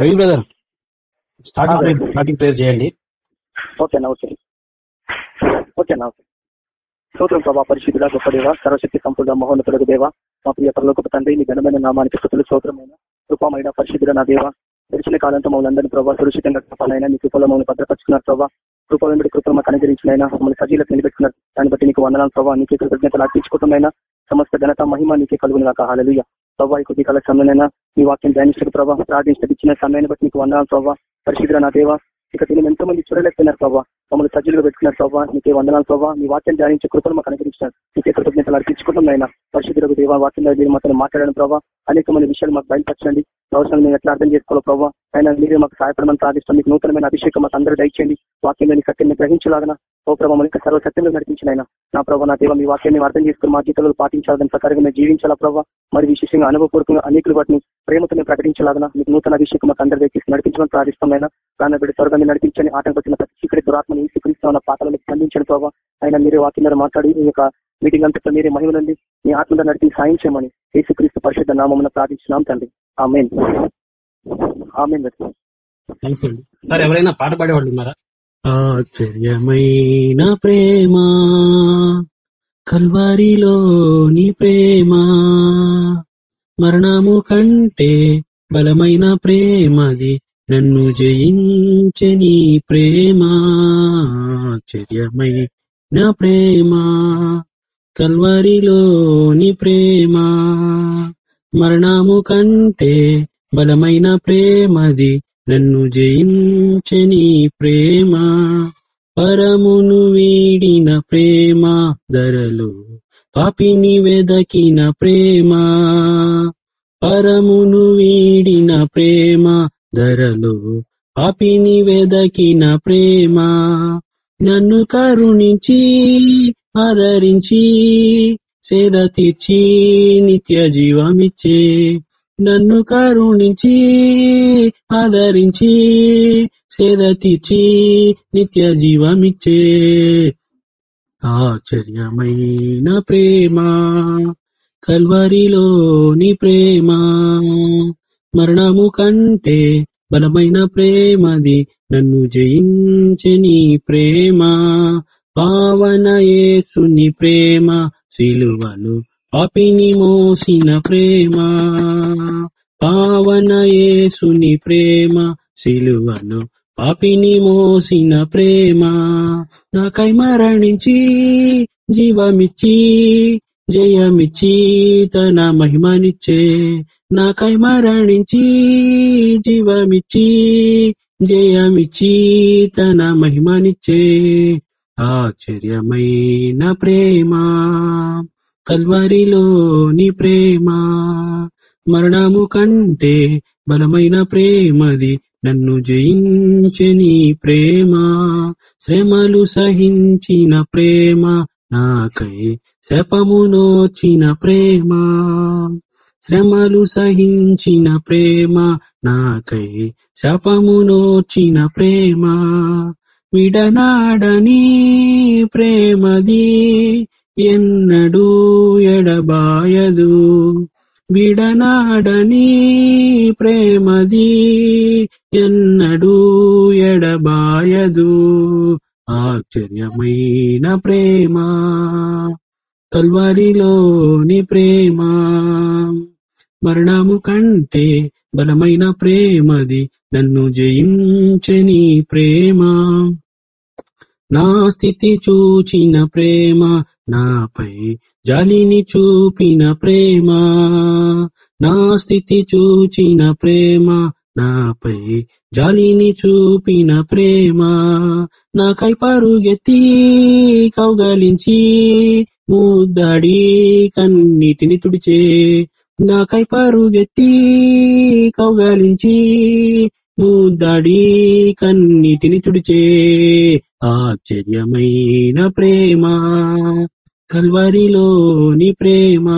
Ravi brother starting starting prayer చేయండి. ఓకేనా okay ఓకేనా ఓకే స్తోత్రం ప్రభా పరిశుద్ధుడ గొప్ప దేవ సర్వశక్తి సంపూర్ణ మహోన్నతులకు దేవ మా ప్రియ పరలోకపు తండ్రి నీ ఘనమైన నామానికి స్థుతులు స్తోత్రమైన కృపమైన పరిశుద్ధుడ నా దేవ. తెలిసిన కాలంతో మమ్మల్ని అందరినీ ప్రభావ సురక్షితంగా కృపాలైనా మీ కృపలో మమ్మల్ని భద్రపరుచుకున్నారు ప్రభావ కృప వెంబడి కృప మాకు అనుగ్రహించినైనా మమ్మల్ని సజీలకు నిలబెట్టుకున్నారు దాన్ని బట్టి నీకు వందనాలు ప్రభావ నీకే కృతజ్ఞతలు అర్పించుకుంటున్నాయినా సమస్త ఘనత మహిమ నీకే కలుగును కాక హాలలుయ ప్రభావ ఈ కొద్ది కాల సమయంలో నీ వాక్యం ధ్యానించడు ప్రభావ ప్రార్థించడం. ఇచ్చిన సమయాన్ని బట్టి నీకు వందనాలు ప్రభావ పరిశుద్ధ నా దేవ ఇక దీని ఎంతో మంది చూడలేకపోయినారు ప్రభావ మమ్మల్ని సజ్జులుగా పెట్టుకున్నారు ప్రభావ నీకే వందనాలు ప్రభావ మీ వాక్యం ధ్యానించే కృపను మాకు అనుగ్రహించారు నీకే కృతజ్ఞతలు అర్పించుకుంటాం ఆయన పరిశుద్ధులకు దేవ వాక్యంలో మీరు మాత్రం మాట్లాడడం ప్రభావ అనేక మంది విషయాలు మాకు బయటపరచండి అవసరం మేము ఎట్లా అర్థం చేసుకోవాలి ప్రభావ ఆయన మీరే మాకు సహాయపడమని ప్రార్థిస్తాం మీకు నూతనమైన అభిషేకం మాకు అందరూ దయచేయండి. వాక్యంలోని సత్యాన్ని గ్రహించలాగన? ఓ ప్రభావ మనకి సర్వసత్యంలో నడిపించిన ఆయన. నా ప్రభావ నా దేవ మీ వాక్యాన్ని అర్థం చేసుకుని మా జీవితంలో దాని ప్రకారంగా మేము జీవించాలా ప్రభావ మరి విశేషంగా అనుభవపూర్వకంగా అనేకులు వాటిని ప్రేమతో మేము ప్రకటించలాగన? మీకు నూతన అభిషేకం మాకు అందరి దయచేసి నడిపించమని ప్రార్థిస్తాం ఆయన. బిడ్డ స్వర్గాన్ని నడిపించని ఆటంకొచ్చిన ప్రతి చీకటి దురాత్మని స్వీకరిస్తున్న పాత్రలకు స్పందించండి ప్రభావ ఆయన మీరే వాక్యంలో మాట్లాడి ఈ యొక్క మీటింగ్ అంతట్లో మీరే మహిమలండి మీ ఆత్మలో నడిపి సాయం చేయమని యేసుక్రీస్తు పరిషత్ నామం ప్రార్థించినాం తండ్రి. ఆమెన్. ఆమెన్. సరే ఎవరైనా పాట పాడేవాళ్ళు ఉన్నారా? ఆశ్చర్యమైన ప్రేమ కల్వారిలోని ప్రేమ. మరణము కంటే బలమైన ప్రేమది నన్ను జయించని ప్రేమ. ఆశ్చర్యమైన ప్రేమ కల్వారిలోని ప్రేమ. మరణము కంటే బలమైన ప్రేమది నన్ను జయించని ప్రేమ పరమును వీడిన ప్రేమ ధరలు పాపిని వెదకిన ప్రేమ పరమును వీడిన ప్రేమ ధరలు పాపిని వెదకిన ప్రేమ. నన్ను కరుణించి ఆదరించి సేద తీర్చి నిత్య జీవమిచ్చే నన్ను కరుణించి ఆదరించి సేద తీర్చి నిత్య జీవమిచ్చే. ఆశ్చర్యమైన ప్రేమ కల్వరిలోని ప్రేమ మరణము కంటే బలమైన ప్రేమది నన్ను జయించని ప్రేమ. పావన ఏసుని ప్రేమ శిలువలు పాపిని మోసిన ప్రేమ పావన యేసుని ప్రేమ సిలువను పాపిని మోసిన ప్రేమ. నాకై మరణించి జీవమిచ్చి జయమిచ్చి తన మహిమనిచ్చే. నాకై మరణించి జీవమిచ్చి జయమిచ్చి తన మహిమనిచ్చే. ఆశ్చర్యమైన ప్రేమ. కల్వరిలోని ప్రేమ మరణము కంటే బలమైన ప్రేమది నన్ను జయించని ప్రేమ. శ్రమలు సహించిన ప్రేమ నాకై శపమునోచిన ప్రేమ. శ్రమలు సహించిన ప్రేమ నాకై శపమునోచిన ప్రేమ. విడనాడని ప్రేమది ఎన్నడూ ఎడబాయదు విడనాడని ప్రేమది ఎన్నడూ ఎడబాయదు ఆశ్చర్యమైన ప్రేమ కల్వరిలోని ప్రేమ మరణము కంటే బలమైన ప్రేమది నన్ను జయించని ప్రేమ నా స్థితి చూచిన ప్రేమ నాపై జాలిని చూపిన ప్రేమ నా స్థితి చూచిన ప్రేమ నాపై జాలిని చూపిన ప్రేమ నాకై పరుగెత్తి కౌగలించి ముద్దడి కన్నిటిని తుడిచే నాకై పరుగెత్తి కౌగలించి ముద్దడి కన్నిటిని తుడిచే ఆశ్చర్యమైన ప్రేమ కల్వరిలోని ప్రేమ.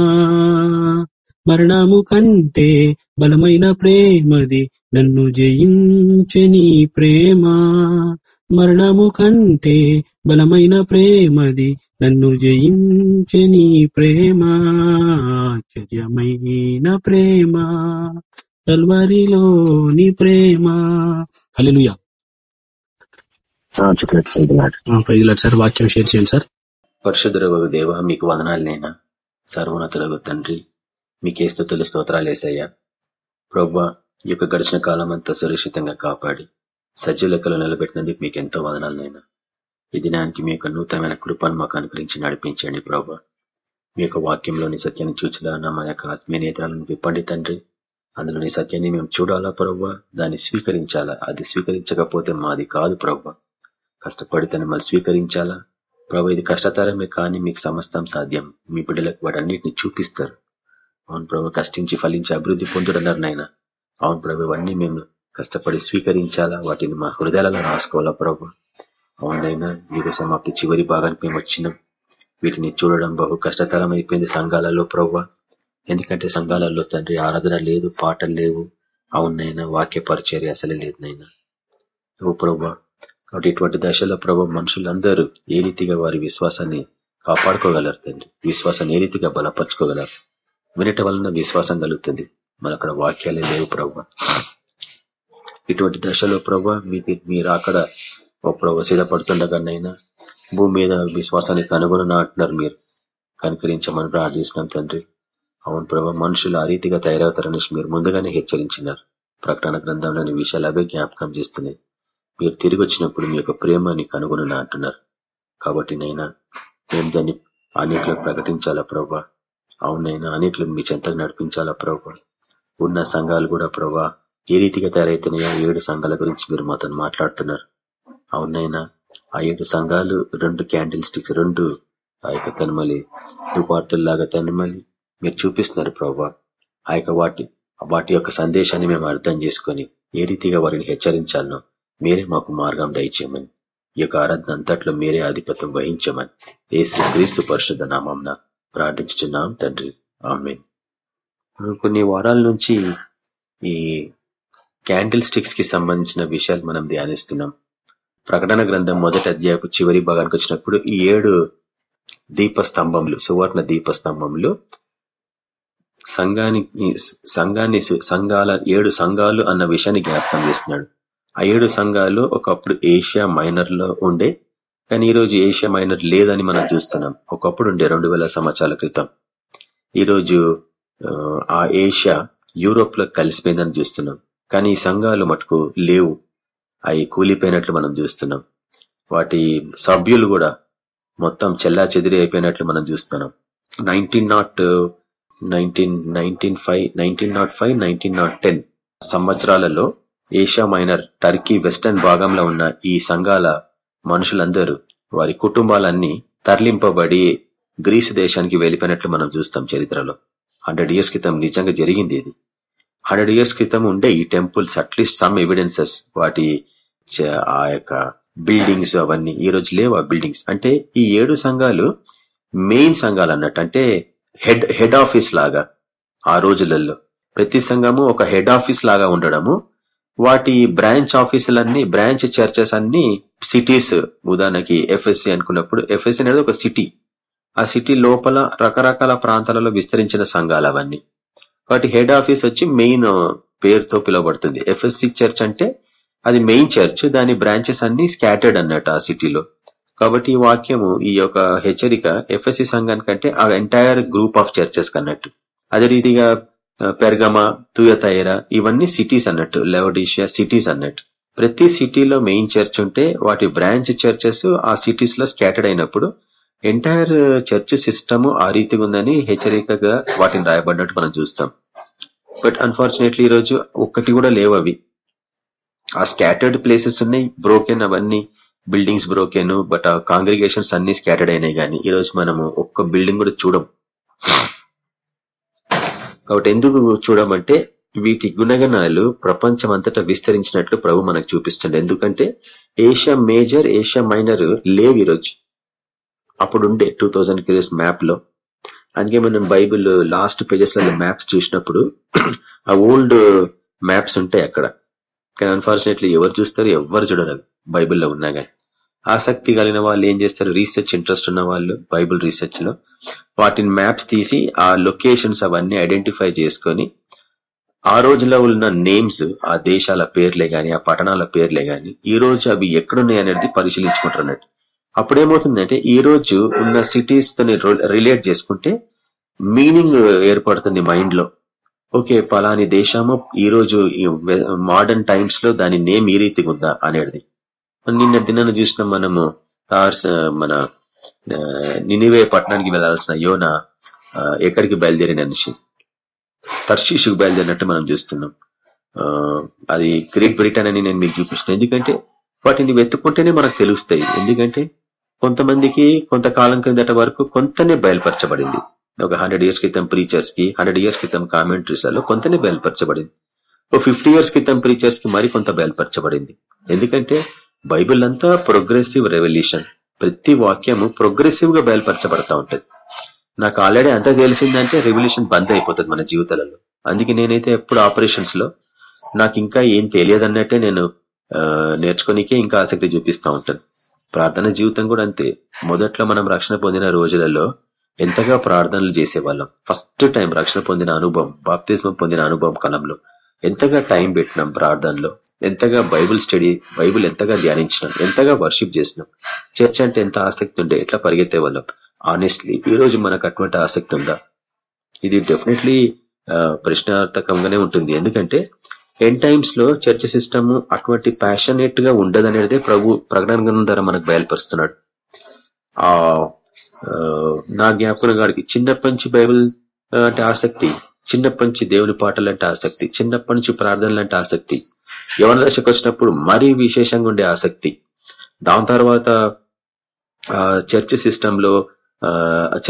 మరణము కంటే బలమైన ప్రేమది నన్ను జయించని ప్రేమ. మరణము కంటే బలమైన ప్రేమది నన్ను జయించని ప్రేమ. ఆశ్చర్యమైన ప్రేమ. కల్వరిలోని ప్రేమ. హల్లెలూయా. ప్రైజ్ సార్ వాక్యం షేర్ చేయండి సార్. పరిశుద్ధురగు దేవ మీకు వందనాలనైనా సర్వోన్నతులకు తండ్రి మీకే స్థుతులు స్తోత్రాలేసయ్యా వేసయ్యా. ఈ యొక్క గడిచిన కాలం అంతా సురక్షితంగా కాపాడి సజ్జు లెక్కలు నిలబెట్టినందుకు మీకు ఎంతో వదనాలనైనా ఈ దినానికి మీ యొక్క నూతనమైన కృపను మాకు అనుగ్రహించి నడిపించండి ప్రభా. మీ యొక్క వాక్యంలోని సత్యాన్ని చూచలా మా యొక్క ఆత్మీయ నేత్రాలను విప్పండి తండ్రి. అందులోని సత్యాన్ని మేము చూడాలా ప్రవ్వా దాన్ని స్వీకరించాలా? అది స్వీకరించకపోతే మాది కాదు ప్రభా. కష్టపడి తను మళ్ళీ స్వీకరించాలా? ప్రభు ఇది కష్టతరమే కానీ మీకు సమస్తం సాధ్యం. మీ బిడ్డలకు వాటన్నిటిని చూపిస్తారు. అవును ప్రభు కష్టించి ఫలించి అభివృద్ధి పొందుడన్నారు నాయన. అవును ప్రభు ఇవన్నీ మేము కష్టపడి స్వీకరించాలా? వాటిని మా హృదయాలలో రాసుకోవాలా ప్రభు? అవునైనా యుగ సమాప్తి చివరి భాగానికి మేము వచ్చినాం. వీటిని చూడడం బహు కష్టతరం అయిపోయింది సంఘాలలో ప్రవ్వ ఎందుకంటే సంఘాలలో తండ్రి ఆరాధన లేదు పాటలు లేవు. అవునైనా వాక్య పరిచర్య అసలే లేదు నైనా ఓ కాబట్టి ఇటువంటి దశలో ప్రభు మనుషులందరూ ఏ రీతిగా వారి విశ్వాసాన్ని కాపాడుకోగలరు తండ్రి? విశ్వాసాన్ని ఏ రీతిగా బలపరచుకోగలరు? వినట వలన విశ్వాసం కలుగుతుంది. మన అక్కడ వాక్యాలే లేవు ప్రభు. ఇటువంటి దశలో ప్రభు మీది మీరు అక్కడ ఓ ప్రభు సిద్ధపడుతుండగానైనా భూమి మీద విశ్వాసాన్ని కనుగొన అంటున్నారు మీరు. కనుకరించమని ప్రార్థిస్తున్నాం తండ్రి. అవును ప్రభు మనుషులు ఆ రీతిగా తయారవుతారని మీరు ముందుగానే హెచ్చరించినారు. ప్రకటన గ్రంథంలోని విషయాలు అవే జ్ఞాపకం చేస్తున్నాయి. మీరు తిరిగి వచ్చినప్పుడు మీ యొక్క ప్రేమని కనుగొన అంటున్నారు. కాబట్టి నైనా మేము దాన్ని అనేకలకు ప్రకటించాలా ప్రభా? అవునైనా అనేకలకు మీ చెంతకు నడిపించాలా ప్రభా? ఉన్న సంఘాలు కూడా ప్రభా ఏ రీతిగా తయారైతున్నాయో ఏడు సంఘాల గురించి మీరు మాతో మాట్లాడుతున్నారు. అవునైనా ఆ ఏడు సంఘాలు రెండు క్యాండిల్ స్టిక్స్ రెండు ఆ యొక్క తనుమలి దుపార్తుల్లాగా తనుమలి మీరు చూపిస్తున్నారు ప్రభా. ఆ యొక్క వాటి వాటి యొక్క సందేశాన్ని మేము అర్థం చేసుకొని ఏ రీతిగా వారిని హెచ్చరించాలనో మీరే మాకు మార్గం దయచేయమని ఈ యొక్క ఆరాధన అంతట్లో మీరే ఆధిపత్యం వహించమని ఏసు క్రీస్తు పరిశుద్ధ నామంన ప్రార్థించున్నాం తండ్రి. ఆమె కొన్ని వారాల నుంచి ఈ క్యాండిల్ స్టిక్స్కి సంబంధించిన విషయాలు మనం ధ్యానిస్తున్నాం. ప్రకటన గ్రంథం మొదటి అధ్యాయపు చివరి భాగానికి వచ్చినప్పుడు ఈ ఏడు దీపస్తంభములు సువర్ణ దీపస్తంభములు సంఘానికి సంఘాన్ని సంఘాల ఏడు సంఘాలు అన్న విషయాన్ని జ్ఞాపకం చేస్తున్నాడు. ఆ ఏడు సంఘాలు ఒకప్పుడు ఏషియా మైనర్లో ఉండే కానీ ఈరోజు ఏషియా మైనర్ లేదని మనం చూస్తున్నాం. ఒకప్పుడు ఉండే రెండు వేల సంవత్సరాల క్రితం. ఈరోజు ఆ ఏషియా యూరోప్లో కలిసిపోయిందని చూస్తున్నాం. కానీ ఈ సంఘాలు మటుకు లేవు. అవి కూలిపోయినట్లు మనం చూస్తున్నాం. వాటి సభ్యులు కూడా మొత్తం చెల్లా చెదిరి అయిపోయినట్లు మనం చూస్తున్నాం. Nineteen nought nineteen nineteen five nineteen nought five nineteen nought ten సంవత్సరాలలో ఏషియా మైనర్ టర్కీ వెస్టర్న్ భాగంలో ఉన్న ఈ సంఘాల మనుషులందరూ వారి కుటుంబాలన్నీ తరలింపబడి గ్రీసు దేశానికి వెళ్ళిపోయినట్లు మనం చూస్తాం చరిత్రలో. హండ్రెడ్ ఇయర్స్ క్రితం నిజంగా జరిగింది ఇది. హండ్రెడ్ ఇయర్స్ క్రితం ఉండే ఈ టెంపుల్స్ అట్లీస్ట్ సమ్ ఎవిడెన్సెస్ వాటి ఆ యొక్క బిల్డింగ్స్ అవన్నీ ఈ రోజు లేవు ఆ బిల్డింగ్స్. అంటే ఈ ఏడు సంఘాలు మెయిన్ సంఘాలు అన్నట్టు అంటే హెడ్ హెడ్ ఆఫీస్ లాగా ఆ రోజులలో ప్రతి సంఘము ఒక హెడ్ ఆఫీస్ లాగా ఉండడము వాటి బ్రాంచ్ ఆఫీసులన్నీ బ్రాంచ్ చర్చెస్ అన్ని సిటీస్. ఉదాహరణకి ఎఫ్ఎస్సి అనుకున్నప్పుడు ఎఫ్ఎస్సి అనేది ఒక సిటీ. ఆ సిటీ లోపల రకరకాల ప్రాంతాలలో విస్తరించిన సంఘాలు అవన్నీ. వాటి హెడ్ ఆఫీస్ వచ్చి మెయిన్ పేరుతో పిలువబడుతుంది. ఎఫ్ఎస్సి చర్చ్ అంటే అది మెయిన్ చర్చ్ దాని బ్రాంచెస్ అన్ని స్కాటర్డ్ అన్నట్టు ఆ సిటీలో. కాబట్టి ఈ వాక్యము ఈ యొక్క హెచ్చరిక ఎఫ్ఎస్సి సంఘానికంటే ఆ ఎంటైర్ గ్రూప్ ఆఫ్ చర్చెస్ కన్నట్టు. అదే రీతిగా పెర్గమా తుయతైరా ఇవన్నీ సిటీస్ అన్నట్టు లెవడీషియా సిటీస్ అన్నట్టు. ప్రతి సిటీలో మెయిన్ చర్చ్ ఉంటే వాటి బ్రాంచ్ చర్చెస్ ఆ సిటీస్లో స్కాటర్డ్ అయినప్పుడు ఎంటైర్ చర్చ్ సిస్టమ్ ఆ రీతిగా ఉందని హెచ్చరికగా వాటిని రాయబడినట్టు మనం చూస్తాం. బట్ అన్ఫార్చునేట్లీ ఈరోజు ఒక్కటి కూడా లేవు అవి. ఆ స్కాటర్డ్ ప్లేసెస్ ఉన్నాయి బ్రోకెన్ అవన్నీ బిల్డింగ్స్ బ్రోకెన్ బట్ ఆ కాంగ్రిగేషన్స్ అన్ని స్కాటర్డ్ అయినాయి కానీ ఈరోజు మనము ఒక్క బిల్డింగ్ కూడా చూడం. కాబట్టి ఎందుకు చూడమంటే వీటి గుణగణాలు ప్రపంచం అంతటా విస్తరించినట్లు ప్రభు మనకు చూపిస్తుండే. ఎందుకంటే ఏషియా మేజర్ ఏషియా మైనర్ లేవు ఈరోజు. అప్పుడు ఉండే టూ థౌజండ్ కిలోస్ మ్యాప్లో అందుకే మనం బైబిల్ లాస్ట్ పేజెస్లో మ్యాప్స్ చూసినప్పుడు ఆ ఓల్డ్ మ్యాప్స్ ఉంటాయి అక్కడ. కానీ అన్ఫార్చునేట్లీ ఎవరు చూస్తారు ఎవరు చూడరు బైబిల్లో ఉన్నా కానీ ఆసక్తి కలిగిన వాళ్ళు ఏం చేస్తారు? రీసెర్చ్ ఇంట్రెస్ట్ ఉన్న వాళ్ళు బైబుల్ రీసెర్చ్లో వాటిని మ్యాప్స్ తీసి ఆ లొకేషన్స్ అవన్నీ ఐడెంటిఫై చేసుకొని ఆ రోజులో ఉన్న నేమ్స్ ఆ దేశాల పేర్లే గాని ఆ పట్టణాల పేర్లే గాని ఈ రోజు అవి ఎక్కడున్నాయి అనేది పరిశీలించుకుంటారు అన్నట్టు అప్పుడేమవుతుందంటే ఈ రోజు ఉన్న సిటీస్తో రిలేట్ చేసుకుంటే మీనింగ్ ఏర్పడుతుంది మైండ్లో. ఓకే పలాని దేశము ఈ రోజు మోడర్న్ టైమ్స్లో దాని నేమ్ ఈ రీతిగా ఉందా అనేది నిన్న దినాన్ని చూసిన మనము తార్స్ మన నినివే పట్టణానికి వెళ్ళాల్సిన యోన ఎక్కడికి బయలుదేరిన మనిషి. తర్శీషుకు బయలుదేరినట్టు మనం చూస్తున్నాం. ఆ, అది గ్రేట్ బ్రిటన్ అని నేను మీకు చూపించిన ఎందుకంటే వాటిని వెతుక్కుంటేనే మనకు తెలుస్తాయి. ఎందుకంటే కొంతమందికి కొంతకాలం క్రిందట వరకు కొంతనే బయలుపరచబడింది. ఒక హండ్రెడ్ ఇయర్స్ క్రితం ప్రీచర్స్కి హండ్రెడ్ ఇయర్స్ క్రితం కామెంటరీస్లలో కొంతనే బయలుపరచబడింది. ఓ ఫిఫ్టీ ఇయర్స్ క్రితం ప్రీచర్స్కి మరి కొంత బయలుపరచబడింది. ఎందుకంటే బైబిల్ అంతా ప్రోగ్రెసివ్ రెవల్యూషన్. ప్రతి వాక్యము ప్రోగ్రెసివ్గా బయలుపరచబడతా ఉంటది. నాకు ఆల్రెడీ అంతా తెలిసిందంటే రెవల్యూషన్ బంద్ అయిపోతుంది మన జీవితాలలో. అందుకే నేనైతే ఎప్పుడు ఆపరేషన్స్లో నాకు ఇంకా ఏం తెలియదు అన్నట్టే నేను నేర్చుకోనికే ఇంకా ఆసక్తి చూపిస్తూ ఉంటాను. ప్రార్థన జీవితం కూడా అంతే. మొదట్లో మనం రక్షణ పొందిన రోజులలో ఎంతగా ప్రార్థనలు చేసేవాళ్ళం. ఫస్ట్ టైం రక్షణ పొందిన అనుభవం బాప్తిజం పొందిన అనుభవం కాలంలో ఎంతగా టైం పెట్టినాం ప్రార్థనలో. ఎంతగా బైబిల్ స్టడీ బైబిల్ ఎంతగా ధ్యానించినాం ఎంతగా వర్షిప్ చేసినాం చర్చ్ అంటే ఎంత ఆసక్తి ఉండే ఎట్లా పరిగెత్తే వాళ్ళం? ఆనెస్ట్లీ ఈ రోజు మనకు అటువంటి ఆసక్తి ఉందా? ఇది డెఫినెట్లీ ప్రశ్నార్థకంగానే ఉంటుంది. ఎందుకంటే ఎన్ టైమ్స్లో చర్చ్ సిస్టమ్ అటువంటి ప్యాషనేట్గా ఉండదనేదే ప్రభు ప్రకటన ద్వారా మనకు బయలుపరుస్తున్నాడు. ఆ నా జ్ఞాపకం గారికి చిన్నప్పటి నుంచి బైబిల్ అంటే ఆసక్తి చిన్నప్పటి నుంచి దేవుని పాటలు అంటే ఆసక్తి చిన్నప్పటి నుంచి ప్రార్థనలు అంటే ఆసక్తి యవన దశకు వచ్చినప్పుడు మరీ విశేషంగా ఉండే ఆసక్తి. దాని తర్వాత ఆ, చర్చ్ సిస్టమ్లో ఆ,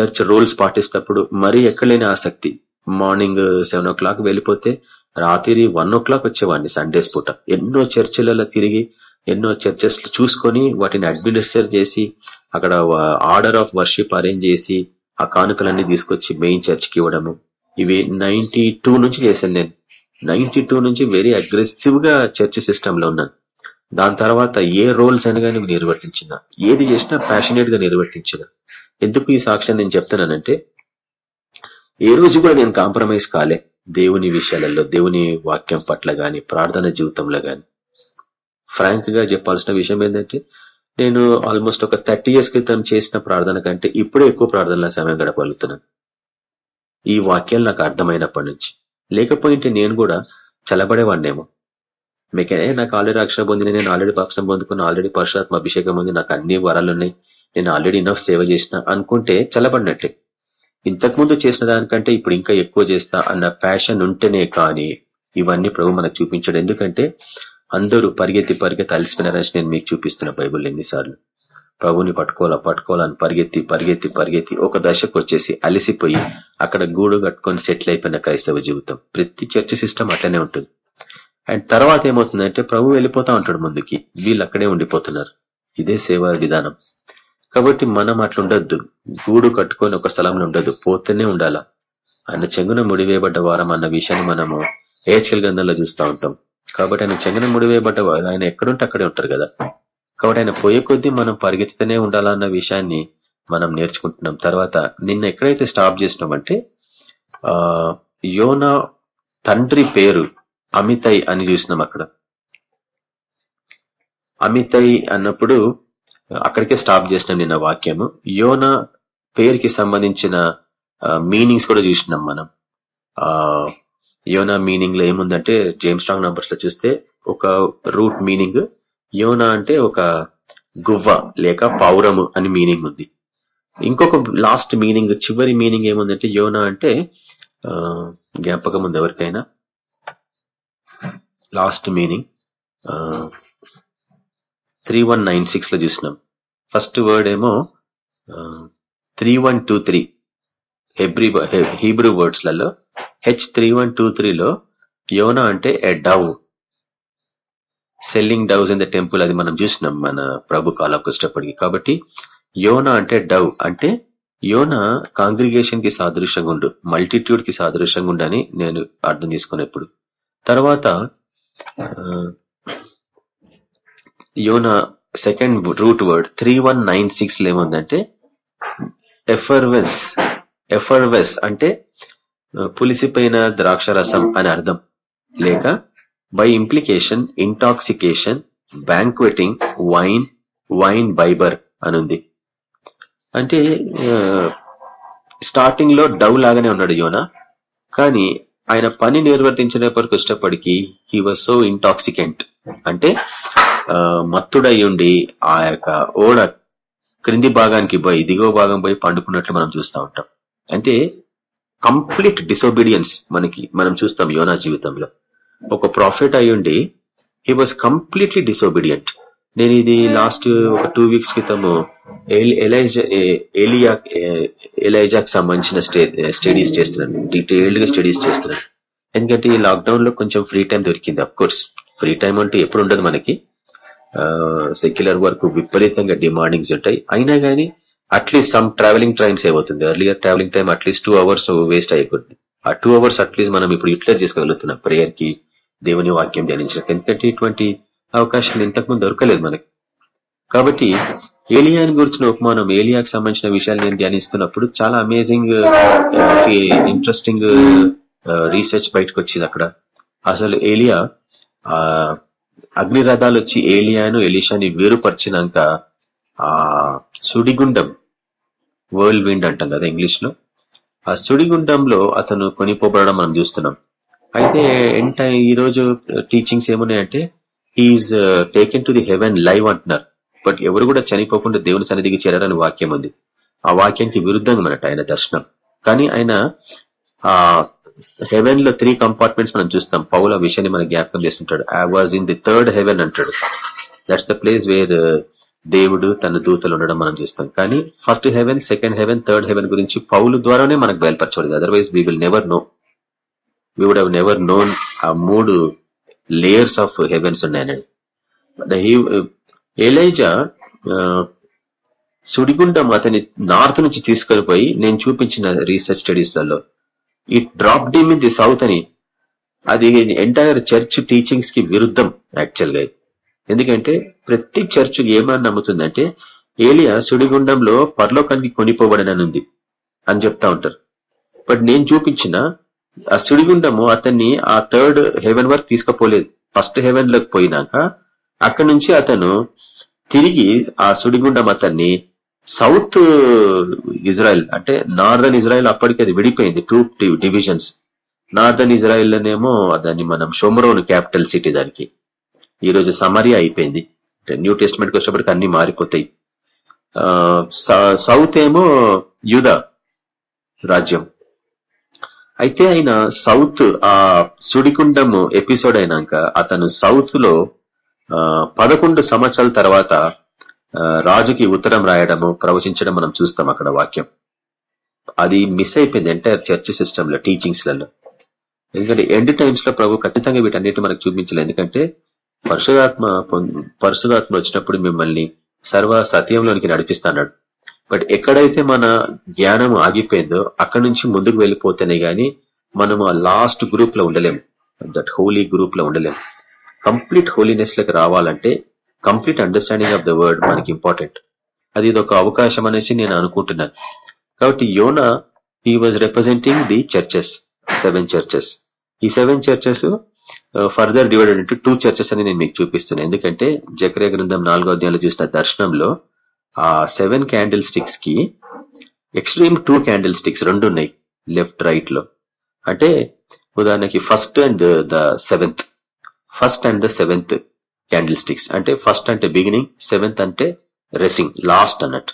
చర్చ్ రూల్స్ పాటిస్తప్పుడు మరీ ఎక్కడలేని ఆసక్తి. మార్నింగ్ సెవెన్ ఓ క్లాక్ వెళ్ళిపోతే రాత్రి వన్ ఓ క్లాక్ వచ్చేవాడిని సండేస్ పూట. ఎన్నో చర్చిలలో తిరిగి ఎన్నో చర్చెస్ చూసుకొని వాటిని అడ్మినిస్టర్ చేసి అక్కడ ఆర్డర్ ఆఫ్ వర్షిప్ అరేంజ్ చేసి ఆ కానుకలన్నీ తీసుకొచ్చి మెయిన్ చర్చ్కి ఇవ్వడము. ఇవి నైన్టీ నుంచి చేశాను నేను. నైన్టీ నుంచి వెరీ అగ్రెసివ్గా చర్చ్ సిస్టమ్లో ఉన్నాను. దాని తర్వాత ఏ రోల్స్ అయినా కానీ నిర్వర్తించిన ఏది చేసినా ప్యాషనేట్గా నిర్వర్తించిన. ఎందుకు ఈ సాక్ష్యం నేను చెప్తున్నానంటే ఏ రోజు కూడా నేను కాంప్రమైజ్ కాలే దేవుని విషయాలలో దేవుని వాక్యం పట్ల గాని ప్రార్థన జీవితంలో గాని. ఫ్రాంక్గా చెప్పాల్సిన విషయం ఏంటంటే నేను ఆల్మోస్ట్ ఒక థర్టీ ఇయర్స్ క్రితం చేసిన ప్రార్థన కంటే ఇప్పుడే ఎక్కువ ప్రార్థనల సమయం గడపగలుగుతున్నాను. ఈ వాక్యాలు నాకు అర్థమైనప్పటి నుంచి. లేకపోయింటే నేను కూడా చలబడేవాడినేమో మీకే నాకు ఆల్రెడీ రక్షణ పొందిన నేను ఆల్రెడీ పక్షం పొందుకున్న ఆల్రెడీ పరశురాత్మ అభిషేకం ఉంది నాకు అన్ని వరాలు ఉన్నాయి నేను ఆల్రెడీ ఇనఫ్ సేవ చేసిన అనుకుంటే చల్లబడినట్టే. ఇంతకుముందు చేసిన దానికంటే ఇప్పుడు ఇంకా ఎక్కువ చేస్తా అన్న ప్యాషన్ ఉంటేనే కానీ ఇవన్నీ ప్రభు మనకు చూపించాడు. ఎందుకంటే అందరూ పరిగెత్తి పరిగెత్తి అలసిపోయినారని నేను మీకు చూపిస్తున్న బైబుల్ ఎన్నిసార్లు. ప్రభుని పట్టుకోవాలా పట్టుకోవాలని పరిగెత్తి పరిగెత్తి పరిగెత్తి ఒక దశకు వచ్చేసి అలసిపోయి అక్కడ గూడు కట్టుకొని సెటిల్ అయిపోయిన క్రైస్తవ జీవితం. ప్రతి చర్చ సిస్టమ్ అట్లనే ఉంటుంది. అండ్ తర్వాత ఏమవుతుందంటే ప్రభు వెళ్ళిపోతా ఉంటాడు ముందుకి. వీళ్ళు అక్కడే ఉండిపోతున్నారు. ఇదే సేవా విధానం. కాబట్టి మనం అట్లుండద్దు గూడు కట్టుకొని ఒక స్థలంలో ఉండదు పోతేనే ఉండాలా. ఆయన చెంగున ముడివేయబడ్డ వారం అన్న విషయాన్ని మనము ఏహెచ్కల్ గ్రంథంలో చూస్తూ ఉంటాం. కాబట్టి ఆయన చెంగున ముడివేయబడ్డ వారు ఆయన ఎక్కడుంటే అక్కడే ఉంటారు కదా. కాబట్టి ఆయన పోయే కొద్దీ మనం పరిగెత్తుతూనే ఉండాలన్న విషయాన్ని మనం నేర్చుకుంటున్నాం. తర్వాత నిన్న ఎక్కడైతే స్టాప్ చేసినామంటే ఆ యోనా తండ్రి పేరు అమితై అని చూసినాం అక్కడ. అమితై అన్నప్పుడు అక్కడికే స్టాప్ చేసినాం నిన్న వాక్యము. యోన పేరుకి సంబంధించిన మీనింగ్స్ కూడా చూసినాం మనం. ఆ యోనా మీనింగ్లో ఏముందంటే జేమ్స్ స్ట్రాంగ్ నంబర్స్లో చూస్తే ఒక రూట్ మీనింగ్ యోనా అంటే ఒక గువ్వ లేక పౌరము అని మీనింగ్ ఉంది. ఇంకొక లాస్ట్ మీనింగ్ చివరి మీనింగ్ ఏముందంటే యోనా అంటే జ్ఞాపకం ఉంది ఎవరికైనా? Last meaning three one nine సిక్స్లో చూసినాం. ఫస్ట్ వర్డ్ ఏమో త్రీ వన్ టూ త్రీ హెబ్రి హీబ్రూ వర్డ్స్లలో హెచ్ త్రీ వన్ టూ త్రీలో యోనా అంటే a dove selling doves in the temple అది మనం చూసినాం మన ప్రభు కాలకు వచ్చేటప్పటికి. కాబట్టి యోన అంటే డవ్. అంటే యోన కాంగ్రిగేషన్కి సాదృశ్యంగా ఉండు మల్టిట్యూడ్కి సాదృశ్యంగా ఉండని నేను అర్థం చేసుకునేప్పుడు తర్వాత యోన second root word three one nine సిక్స్లో ఏముందంటే ఎఫర్వెస్ ఎఫర్వెస్ అంటే పులిసిపోయిన ద్రాక్ష రసం అని అర్థం. లేక by implication intoxication banqueting wine wine bibber అనుంది. అంటే స్టార్టింగ్లో డవ్ లాగానే ఉన్నాడు యోన. కానీ ఆయన పని నిర్వర్తించిన వరకు ఇష్టపడికి హీ వాజ్ సో ఇంటాక్సికెంట్ అంటే మత్తుడై ఉండి ఆ యొక్క ఓడ క్రింది భాగానికి పోయి దిగువ భాగం పోయి పండుకున్నట్లు మనం చూస్తూ ఉంటాం. అంటే కంప్లీట్ డిసోబీడియన్స్ మనకి మనం చూస్తాం యోనా జీవితంలో. ఒక ప్రాఫిట్ అయ్యుండి హీ వాజ్ కంప్లీట్లీ డిసోబీడియంట్ నేను ఇది లాస్ట్ ఒక టూ వీక్స్ క్రితము ఎల్- ఎలైజా ఎలైజాకి సంబంధించిన స్టడీస్ చేస్తున్నాను. డీటెయిల్డ్గా స్టడీస్ చేస్తున్నాను. ఎందుకంటే ఈ లాక్డౌన్లో కొంచెం ఫ్రీ టైం దొరికింది అఫ్ కోర్స్ ఫ్రీ టైం అంటే ఎప్పుడు ఉండదు మనకి. సెక్యులర్ వర్క్ విపరీతంగా డిమాండింగ్స్ ఉంటాయి. అయినా కానీ అట్లీస్ట్ సమ్ ట్రావెలింగ్ టైమ్స్ ఏమవుతుంది ఎర్లీగా travelling time at least two hours waste అయిపోతుంది. ఆ టూ అవర్స్ అట్లీస్ట్ మనం ఇప్పుడు యూటిలైజ్ చేసుకోగలుగుతున్నాం. ప్రేయర్కి దేవుని వాక్యం ధ్యానించడం ఎందుకంటే ఇటువంటి అవకాశాలు ఇంతకుముందు దొరకలేదు మనకి. కాబట్టి ఏలియాని గురించిన ఉపమానం ఏలియాకి సంబంధించిన విషయాలు నేను ధ్యానిస్తున్నప్పుడు చాలా అమేజింగ్ ఇంట్రెస్టింగ్ రీసెర్చ్ బయటకు వచ్చింది అక్కడ. అసలు ఏలియా ఆ అగ్ని రథాలు వచ్చి ఏలియాను ఎలిషాని వేరుపరిచినాక ఆ సుడిగుండం వరల్డ్ విండ్ అంటాం కదా ఇంగ్లీష్లో ఆ సుడిగుండంలో అతను కొనిపోబడడం మనం చూస్తున్నాం. అయితే ఎంట ఈ రోజు uh, teachings ఏమున్నాయంటే he is taken to the heaven live అంటున్నారు. బట్ ఎవరు కూడా చనిపోకుండా దేవుని సన్నిధికి చేరారని వాక్యం ఉంది. ఆ వాక్యానికి విరుద్ధంగా మనట ఆయన దర్శనం. కానీ ఆయన ఆ హెవెన్లో త్రీ కంపార్ట్మెంట్స్ మనం చూస్తాం. పౌల విషయాన్ని మనం జ్ఞాపకం చేస్తుంటాడు. I was in the third heaven అంటాడు. దట్స్ ద ప్లేస్ వేర్ దేవుడు తన దూతలు ఉండడం మనం చూస్తాం. కానీ first heaven second heaven third heaven గురించి పౌలు ద్వారానే మనకు బయలుపరచబడింది. Otherwise we will never know we would have never known ఆ మూడు లేయర్స్ ఆఫ్ హెవెన్స్ ఉన్నాయని. ఎలైజా సుడిగుండం అతని నార్త్ నుంచి తీసుకొని పోయి నేను చూపించిన రీసెర్చ్ స్టడీస్లలో ఈ dropped him in the south అని అది ఎంటైర్ చర్చ్ టీచింగ్స్కి విరుద్ధం యాక్చువల్గా. ఎందుకంటే ప్రతి చర్చ్ ఏమని నమ్ముతుందంటే ఏలియా సుడిగుండంలో పరలోకానికి కొనిపోబడననుంది అని చెప్తా ఉంటారు. బట్ నేను చూపించిన ఆ సుడిగుండము అతన్ని ఆ థర్డ్ హెవెన్ వరకు తీసుకుపోలేదు. ఫస్ట్ హెవెన్లోకి పోయినాక అక్కడి నుంచి అతను తిరిగి ఆ సుడిగుండం అతన్ని సౌత్ ఇజ్రాయెల్ అంటే నార్దర్న్ ఇజ్రాయెల్ అప్పటికి అది విడిపోయింది టూ డివిజన్స్ నార్దర్న్ ఇజ్రాయెల్ లోనేమో దాన్ని మనం షోమరోన్ క్యాపిటల్ సిటీ దానికి. ఈ రోజు సమరియా అయిపోయింది. అంటే న్యూ టెస్ట్మెంట్కి వచ్చినప్పటికి అన్ని మారిపోతాయి. సౌత్ ఏమో యూద రాజ్యం. అయితే ఆయన సౌత్ ఆ సుడికుండము ఎపిసోడ్ అయినాక అతను సౌత్లో పదకొండు సంవత్సరాల తర్వాత రాజుకి ఉత్తరం రాయడము ప్రవచించడం మనం చూస్తాం అక్కడ వాక్యం. అది మిస్ అయిపోయింది ఎంటైర్ చర్చ్ సిస్టమ్లో టీచింగ్స్లలో ఎందుకంటే ఎండ్ టైమ్స్లో ప్రభు ఖచ్చితంగా వీటన్నిటి మనకు చూపించలేదు. ఎందుకంటే పరశురాత్మ పరశురాత్మ వచ్చినప్పుడు మిమ్మల్ని సర్వ సత్యంలోనికి నడిపిస్తాడు. బట్ ఎక్కడైతే మన జ్ఞానం ఆగిపోయిందో అక్కడి నుంచి ముందుకు వెళ్ళిపోతేనే గాని మనం ఆ లాస్ట్ గ్రూప్లో ఉండలేము. దట్ హోలీ గ్రూప్లో ఉండలేము. కంప్లీట్ హోలీనెస్లోకి రావాలంటే complete understanding of the word మనకి ఇంపార్టెంట్ అది ఇది ఒక అవకాశం అనేసి నేను అనుకుంటున్నాను. కాబట్టి యోనా he was representing the churches seven churches ఈ seven churches further divided into two churches అని నేను మీకు చూపిస్తున్నాను. ఎందుకంటే జక్రే గ్రంథం నాలుగో అధ్యాయంలో చూసిన దర్శనంలో ఆ సెవెన్ క్యాండిల్ స్టిక్స్కి ఎక్స్ట్రీమ్ టూ క్యాండిల్ స్టిక్స్ రెండు ఉన్నాయి లెఫ్ట్ రైట్లో. అంటే ఉదాహరణకి first and the seventh first and the seventh candlesticks అంటే ఫస్ట్ అంటే బిగినింగ్ సెవెంత్ అంటే రెసింగ్ లాస్ట్ అన్నట్టు.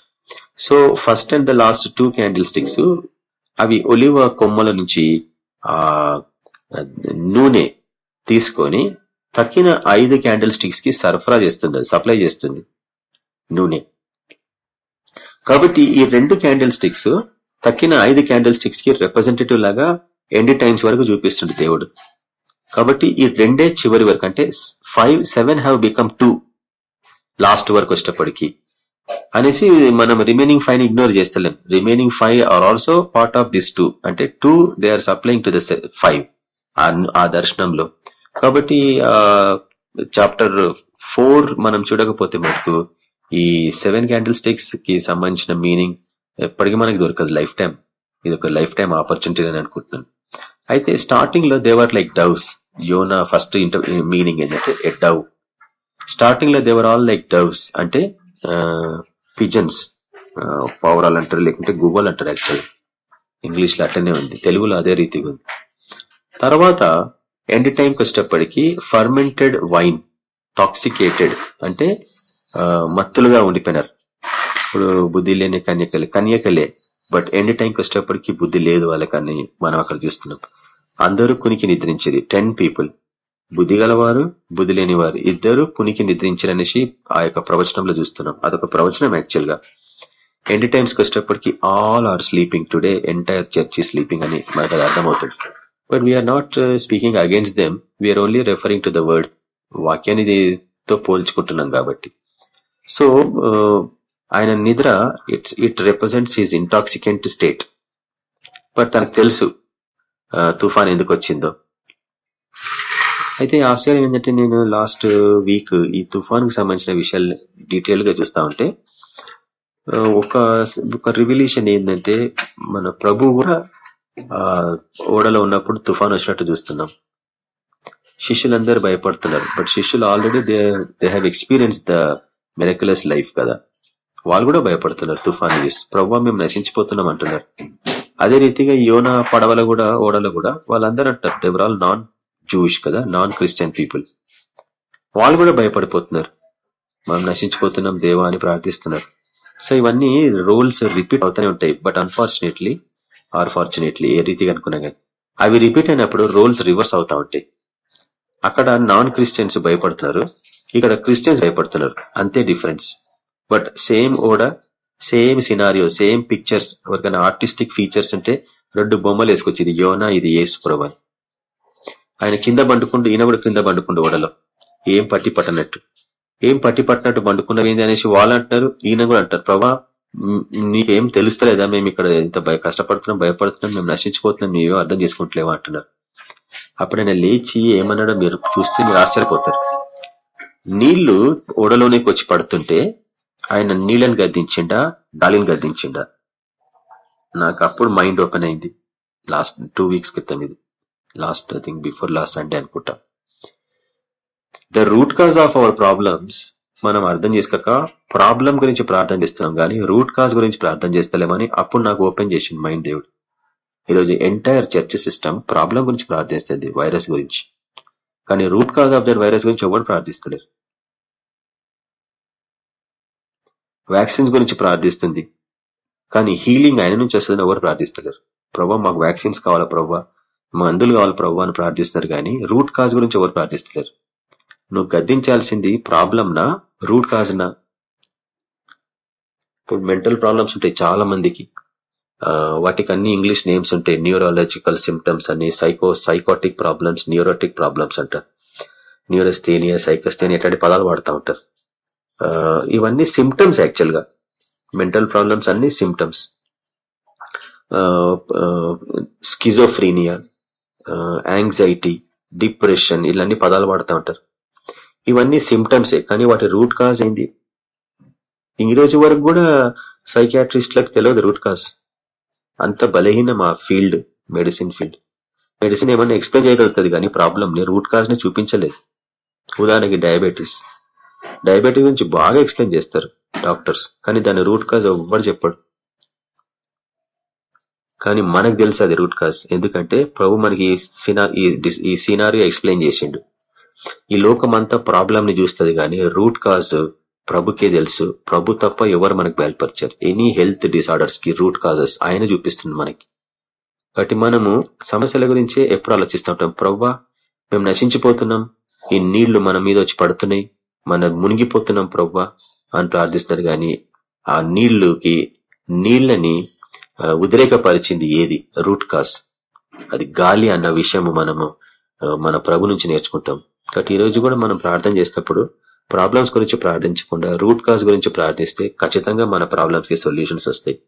So first and the last two candlesticks అవి ఒలివ కొమ్మల నుంచి ఆ నూనె తీసుకొని తక్కిన ఐదు క్యాండిల్ స్టిక్స్కి సరఫరా చేస్తుంది సప్లై చేస్తుంది నూనె. కాబట్టి ఈ రెండు క్యాండిల్ స్టిక్స్ తక్కిన ఐదు క్యాండిల్ స్టిక్స్కి రిప్రజెంటేటివ్ లాగా ఎండ్ టైమ్స్ వరకు చూపిస్తుంది దేవుడు. కాబట్టి ఈ రెండే చివరి వరకు అంటే five seven have become two last వరకు వచ్చేటప్పటికి. అనేసి మనం remaining five ignore చేస్తలేం. Remaining five are also part of this two అంటే two they are supplying to the five ఆ దర్శనంలో. కాబట్టి చాప్టర్ ఫోర్ మనం చూడకపోతే మటుకు ఈ సెవెన్ క్యాండిల్ స్టిక్స్కి సంబంధించిన మీనింగ్ ఎప్పటికీ మనకి దొరకదు. లైఫ్ టైం ఇది ఒక లైఫ్ టైం ఆపర్చునిటీ అని అనుకుంటున్నాను. అయితే స్టార్టింగ్లో దేవర్ లైక్ డవ్స్. యోనా ఫస్ట్ మీనింగ్ ఏంటంటే ఎ డవ్. స్టార్టింగ్లో they were all like doves అంటే పిజన్స్. పౌరాలు అంటారు లేకుంటే గువ్వలు అంటారు యాక్చువల్ ఇంగ్లీష్లో అట్లనే ఉంది. తెలుగులో అదే రీతిగా ఉంది. తర్వాత ఎండ్ టైంకి వచ్చేటప్పటికి ఫర్మెంటెడ్ వైన్ టాక్సికేటెడ్ అంటే మత్తులుగా ఉండిపోయినారు. ఇప్పుడు బుద్ధి లేని కన్యకలే కన్యకలే. బట్ ఎండ్ టైంకి వచ్చేటప్పటికి బుద్ధి లేదు వాళ్ళకని మనం అక్కడ చూస్తున్నాం. అందరూ కునికి నిద్రించేది. టెన్ పీపుల్ బుద్ధి గలవారు బుద్ధి లేని వారు ఇద్దరు కునికి నిద్రించారనేసి ఆ యొక్క ప్రవచనంలో చూస్తున్నాం. అదొక ప్రవచనం యాక్చువల్గా. ఎండ్ టైమ్స్కి వచ్చేటప్పటికి all are sleeping today entire church sleeping అని మనకు అర్థమవుతుంది. But we are not speaking against them we are only referring to the word వాక్యాన్ని తో పోల్చుకుంటున్నాం కాబట్టి. సో uh, ఆయన నిద్ర it's it represents his intoxicant state but తనకు తెలుసు తుఫాన్ ఎందుకు వచ్చిందో. అయితే ఆశ్చర్యం ఏంటంటే నేను లాస్ట్ వీక్ ఈ తుఫాన్కి సంబంధించిన విషయాలు డీటెయిల్గా చూస్తా ఉంటే ఒక ఒక రివల్యూషన్ ఏంటంటే మన ప్రభు కూడా ఓడలో ఉన్నప్పుడు తుఫాన్ వచ్చినట్టు చూస్తున్నాం. శిష్యులందరూ భయపడుతున్నారు. బట్ శిష్యులు already they they have experience the miraculous life కదా. వాళ్ళు కూడా భయపడుతున్నారు తుఫాన్ చూసి ప్రభు మేము నశించిపోతున్నాం అంటున్నారు. అదే రీతిగా యోన పడవలు కూడా ఓడలో కూడా వాళ్ళందరూ అంటారు they were all non Jewish కదా నాన్ క్రిస్టియన్ పీపుల్ వాళ్ళు కూడా భయపడిపోతున్నారు. మనం నశించిపోతున్నాం దేవా అని ప్రార్థిస్తున్నారు. సో ఇవన్నీ రోల్స్ రిపీట్ అవుతూనే ఉంటాయి. బట్ అన్ఫార్చునేట్లీ ఆర్ ఫార్చునేట్లీ ఏ రీతిగా అనుకున్నా కానీ అవి రిపీట్ అయినప్పుడు రోల్స్ రివర్స్ అవుతా ఉంటాయి. అక్కడ నాన్ క్రిస్టియన్స్ భయపడుతున్నారు. ఇక్కడ క్రిస్టియన్స్ భయపడుతున్నారు. అంతే డిఫరెన్స్ బట్ సేమ్ ఓడ సేమ్ సినారియో సేమ్ పిక్చర్స్ ఎవరికైనా ఆర్టిస్టిక్ ఫీచర్స్ ఉంటే రెండు బొమ్మలు వేసుకొచ్చి ఇది యోనా ఇది యేసు ప్రభు. ఆయన కింద బండుకుంటూ ఈయన కూడా కింద పండుకుండు ఓడలో. ఏం పట్టి పట్టనట్టు. ఏం పట్టి పట్టినట్టు బండుకున్నవేంది అనేసి వాళ్ళు అంటారు ఈయన కూడా అంటారు ప్రభా నీకేం తెలుస్తలేదా? మేము ఇక్కడ ఎంత భయ కష్టపడుతున్నాం భయపడుతున్నాం మేము నశించిపోతున్నాం మేమేం అర్థం చేసుకుంటలేవా అంటున్నారు. అప్పుడు ఆయన లేచి ఏమన్నాడో మీరు చూస్తే మీరు ఆశ్చర్యపోతారు. నీళ్ళు ఓడలోనికి వచ్చి పడుతుంటే ఆయన నీళ్ళని గద్దించిండా గాలిని గద్దించిండా. నాకు అప్పుడు మైండ్ ఓపెన్ అయింది. లాస్ట్ టూ వీక్స్ క్రితం ఇది. Last I think before last Sunday అనుకుంటా. The root cause of our problems మనం అర్థం చేసుకోక ప్రాబ్లం గురించి ప్రార్థన చేస్తున్నాం కానీ రూట్ కాజ్ గురించి ప్రార్థన చేస్తలేమని అప్పుడు నాకు ఓపెన్ చేసింది మైండ్ దేవుడు. ఈరోజు ఎంటైర్ చర్చ్ సిస్టమ్ ప్రాబ్లం గురించి ప్రార్థిస్తుంది వైరస్ గురించి. కానీ root cause of that virus గురించి ఎవరు ప్రార్థిస్తలేరు. వ్యాక్సిన్స్ గురించి ప్రార్థిస్తుంది కానీ హీలింగ్ ఆయన నుంచి వస్తుందని ఎవరు ప్రార్థిస్తలేరు. ప్రభావ మాకు వ్యాక్సిన్స్ కావాలా ప్రభావ మందులు కావాలి ప్రభావ అని ప్రార్థిస్తున్నారు కానీ రూట్ కాజ్ గురించి ఎవరు ప్రార్థిస్తలేరు. నువ్వు గద్దించాల్సింది ప్రాబ్లంనా రూట్ కాజ్ నా ఇప్పుడు మెంటల్ ప్రాబ్లమ్స్ ఉంటాయి చాలా మందికి వాటికి అన్ని ఇంగ్లీష్ నేమ్స్ ఉంటాయి. న్యూరాలజికల్ సిమ్టమ్స్ అన్ని psycho psychotic problems neurotic problems అంటారు. న్యూరస్థేనియా సైకోస్థేనియా ఇట్లాంటి పదాలు వాడుతూ ఉంటారు. ఇవన్నీ సిమ్టమ్స్ యాక్చువల్గా. మెంటల్ ప్రాబ్లమ్స్ అన్ని సిమ్టమ్స్ స్కిజోఫ్రీనియా యాంగ్జైటీ డిప్రెషన్ ఇలాంటి పదాలు వాడుతూ ఉంటారు. ఇవన్నీ సిమ్టమ్సే కానీ వాటి రూట్ కాజ్ ఏంది? ఈ రోజు వరకు కూడా సైకియాట్రిస్ట్లకు తెలియదు రూట్ కాజ్ అంత బలహీనం ఆ ఫీల్డ్ మెడిసిన్ ఫీల్డ్. మెడిసిన్ ఏమన్నా ఎక్స్ప్లెయిన్ చేయగలుగుతుంది కానీ ప్రాబ్లమ్ని రూట్ కాజ్ని చూపించలేదు. ఉదాహరణకి డయాబెటీస్. డయాబెటీస్ గురించి బాగా ఎక్స్ప్లెయిన్ చేస్తారు డాక్టర్స్. కానీ దాని రూట్ కాజ్ ఎవ్వరు చెప్పడు. కానీ మనకు తెలుసు అది రూట్ కాజ్. ఎందుకంటే ప్రభు మనకి ఈ సినా- ఈ ఎక్స్ప్లెయిన్ చేసిండు. ఈ లోకం అంతా ప్రాబ్లం ని చూస్తుంది కానీ రూట్ కాజ్ ప్రభుకే తెలుసు. ప్రభు తప్ప ఎవరు మనకు బయలుపరిచారు. ఎనీ హెల్త్ డిసార్డర్స్కి రూట్ కాజెస్ ఆయన చూపిస్తుంది మనకి. కాబట్టి మనము సమస్యల గురించే ఎప్పుడు ఆలోచిస్తూ ఉంటాం. ప్రవ్వా మేము నశించిపోతున్నాం. ఈ నీళ్ళు మన మీద వచ్చి పడుతున్నాయి. మనం మునిగిపోతున్నాం ప్రవ్వా అని ప్రార్థిస్తారు కానీ ఆ నీళ్ళుకి నీళ్ళని ఉద్రేకపరిచింది ఏది? రూట్ కాజ్ అది గాలి అన్న విషయము మనము మన ప్రభు నుంచి నేర్చుకుంటాం. కాబట్టి ఈరోజు కూడా మనం ప్రార్థన చేసినప్పుడు ప్రాబ్లమ్స్ గురించి ప్రార్థించకుండా రూట్ కాజ్ గురించి ప్రార్థిస్తే ఖచ్చితంగా మన ప్రాబ్లమ్స్కి సొల్యూషన్స్ వస్తాయి.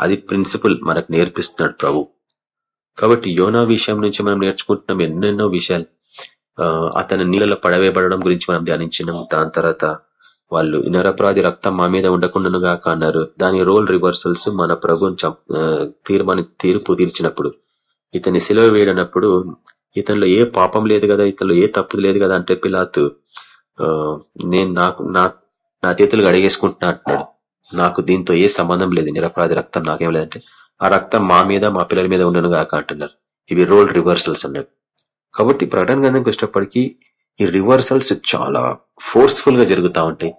అది ప్రిన్సిపల్ మనకు నేర్పిస్తున్నాడు ప్రభు. కాబట్టి యోనా విషయం నుంచి మనం నేర్చుకుంటున్నాం ఎన్నెన్నో విషయాలు. అతని నీళ్ళలో పడవేయబడడం గురించి మనం ధ్యానించినాం. దాని తర్వాత వాళ్ళు నిరపరాధి రక్తం మా మీద ఉండకుండానుగా అన్నారు. దాని రోల్ రివర్సల్స్ మన ప్రభుని చంప్- తీర్మాని తీర్పు తీర్చినప్పుడు ఇతని సెలవు వేయడనప్పుడు ఇతనిలో ఏ పాపం లేదు కదా ఇతనిలో ఏ తప్పు లేదు కదా అంటే పిలాతు నేను నాకు నా నా చేతులు అడిగేసుకుంటున్నా అంటున్నాడు నాకు దీంతో ఏ సంబంధం లేదు. నిరపరాధి రక్తం నాకేం లేదంటే ఆ రక్తం మా మీద మా పిల్లల మీద ఉండను కాక అంటున్నారు. ఇవి రోల్ రివర్సల్స్ అన్నాడు కాబట్టి ప్రకటన గ్రంథంకి వచ్చేటప్పటికీ ఈ రివర్సల్స్ చాలా ఫోర్స్ఫుల్గా జరుగుతూ ఉంటాయి.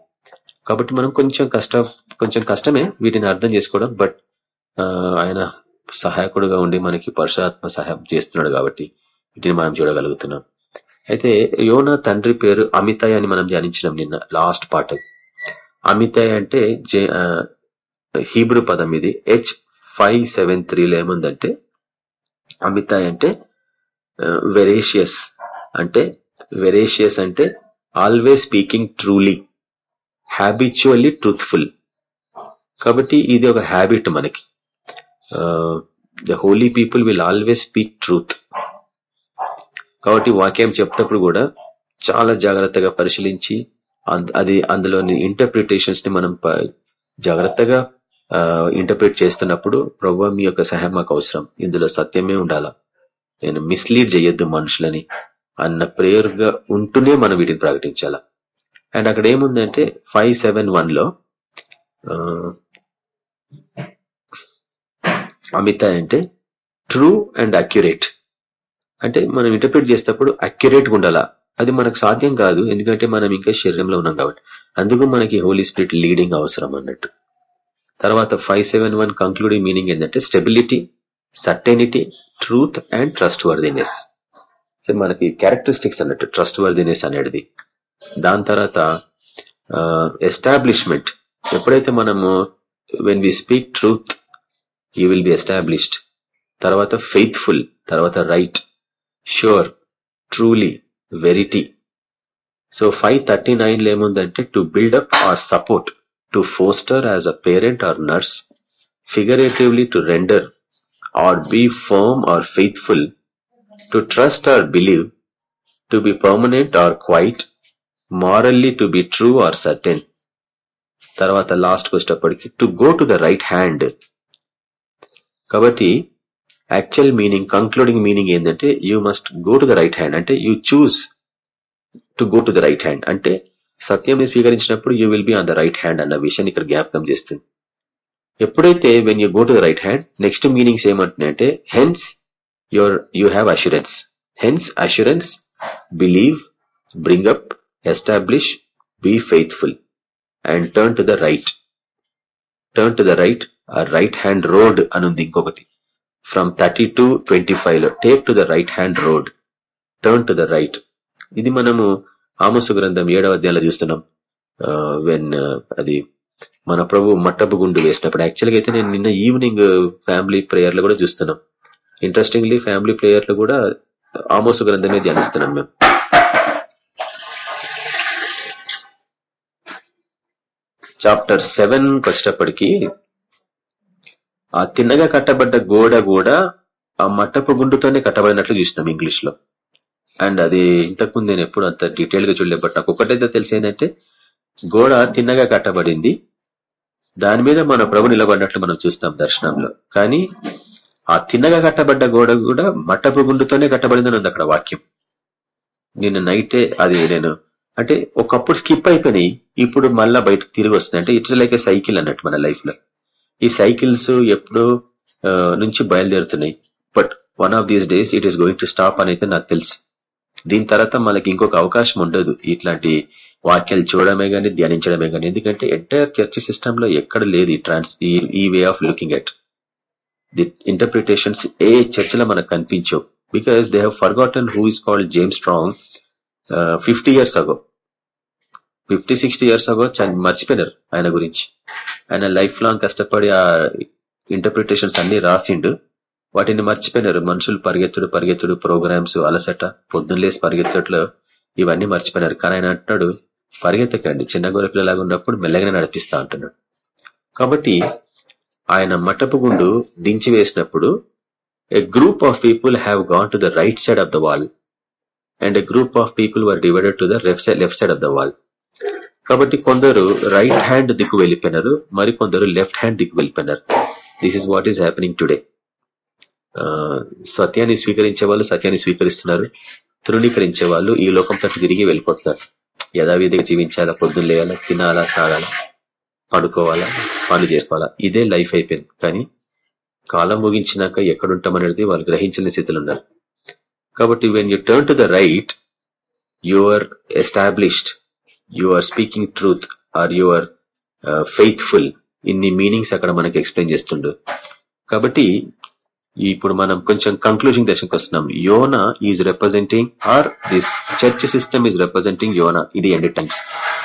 కాబట్టి మనం కొంచెం కష్ట కొంచెం కష్టమే వీటిని అర్థం చేసుకోవడం బట్ ఆయన సహాయకుడుగా ఉండి మనకి పరుషాత్మ సహాయం చేస్తున్నాడు కాబట్టి వీటిని మనం చూడగలుగుతున్నాం. అయితే యోనా తండ్రి పేరు అమితాయ్ అని మనం ధ్యానించినాం నిన్న లాస్ట్ పార్ట్ అమితాయ్ అంటే జే- హీబ్రూ పదం ఇది. హెచ్ ఫైవ్ సెవెన్ త్రీలో ఏముందంటే అమితాయ్ అంటే వెరేషియస్. అంటే వెరేషియస్ అంటే always speaking truly habitually truthful కాబట్టి ఇది ఒక హ్యాబిట్ మనకి. The holy people will always speak truth కాబట్టి వాక్యం చెప్తప్పుడు కూడా చాలా జాగ్రత్తగా పరిశీలించి అంద- అది అందులోని ఇంటర్ప్రిటేషన్స్ని మనం జాగ్రత్తగా ఇంటర్ప్రిట్ చేస్తున్నప్పుడు ప్రభు మీ యొక్క సహాయం మాకు అవసరం. ఇందులో సత్యమే ఉండాలా? నేను మిస్లీడ్ చేయొద్దు మనుషులని అన్న ప్రేయర్గా ఉంటూనే మనం వీటిని ప్రకటించాలా? అండ్ అక్కడ ఏముందంటే ఫైవ్ సెవెన్ వన్లో అమిత అంటే ట్రూ అండ్ అక్యురేట్ అంటే మనం ఇంటర్ప్రిట్ చేసేటప్పుడు అక్యురేట్గా ఉండాలా? అది మనకు సాధ్యం కాదు ఎందుకంటే మనం ఇంకా శరీరంలో ఉన్నాం కాబట్టి. అందుకు మనకి హోలీ స్పిరిట్ లీడింగ్ అవసరం అన్నట్టు. తర్వాత five seven one concluding meaning ఏంటంటే stability certainty truth and trustworthiness so మనకి క్యారెక్టరిస్టిక్స్ అన్నట్టు ట్రస్ట్ వర్దినెస్ అనేది దాని తర్వాత ఎస్టాబ్లిష్మెంట్ ఎప్పుడైతే మనము when we speak truth you will be established తర్వాత ఫెయిత్ఫుల్ తర్వాత right sure truly verity so five thirty nine లో ఏముందంటే to build up or support to foster as a parent or nurse figuratively to render or be firm or faithful to trust or believe to be permanent or quiet morally to be true or certain తర్వాత last వచ్చేటప్పటికి to go to the right hand కాబట్టి actual meaning concluding meaning ఏంటంటే you must go to the right hand అంటే you choose to go to the right hand అంటే సత్యం స్వీకరించినప్పుడు you will be on the right hand అన్న విషయాన్ని ఇక్కడ జ్ఞాపకం చేస్తుంది. ఎప్పుడైతే when you go to the right hand next meanings ఏమంటున్నాయంటే hence your you have assurance hence assurance believe bring up establish be faithful and turn to the right turn to the right ఆ right hand road అనుంది ఇంకొకటి. From thirty to twenty ఫైవ్లో. Take to the right hand road turn to the right ఇది మనము ఆమోసు గ్రంథం ఏడవ అధ్యాయంలో చూస్తున్నాం. వెన్ అది మన ప్రభు మట్టపు గుండు వేసినప్పుడు. యాక్చువల్గా అయితే నేను నిన్న ఈవినింగ్ ఫ్యామిలీ ప్రేయర్లు కూడా చూస్తున్నాం. ఇంట్రెస్టింగ్లీ ఫ్యామిలీ ప్రేయర్లు కూడా ఆమోసు గ్రంథమే ధ్యానిస్తున్నాం మేము. చాప్టర్ సెవెన్ వచ్చేటప్పటికి ఆ తిన్నగా కట్టబడ్డ గోడ కూడా ఆ మట్టపు గుండుతోనే కట్టబడినట్లు చూసినాం ఇంగ్లీష్లో అండ్ అది ఇంతకుముందు నేను ఎప్పుడు అంత డీటెయిల్గా చూడలేదు బట్ నాకు ఒకటైతే తెలిసి ఏంటంటే గోడ తిన్నగా కట్టబడింది. దాని మీద మన ప్రభు నిలబడినట్లు మనం చూస్తాం దర్శనంలో. కానీ ఆ తిన్నగా కట్టబడ్డ గోడ కూడా మట్టపు గుండుతోనే కట్టబడిందని ఉంది అక్కడ వాక్యం. నిన్న నైటే అది నేను అంటే ఒకప్పుడు స్కిప్ అయిపోయినాయి ఇప్పుడు మళ్ళా బయటకు తిరిగి వస్తున్నాయి. అంటే ఇట్స్ లైక్ ఏ సైకిల్ అన్నట్టు మన లైఫ్లో ఈ సైకిల్స్ ఎప్పుడు నుంచి బయలుదేరుతున్నాయి. But one of these days it is going to stop అనేది నాకు తెలుసు. దీని తర్వాత మనకి ఇంకొక అవకాశం ఉండదు ఇట్లాంటి వాక్యాలు చూడడమే కానీ ధ్యానించడమే కానీ ఎందుకంటే ఎంటైర్ చర్చ్ సిస్టమ్లో ఎక్కడ లేదు ఈ ట్రాన్స్ ఈ- ఈ way of looking at the interpretations ఏ చర్చలో మనకు కనిపించవు. Because they have forgotten who is called James Strong fifty years ago fifty sixty years ago మర్చిపోయినారు ఆయన గురించి. ఆయన లైఫ్ లాంగ్ కష్టపడి ఆ ఇంటర్ప్రిటేషన్స్ అన్ని రాసిండు. వాటిని మర్చిపోయినారు. మనుషులు పరిగెత్తుడు పరిగెత్తుడు ప్రోగ్రామ్స్ అలసట పొద్దున్నేసి పరిగెత్తట్లో ఇవన్నీ మర్చిపోయినారు. కానీ ఆయన అంటున్నాడు పరిగెత్తకండి. చిన్న గొర్రెపిల్లలాగా ఉన్నప్పుడు మెల్లగానే నడిపిస్తా అంటున్నాడు. కాబట్టి ఆయన మటపు గుండు దించి వేసినప్పుడు a group of people have gone to the right side of the wall and a group of people were divided to the left side left side of the wall కాబట్టి కొందరు రైట్ హ్యాండ్ దిక్కు వెళ్ళిపోయినారు మరి కొందరు left hand దిక్కు వెళ్ళిపోయినారు. This is what is happening today ఆ, సత్యాన్ని స్వీకరించే వాళ్ళు సత్యాన్ని స్వీకరిస్తున్నారు తృణీకరించే వాళ్ళు ఈ లోకంతో తిరిగి వెళ్ళిపోతున్నారు. యథావిధిగా జీవించాలా పొద్దున్న లేయాలా తినాలా తాగాల పడుకోవాలా పనులు చేసుకోవాలా ఇదే లైఫ్ అయిపోయింది. కానీ కాలం ముగించినాక ఎక్కడుంటామనేది వాళ్ళు గ్రహించిన స్థితిలో ఉన్నారు. కాబట్టి when you turn to the right you are established you are speaking truth or you are faithful ఇన్ని మీనింగ్స్ అక్కడ మనకి ఎక్స్ప్లెయిన్ చేస్తుండు. కాబట్టి ఇప్పుడు మనం కొంచెం కంక్లూజన్ దశకు వస్తున్నాం. యోనా is representing or this church system is representing యోనా. ఇది ఎండ్ టైమ్స్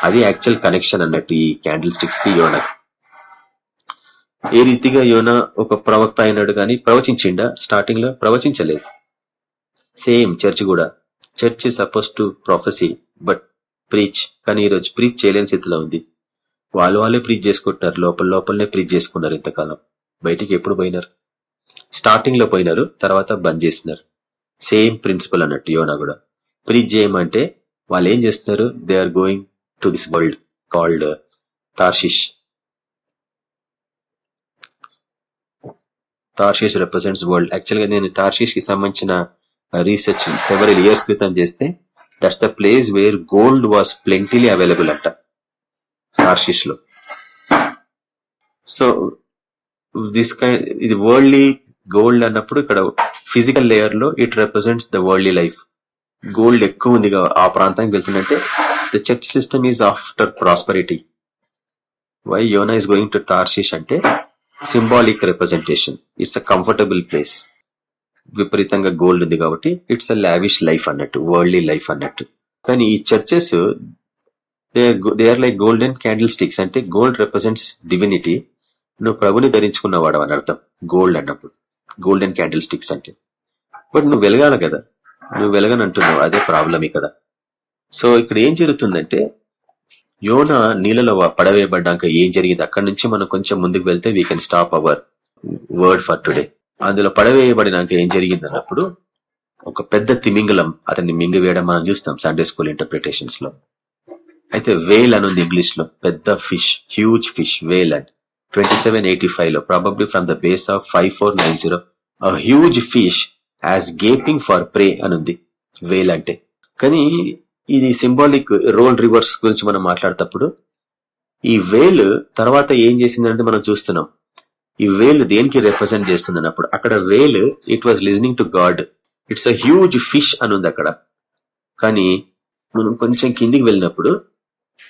అది యాక్చువల్ కనెక్షన్ అన్నట్టు ఈ క్యాండిల్ స్టిక్స్కి యోనా. ఏ రీతిగా యోనా ఒక ప్రవక్త అయినాడు కానీ ప్రవచించిండా? స్టార్టింగ్లో ప్రవచించలేదు. సేమ్ చర్చ్ కూడా. Church suppose to prophecy but preach కానీ ఈరోజు ప్రీచ్ చేయలేని స్థితిలో ఉంది. వాళ్ళు వాళ్ళే ప్రీచ్ చేసుకుంటున్నారు. లోపల లోపలనే ప్రీచ్ చేసుకున్నారు ఇంతకాలం. బయటికి ఎప్పుడు పోయినారు? స్టార్టింగ్లో పోయినారు తర్వాత బంద్ చేసినారు. సేమ్ ప్రిన్సిపల్ అన్నట్టు యోనా కూడా. ప్రీచ్ చేయమంటే వాళ్ళు ఏం చేస్తున్నారు? They are going to this world called Tarshish Tarshish represents world యాక్చువల్గా నేను తార్షిష్కి సంబంధించిన రీసెర్చ్ సెవెరల్ ఇయర్స్ క్రితం చేస్తే that's the place where gold was plentily available అంట తార్షిష్లో సో దిస్ కైండ్ ఇది వరల్డ్లీ గోల్డ్ అన్నప్పుడు ఇక్కడ ఫిజికల్ లేయర్లో it represents the worldly life gold ఎక్కువ ఉంది ఆ ప్రాంతానికి వెళ్తుందంటే the church system is after prosperity why Yona is going to Tarshish అంటే symbolic representation it's a comfortable place విపరీతంగా గోల్డ్ ఉంది కాబట్టి ఇట్స్ అ లావిష్ లైఫ్ అన్నట్టు వరల్డ్లీ లైఫ్ అన్నట్టు. కానీ ఈ churches they are like golden candlesticks అంటే gold represents divinity నువ్వు ప్రభుని ధరించుకున్నవాడు అని అర్థం. గోల్డ్ అన్నప్పుడు. గోల్డెన్ క్యాండిల్ స్టిక్స్ అంటే. బట్ నువ్వు వెలగాల కదా. నువ్వు వెలగనంటున్నావు అదే ప్రాబ్లం ఇక్కడ సో ఇక్కడ ఏం జరుగుతుందంటే యోన నీళ్ళలో పడవేయబడ్డాక ఏం జరిగింది? అక్కడి నుంచి మనం కొంచెం ముందుకు వెళ్తే we can stop our word for today అందులో పడవేయబడినాక ఏం జరిగింది అన్నప్పుడు ఒక పెద్ద తిమింగలం అతన్ని మింగివేయడం మనం చూస్తాం సండే స్కూల్ ఇంటర్ప్రిటేషన్స్లో. అయితే వేల్ అని ఉంది ఇంగ్లీష్లో. పెద్ద fish huge fish whale and twenty seven eighty ఫైవ్లో probably from the base of five four nine zero huge fish as gaping for prey అని ఉంది వేల్ అంటే. కానీ ఇది సింబాలిక్ రోల్ రివర్స్ గురించి మనం మాట్లాడేటప్పుడు ఈ వేల్ తర్వాత ఏం చేసిందంటే మనం చూస్తున్నాం. ఈ వేల్ దేనికి రిప్రజెంట్ చేస్తుంది అన్నప్పుడు అక్కడ whale it was listening to God it's a huge fish అని ఉంది అక్కడ. కానీ మనం కొంచెం కిందికి వెళ్ళినప్పుడు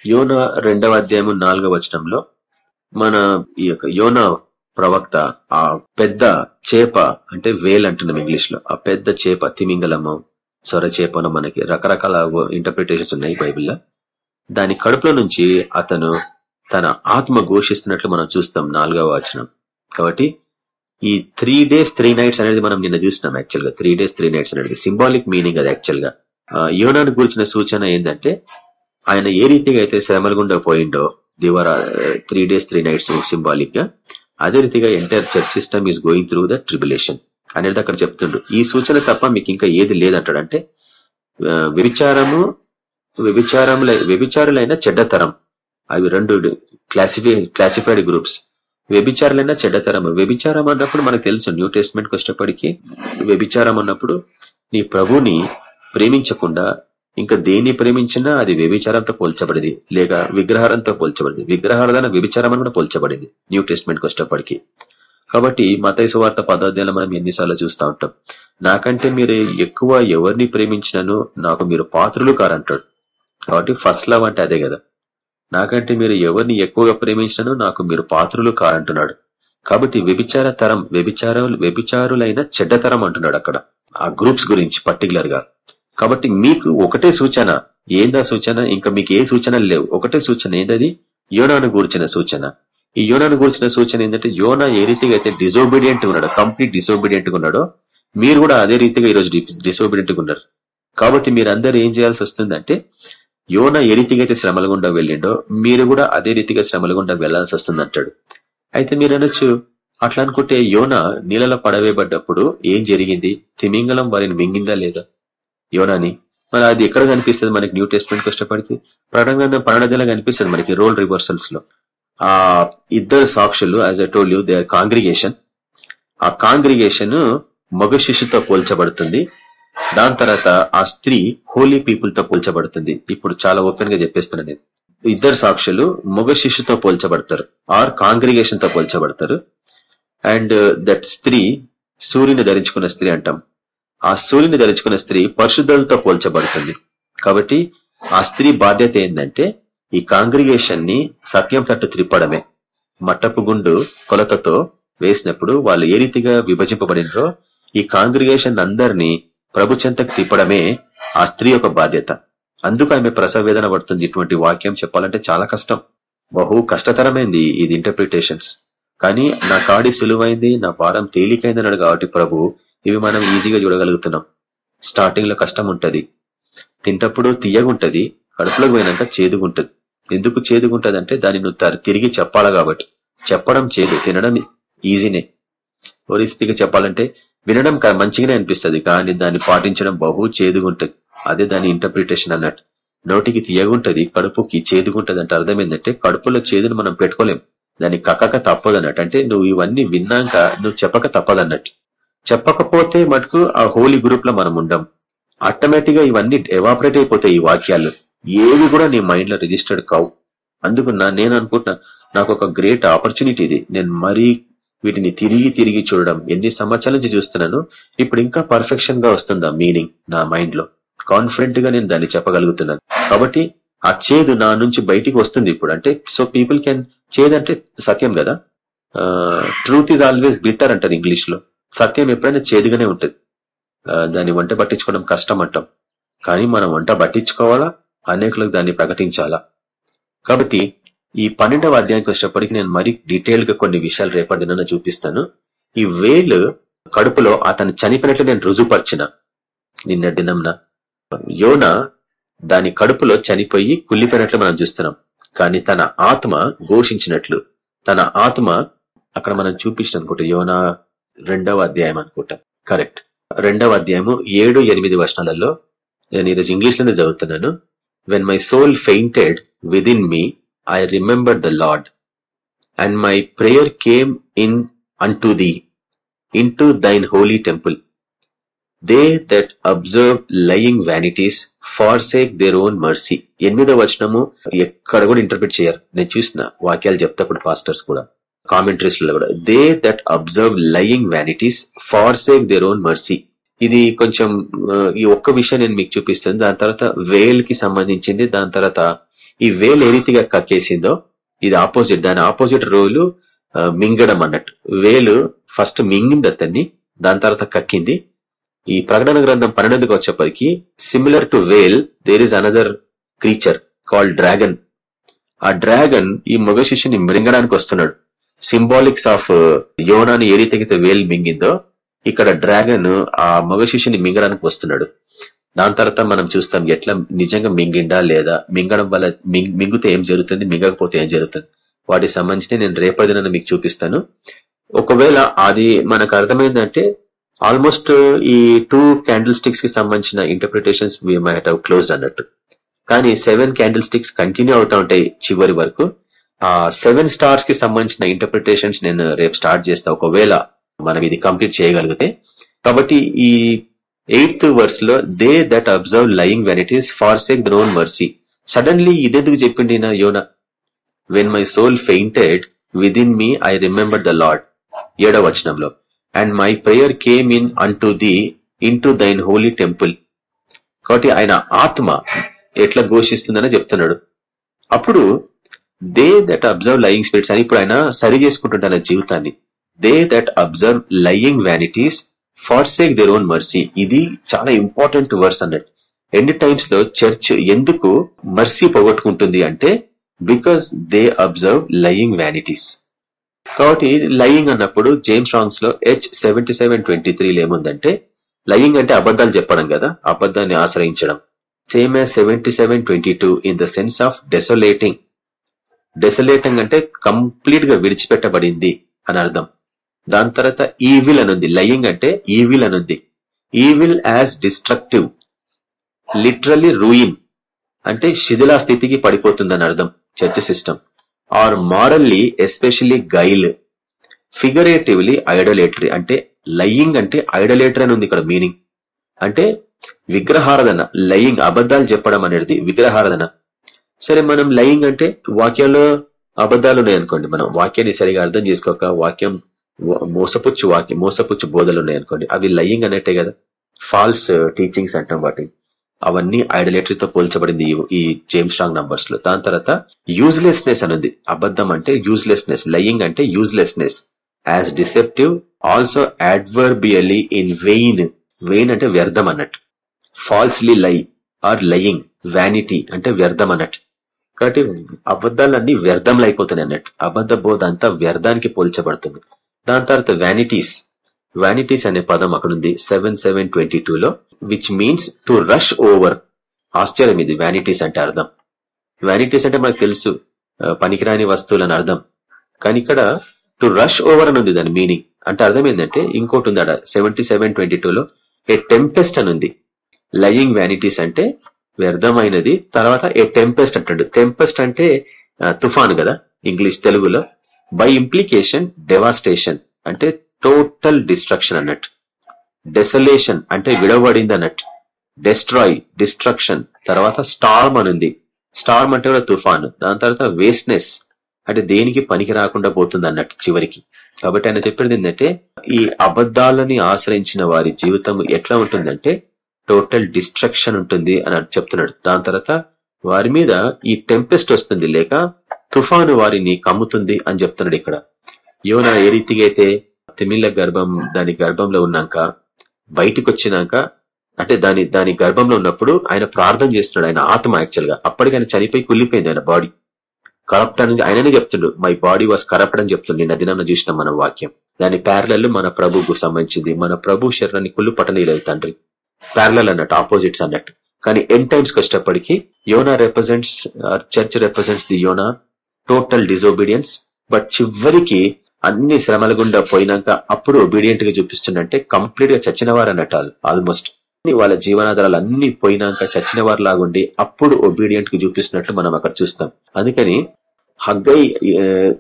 యోన రెండవ అధ్యాయము నాలుగవ వచనంలో మన ఈ యొక్క యోన ప్రవక్త ఆ పెద్ద చేప అంటే వేల్ అంటున్నాం ఇంగ్లీష్లో ఆ పెద్ద చేప తిమింగలము సొర చేపను మనకి రకరకాల ఇంటర్ప్రిటేషన్స్ ఉన్నాయి బైబిల్లో. దాని కడుపులో నుంచి అతను తన ఆత్మ ఘోషిస్తున్నట్లు మనం చూస్తాం నాలుగవ వచనం. కాబట్టి ఈ త్రీ డేస్ త్రీ నైట్స్ అనేది మనం నిన్న చూసినాం యాక్చువల్గా. త్రీ డేస్ త్రీ నైట్స్ అనేది సింబాలిక్ మీనింగ్ అది యాక్చువల్గా. యోనాను గురించిన సూచన ఏంటంటే ఆయన ఏ రీతిగా అయితే శ్రమల గుండా పోయిండో దివర త్రీ డేస్ త్రీ నైట్స్ సింబాలిక్గా అదే రీతిగా entire church system is going through the tribulation అనేది అక్కడ చెప్తుండ్రు. ఈ సూచన తప్ప మీకు ఇంకా ఏది లేదంటాడంటే ఆ, వ్యభిచారము వ్యభిచారముల వ్యభిచారులైన చెడ్డతరం. అవి రెండు క్లాసిఫై క్లాసిఫైడ్ గ్రూప్స్ వ్యభిచారాలైనా చెడ్డతరం వ్యభిచారం అన్నప్పుడు మనకు తెలుసు న్యూ టెస్ట్మెంట్ కష్టపడికి వ్యభిచారం అన్నప్పుడు నీ ప్రభుని ప్రేమించకుండా ఇంకా దేన్ని ప్రేమించినా అది వ్యభిచారంతో పోల్చబడింది లేక విగ్రహారంతో పోల్చబడింది. విగ్రహారాధన వ్యభిచారం అని కూడా పోల్చబడింది న్యూ టెస్ట్మెంట్ వచ్చేటప్పటికి కాబట్టి మతైసు వార్త పదార్థాలు మనం ఎన్నిసార్లు చూస్తూ ఉంటాం. నాకంటే మీరు ఎక్కువ ఎవరిని ప్రేమించినను నాకు మీరు పాత్రులు కారంటాడు. కాబట్టి ఫస్ట్ లవ్ అంటే అదే కదా. నాకంటే మీరు ఎవరిని ఎక్కువగా ప్రేమించినను నాకు మీరు పాత్రులు కారంటున్నాడు. కాబట్టి వ్యభిచార తరం వ్యభిచార వ్యభిచారులైన చెడ్డతరం అంటున్నాడు అక్కడ. ఆ గ్రూప్స్ గురించి పర్టికులర్గా. కాబట్టి మీకు ఒకటే సూచన. ఏందా సూచన? ఇంకా మీకు ఏ సూచనలు లేవు. ఒకటే సూచన ఏందది? యోనాను గూర్చిన సూచన. ఈ యోనాను గూర్చిన సూచన ఏంటంటే యోనా ఏ రీతిగా అయితే డిసోబీడియంట్ ఉన్నాడో కంప్లీట్ డిసోబీడియంట్ ఉన్నాడో మీరు కూడా అదే రీతిగా ఈరోజు డిసోబీడియంట్ ఉన్నారు. కాబట్టి మీరందరూ ఏం చేయాల్సి వస్తుందంటే యోన ఏ రీతిగా అయితే శ్రమల గుండా వెళ్ళిండో మీరు కూడా అదే రీతిగా శ్రమల గుండా వెళ్ళాల్సి వస్తుంది అంటాడు అయితే మీరు అనొచ్చు అట్లా అనుకుంటే యోన నీళ్ళలో పడవేయబడ్డప్పుడు ఏం జరిగింది? తిమింగలం వారిని మింగిందా లేదా? యోనాని మరి అది ఎక్కడ కనిపిస్తుంది మనకి? న్యూ టెస్ట్మెంట్ కష్టపడితే ప్రణగంధం పన్నెండులా కనిపిస్తుంది మనకి రోల్ రివర్సల్స్లో ఆ ఇద్దరు సాక్షులు as I told you the congregation ఆ కాంగ్రిగేషన్ మగ శిశుతో పోల్చబడుతుంది. దాని తర్వాత ఆ స్త్రీ హోలీ పీపుల్తో పోల్చబడుతుంది. ఇప్పుడు చాలా ఓపెన్గా చెప్పేస్తున్నా నేను. ఇద్దరు సాక్షులు మొగ శిష్యుతో పోల్చబడతారు. ఆర్ కాంగ్రిగేషన్తో పోల్చబడతారు. అండ్ దట్ స్త్రీ సూర్యుని ధరించుకున్న స్త్రీ అంటాం. ఆ సూర్యుని ధరించుకున్న స్త్రీ పరిశుద్ధులతో పోల్చబడుతుంది. కాబట్టి ఆ స్త్రీ బాధ్యత ఏంటంటే ఈ కాంగ్రిగేషన్ని సత్యం తట్టు త్రిప్పడమే మట్టపు గుండు కొలతతో వేసినప్పుడు వాళ్ళు ఏ రీతిగా విభజింపబడినరో ఈ కాంగ్రిగేషన్ అందరినీ ప్రభు చెంతకు తిప్పడమే ఆ స్త్రీ యొక్క బాధ్యత. అందుకు ఆమె ప్రసవేదన పడుతుంది. ఇటువంటి వాక్యం చెప్పాలంటే చాలా కష్టం. బహు కష్టతరమైంది ఇది ఇంటర్ప్రిటేషన్స్ కానీ నా కాడి సులువైంది నా భారం తేలికైందన్నాడు కాబట్టి ప్రభు ఇవి మనం ఈజీగా చూడగలుగుతున్నాం. స్టార్టింగ్లో కష్టం ఉంటది. తింటప్పుడు తీయగుంటది కడుపులోకి పోయినాక చేదుగుంటది. ఎందుకు చేదుగుంటది అంటే దాన్ని నువ్వు తిరిగి చెప్పాలా కాబట్టి. చెప్పడం చేదు తినడం ఈజీనే పరిస్థితిగా చెప్పాలంటే వినడం మంచిగానే అనిపిస్తుంది కానీ దాన్ని పాటించడం బహు చేదుగుంటది. అదే దాని ఇంటర్ప్రిటేషన్ అన్నట్టు. నోటికి తీయగుంటది కడుపుకి చేదుగుంటది అంటే అర్థం ఏంటంటే కడుపులో చేదును మనం పెట్టుకోలేం. దాన్ని కక్కక తప్పదన్నట్టు. అంటే నువ్వు ఇవన్నీ విన్నాక నువ్వు చెప్పక తప్పదన్నట్టు. చెప్పకపోతే మటుకు ఆ హోలీ గ్రూప్లో మనం ఉండం. ఆటోమేటిక్గా ఇవన్నీ ఎవాపరేట్ అయిపోతాయి ఈ వాక్యాలు. ఏవి కూడా నీ మైండ్లో రిజిస్టర్డ్ కావు. అందుకు నేను అనుకుంటున్నా నాకు ఒక గ్రేట్ ఆపర్చునిటీ ఇది. నేను మరీ వీటిని తిరిగి తిరిగి చూడడం. ఎన్ని సంవత్సరాల నుంచి చూస్తున్నాను ఇప్పుడు ఇంకా పర్ఫెక్షన్గా వస్తుంది ఆ మీనింగ్ నా మైండ్లో? కాన్ఫిడెంట్గా నేను దాన్ని చెప్పగలుగుతున్నాను. కాబట్టి ఆ చేదు నా నుంచి బయటికి వస్తుంది ఇప్పుడు. అంటే సో పీపుల్ కెన్ చేదు అంటే సత్యం కదా? ట్రూత్ ఈజ్ ఆల్వేస్ బిట్టర్ అంటారు ఇంగ్లీష్లో. సత్యం ఎప్పుడైనా చేదుగానే ఉంటుంది. దాన్ని వంట పట్టించుకోవడం కష్టం అంటాం. కానీ మనం వంట పట్టించుకోవాలా? అనేకులకు దాన్ని ప్రకటించాలా? కాబట్టి ఈ పన్నెండవ అధ్యాయానికి వచ్చేటప్పటికి నేను మరీ డీటెయిల్గా కొన్ని విషయాలు రేపటి దిన చూపిస్తాను. ఈ వేలు కడుపులో అతను చనిపోయినట్లు నేను రుజుపరిచిన నిన్న దినంన. యోన దాని కడుపులో చనిపోయి కుళ్ళిపోయినట్లు మనం చూస్తున్నాం. కానీ తన ఆత్మ ఘోషించినట్లు. తన ఆత్మ అక్కడ మనం చూపించిన అనుకుంటా యోన రెండవ అధ్యాయం అనుకుంటా. కరెక్ట్. రెండవ అధ్యాయము ఏడు ఎనిమిది వర్షాలలో నేను ఈరోజు ఇంగ్లీష్లోనే చదువుతున్నాను. When my soul fainted within me I remember the Lord and my prayer came in an the into thine holy temple they that observe lying vanities forsake their own mercy ఎనిమిదో వచనము ఎక్కడ కూడా ఇంటర్ప్రిట్ చేయరు. నేను చూసిన వాక్యాలు చెప్తప్పుడు pastors కూడా కామెంటరీస్లో కూడా. They that observe lying vanities forsake their own mercy ఇది కొంచెం ఈ ఒక్క విషయం నేను మీకు చూపిస్తాను. దాని తర్వాత వేల్కి సంబంధించింది. దాని తర్వాత ఈ వేలు ఏ రీతిగా కక్కేసిందో ఇది ఆపోజిట్ దాని ఆపోజిట్ రోలు మింగడం అన్నట్టు. వేలు ఫస్ట్ మింగింది అతన్ని దాని తర్వాత కక్కింది. ఈ ప్రకటన గ్రంథం పన్నెండుకి వచ్చేప్పటికి similar to whale there is another creature called dragon ఆ డ్రాగన్ ఈ మగ శిష్యుని మింగడానికి వస్తున్నాడు. సింబాలిక్స్ ఆఫ్ యోనాని ఏ రీతికైతే వేల్ మింగిందో ఇక్కడ డ్రాగన్ ఆ మగ శిష్యుని మింగడానికి వస్తున్నాడు. దాని తర్వాత మనం చూస్తాం ఎట్లా నిజంగా మింగిండా లేదా? మింగడం వల్ల మింగితే ఏం జరుగుతుంది? మింగకపోతే ఏం జరుగుతుంది? వాటికి సంబంధించి నేను రేపదిన మీకు చూపిస్తాను. ఒకవేళ అది మనకు అర్థమైందంటే ఆల్మోస్ట్ ఈ టూ క్యాండిల్ స్టిక్స్కి సంబంధించిన ఇంటర్ప్రిటేషన్స్ మైట్ హవ్ క్లోజ్డ్ అన్నట్టు. కానీ సెవెన్ క్యాండిల్ స్టిక్స్ కంటిన్యూ అవుతా ఉంటాయి చివరి వరకు. ఆ సెవెన్ స్టార్స్కి సంబంధించిన ఇంటర్ప్రిటేషన్స్ నేను రేపు స్టార్ట్ చేస్తా. ఒకవేళ మనం ఇది కంప్లీట్ చేయగలిగితే. కాబట్టి ఈ eighth వర్స్లో they that observe lying vanities for sake own mercy. Suddenly ఇదెందుకు చెప్పిండి నా Jonah? When my soul fainted within me I remember the Lord ఏడవ వచనంలో and my prayer came in unto thee into thine holy temple కాబట్టి ఆయన ఆత్మ ఎట్లా ఘోషిస్తుందని చెప్తున్నాడు. అప్పుడు they that observe lying spirits అని ఇప్పుడు ఆయన సరి చేసుకుంటుంటారు జీవితాన్ని. They that observe lying vanities forsake their own mercy ఇది చాలా ఇంపార్టెంట్ వర్స్ అన్నట్టు ఎన్ని టైమ్స్లో చర్చ్ ఎందుకు మర్సీ పోగొట్టుకుంటుంది అంటే because they observe lying vanities కాబట్టి లయింగ్ అన్నప్పుడు జేమ్స్ రాంగ్స్లో హెచ్ సెవెంటీ సెవెన్ ట్వంటీ త్రీలో ఏముందంటే లయింగ్ అంటే అబద్ధాలు చెప్పడం కదా అబద్ధాన్ని ఆశ్రయించడం. Same seventy seven twenty two in the sense of desolating desolating అంటే కంప్లీట్గా విడిచిపెట్టబడింది అని అర్థం. దాని తర్వాత ఈవిల్ అనుంది. లయింగ్ అంటే ఈవిల్ అనుంది. Evil as destructive literally ruin అంటే శిథిలా స్థితికి పడిపోతుందని అర్థం. Church system or morally especially guile figuratively idolatry అంటే లయింగ్ అంటే ఐడోలేటరీ అని ఉంది ఇక్కడ మీనింగ్ అంటే విగ్రహారాధన లయింగ్ అబద్ధాలు చెప్పడం అనేది విగ్రహారాధన. సరే మనం లయింగ్ అంటే వాక్యంలో అబద్ధాలు ఉన్నాయనుకోండి. మనం వాక్యాన్ని సరిగా అర్థం చేసుకోక వాక్యం మోసపుచ్చు వాక్యం మోసపుచ్చు బోధలు ఉన్నాయనుకోండి అవి లయింగ్ అనేట్టే కదా. ఫాల్స్ టీచింగ్స్ uh, అంటాం వాటి అవన్నీ ఐడలేటరీతో పోల్చబడింది ఈ- జేమ్స్ రాంగ్ నంబర్స్లో. దాని తర్వాత యూజ్లెస్నెస్ అనేది అబద్ధం అంటే యూజ్లెస్నెస్ లయింగ్ అంటే uselessness as deceptive also adverbially in vain vain అంటే వ్యర్థం అన్నట్టు. ఫాల్స్లీ లై ఆర్ లయింగ్ వ్యానిటీ అంటే వ్యర్థం అన్నట్టు. కాబట్టి అబద్ధాలన్నీ వ్యర్థంలో అయిపోతున్నాయి అన్నట్టు. అబద్ధ బోధ అంతా వ్యర్థానికి పోల్చబడుతుంది. దాని తర్వాత వ్యానిటీస్ వ్యానిటీస్ అనే పదం అక్కడ ఉంది సెవెన్ సెవెన్ ట్వంటీ లో which means to rush over ఆశ్చర్యం ఇది. వ్యానిటీస్ అంటే అర్థం. వ్యానిటీస్ అంటే మనకు తెలుసు. పనికిరాని వస్తువులని అర్థం. కానీ ఇక్కడ టు రష్ ఓవర్ అని ఉంది దాని మీనింగ్ అంటే అర్థం ఏంటంటే ఇంకోటి ఉంది అక్కడ సెవెంటీ సెవెన్ ట్వంటీ లో ఏ టెంపెస్ట్ అని ఉంది. లయింగ్ వ్యానిటీస్ అంటే వ్యర్థమైనది. తర్వాత ఏ టెంపెస్ట్ అంటాడు. టెంపెస్ట్ అంటే తుఫాన్ తుఫాను కదా ఇంగ్లీష్ తెలుగులో. బై ఇంప్లికేషన్ డెవాస్టేషన్ అంటే టోటల్ డిస్ట్రక్షన్ అన్నట్టు. డెసలేషన్ అంటే విడవబడింది అన్నట్టు డెస్ట్రాయ్ డిస్ట్రక్షన్ తర్వాత స్టార్మ్ అనుంది. స్టార్మ్ అంటే కూడా తుఫాన్. దాని తర్వాత వేస్ట్నెస్ అంటే దేనికి పనికి రాకుండా పోతుంది అన్నట్టు చివరికి. కాబట్టి ఆయన చెప్పేది ఏంటంటే ఈ అబద్ధాలని ఆశ్రయించిన వారి జీవితం ఎట్లా ఉంటుందంటే టోటల్ డిస్ట్రక్షన్ ఉంటుంది అని చెప్తున్నాడు. దాని తర్వాత వారి మీద ఈ టెంపెస్ట్ వస్తుంది లేక తుఫాను వారిని కమ్ముతుంది అని చెప్తున్నాడు ఇక్కడ. యోన ఏ రీతిగా అయితే తిమిళ్ళ గర్భం దాని గర్భంలో ఉన్నాక బయటికి వచ్చినాక అంటే దాని దాని గర్భంలో ఉన్నప్పుడు ఆయన ప్రార్థన చేస్తున్నాడు ఆయన ఆత్మ యాక్చువల్గా. అప్పటికి ఆయన చనిపోయి కుళ్ళిపోయింది ఆయన బాడీ కరప్ట్ అని ఆయననే చెప్తుండు మై బాడీ వాస్ కరప్ట్ అని చెప్తుండు. నిన్న దినాన్ని చూసిన మన వాక్యం. దాని ప్యారలల్ మన ప్రభుకు సంబంధించింది. మన ప్రభు శరీరాన్ని కుళ్ళు పట్టనీయలేదు తండ్రి. ప్యారలల్ అన్నట్టు ఆపోజిట్స్ అన్నట్టు. కానీ ఎన్ టైమ్స్ కష్టపడికి యోనా represents church represents the Yona total disobedience but చివరికి అన్ని శ్రమల గుండా పోయినాక అప్పుడు ఒబీడియంట్గా చూపిస్తుందంటే కంప్లీట్గా చచ్చిన వారు అన్నట్టు ఆల్మోస్ట్ వాళ్ళ జీవనాధారాలు అన్ని పోయినాక చచ్చిన వారు లాగుండి అప్పుడు ఒబీడియంట్కి చూపిస్తున్నట్లు మనం అక్కడ చూస్తాం. అందుకని హగ్గై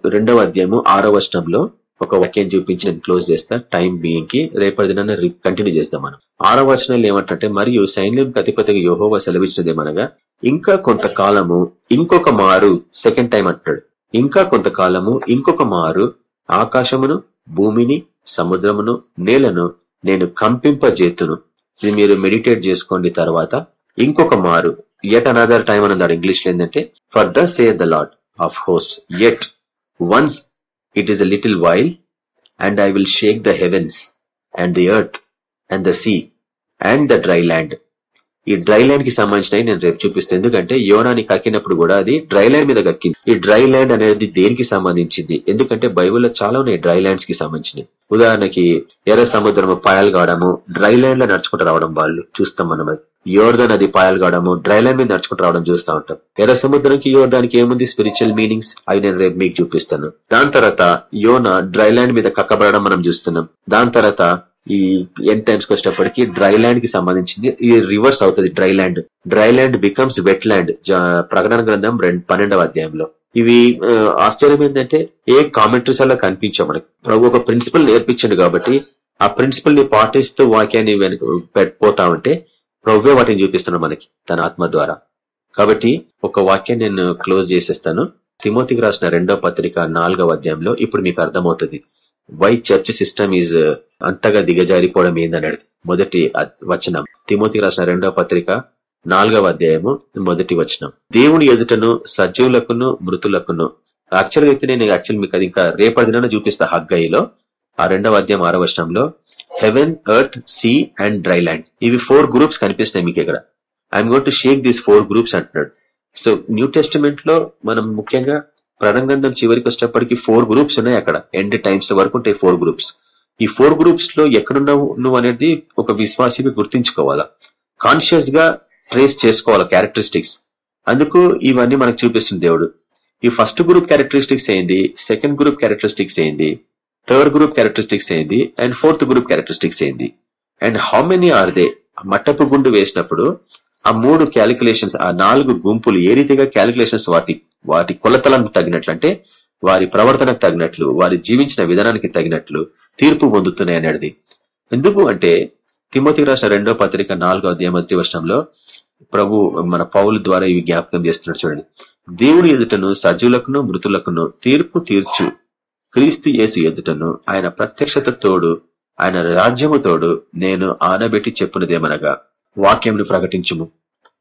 రెండవ అధ్యాయము ఆరో వచనంలో ఒక వాక్యం చూపించి నేను క్లోజ్ చేస్తా. టైం బీయింగ్కి రేపటి దినాన్ని కంటిన్యూ చేస్తాం మనం. ఆరో వచనంలో ఏమంటే మరియు సైన్యం అధిపతిగా యోహోవా సెలవించినది ఏమనగా ఇంకా కొంతకాలము ఇంకొక మారు సెకండ్ టైం అంటున్నాడు. ఇంకా కొంతకాలము ఇంకొక మారు ఆకాశమును భూమిని సముద్రమును నేలను నేను కంపింపజేతును. ఇది మీరు మెడిటేట్ చేసుకోండి తర్వాత. ఇంకొక మారు ఎట్ అనదర్ టైం అని అన్నాడు. ఇంగ్లీష్లో ఏంటంటే for thus saith the Lord of host yet once it is a little while and I will shake the heavens and the earth and the sea and the dry land ఈ dry ల్యాండ్కి సంబంధించినవి నేను రేపు చూపిస్తాను. ఎందుకంటే యోనాని కక్కినప్పుడు కూడా అది dry land మీద కక్కింది. ఈ డ్రై ల్యాండ్ అనేది దేనికి సంబంధించింది? ఎందుకంటే బైబిల్లో చాలా ఉన్నాయి డ్రై ల్యాండ్స్కి సంబంధించినవి. ఉదాహరణకి ఎర్ర సముద్రము పాయలు కావడము డ్రై ల్యాండ్లో నడుచుకుంటూ రావడం వాళ్ళు చూస్తాం మనం అది. యోర్ధ నది పాయలు కావడము డ్రై ల్యాండ్ మీద నడుచుకుంటూ రావడం చూస్తూ ఉంటాం. ఎర్ర సముద్రంకి యోర్ధానికి ఏముంది? స్పిరిచువల్ మీనింగ్స్ అవి నేను రేపు మీకు చూపిస్తాను. దాని తర్వాత యోన డ్రై ల్యాండ్ మీద కక్కబడడం మనం చూస్తున్నాం. దాని తర్వాత ఈ ఎన్ టైమ్స్కి వచ్చేటప్పటికి డ్రై ల్యాండ్కి సంబంధించింది ఇది రివర్స్ అవుతుంది dry land. Dry land becomes wet land ప్రకటన గ్రంథం రెండు పన్నెండవ అధ్యాయంలో. ఇవి ఆశ్చర్యం ఏంటంటే ఏ కామెంటరీస్ అలా కనిపించాం మనకి. ప్రభు ఒక ప్రిన్సిపల్ నేర్పించండు కాబట్టి ఆ ప్రిన్సిపల్ని పాటిస్తూ వాక్యాన్ని వెనక పోతా ఉంటే ప్రవ్వే వాటిని చూపిస్తున్నాడు మనకి తన ఆత్మ ద్వారా. కాబట్టి ఒక వాక్యం నేను క్లోజ్ చేసేస్తాను. తిమోతికి రాసిన రెండో పత్రిక నాలుగవ అధ్యాయంలో ఇప్పుడు మీకు అర్థమవుతుంది. వై చర్చ్ సిస్టమ్ ఈజ్ అంతగా దిగజారిపోవడం ఏందన్నాడు మొదటి వచనం. తిమోతికి రాసిన రెండవ పత్రిక నాలుగవ అధ్యాయము మొదటి వచనం. దేవుని ఎదుటను సజీవులకును మృతులకును. యాక్చువల్గా అయితే నేను యాక్చువల్ మీకు అది ఇంకా రేపటి దినాన చూపిస్తా హగ్గయిలో. ఆ రెండవ అధ్యాయం ఆరవచనంలో heaven earth sea and dry land ఇవి ఫోర్ గ్రూప్స్ కనిపిస్తున్నాయి మీకు ఇక్కడ. I'm got to shake these four groups అంటున్నాడు. సో న్యూ టెస్టిమెంట్లో మనం ముఖ్యంగా ప్రణంగంధం చివరికి వచ్చేటప్పటికి ఫోర్ గ్రూప్స్ ఉన్నాయి అక్కడ. ఎండ్ టైమ్స్ వరకు ఉంటాయి ఫోర్ గ్రూప్స్ ఈ ఫోర్ గ్రూప్స్లో ఎక్కడున్నావు నువ్వు అనేది ఒక విశ్వాసిగా గుర్తించుకోవాలా? కాన్షియస్గా ట్రేస్ చేసుకోవాలా క్యారెక్టరిస్టిక్స్ అందుకు ఇవన్నీ మనకు చూపిస్తుంది దేవుడు. ఈ ఫస్ట్ గ్రూప్ క్యారెక్టరిస్టిక్స్ ఏంది? సెకండ్ గ్రూప్ క్యారెక్టరిస్టిక్స్ ఏంది? థర్డ్ గ్రూప్ క్యారెక్టరిస్టిక్స్ ఏంది? అండ్ ఫోర్త్ గ్రూప్ క్యారెక్టరిస్టిక్స్ ఏంది? And how many are they మట్టపు గుండు వేసినప్పుడు ఆ మూడు క్యాలిక్యులేషన్స్ ఆ నాలుగు గుంపులు ఏ రీతిగా క్యాలిక్యులేషన్స్ వాటి వాటి కొలతలను తగినట్లు అంటే వారి ప్రవర్తనకు తగినట్లు వారి జీవించిన విధానానికి తగినట్లు తీర్పు పొందుతున్నాయి అనేది ఎందుకు అంటే తిమోతి రాష్ట్ర రెండో పత్రిక నాలుగో అధ్యాయ మొదటి వర్షంలో ప్రభు మన పౌలు ద్వారా ఇవి జ్ఞాపకం చేస్తున్నాడు చూడండి. దేవుని ఎదుటను సజీవులకును మృతులకును తీర్పు తీర్చు క్రీస్తు యేసు ఎదుటను ఆయన ప్రత్యక్షత తోడు ఆయన రాజ్యము తోడు నేను ఆనబెట్టి చెప్పునదేమనగా వాక్యంను ప్రకటించుము.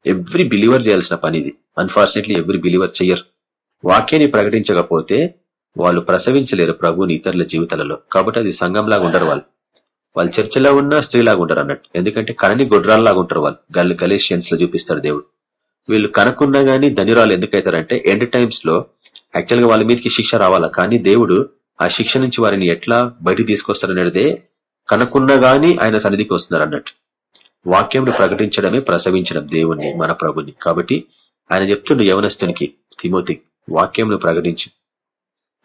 ఎవ్రీ బిలీవర్ చేయాల్సిన పని ఇది అన్ఫార్చునేట్లీ ఎవ్రీ బిలీవర్ చెయ్యరు. వాక్యాన్ని ప్రకటించకపోతే వాళ్ళు ప్రసవించలేరు ప్రభుని ఇతరుల జీవితాలలో. కాబట్టి అది సంఘంలాగా ఉండరు వాళ్ళు. వాళ్ళు చర్చలో ఉన్న స్త్రీలాగా ఉంటారు అన్నట్టు. ఎందుకంటే కనని గుడ్రాల్లాగా ఉంటారు వాళ్ళు. గల్ గలేషియన్స్లో చూపిస్తారు దేవుడు. వీళ్ళు కనుక్కున్నా గానీ ధనిరాలు ఎందుకైతారంటే ఎండ్ టైమ్స్లో యాక్చువల్గా వాళ్ళ మీదకి శిక్ష రావాలా. కానీ దేవుడు ఆ శిక్ష నుంచి వారిని ఎట్లా బయటికి తీసుకొస్తారనేదే కనుక్కున్నా గానీ ఆయన సన్నిధికి వస్తున్నారు అన్నట్టు. వాక్యంను ప్రకటించడమే ప్రసవించడం దేవుణ్ణి మన ప్రభుని. కాబట్టి ఆయన చెప్తుండు యవనస్తునికి తిమోతి వాక్యంను ప్రకటించు.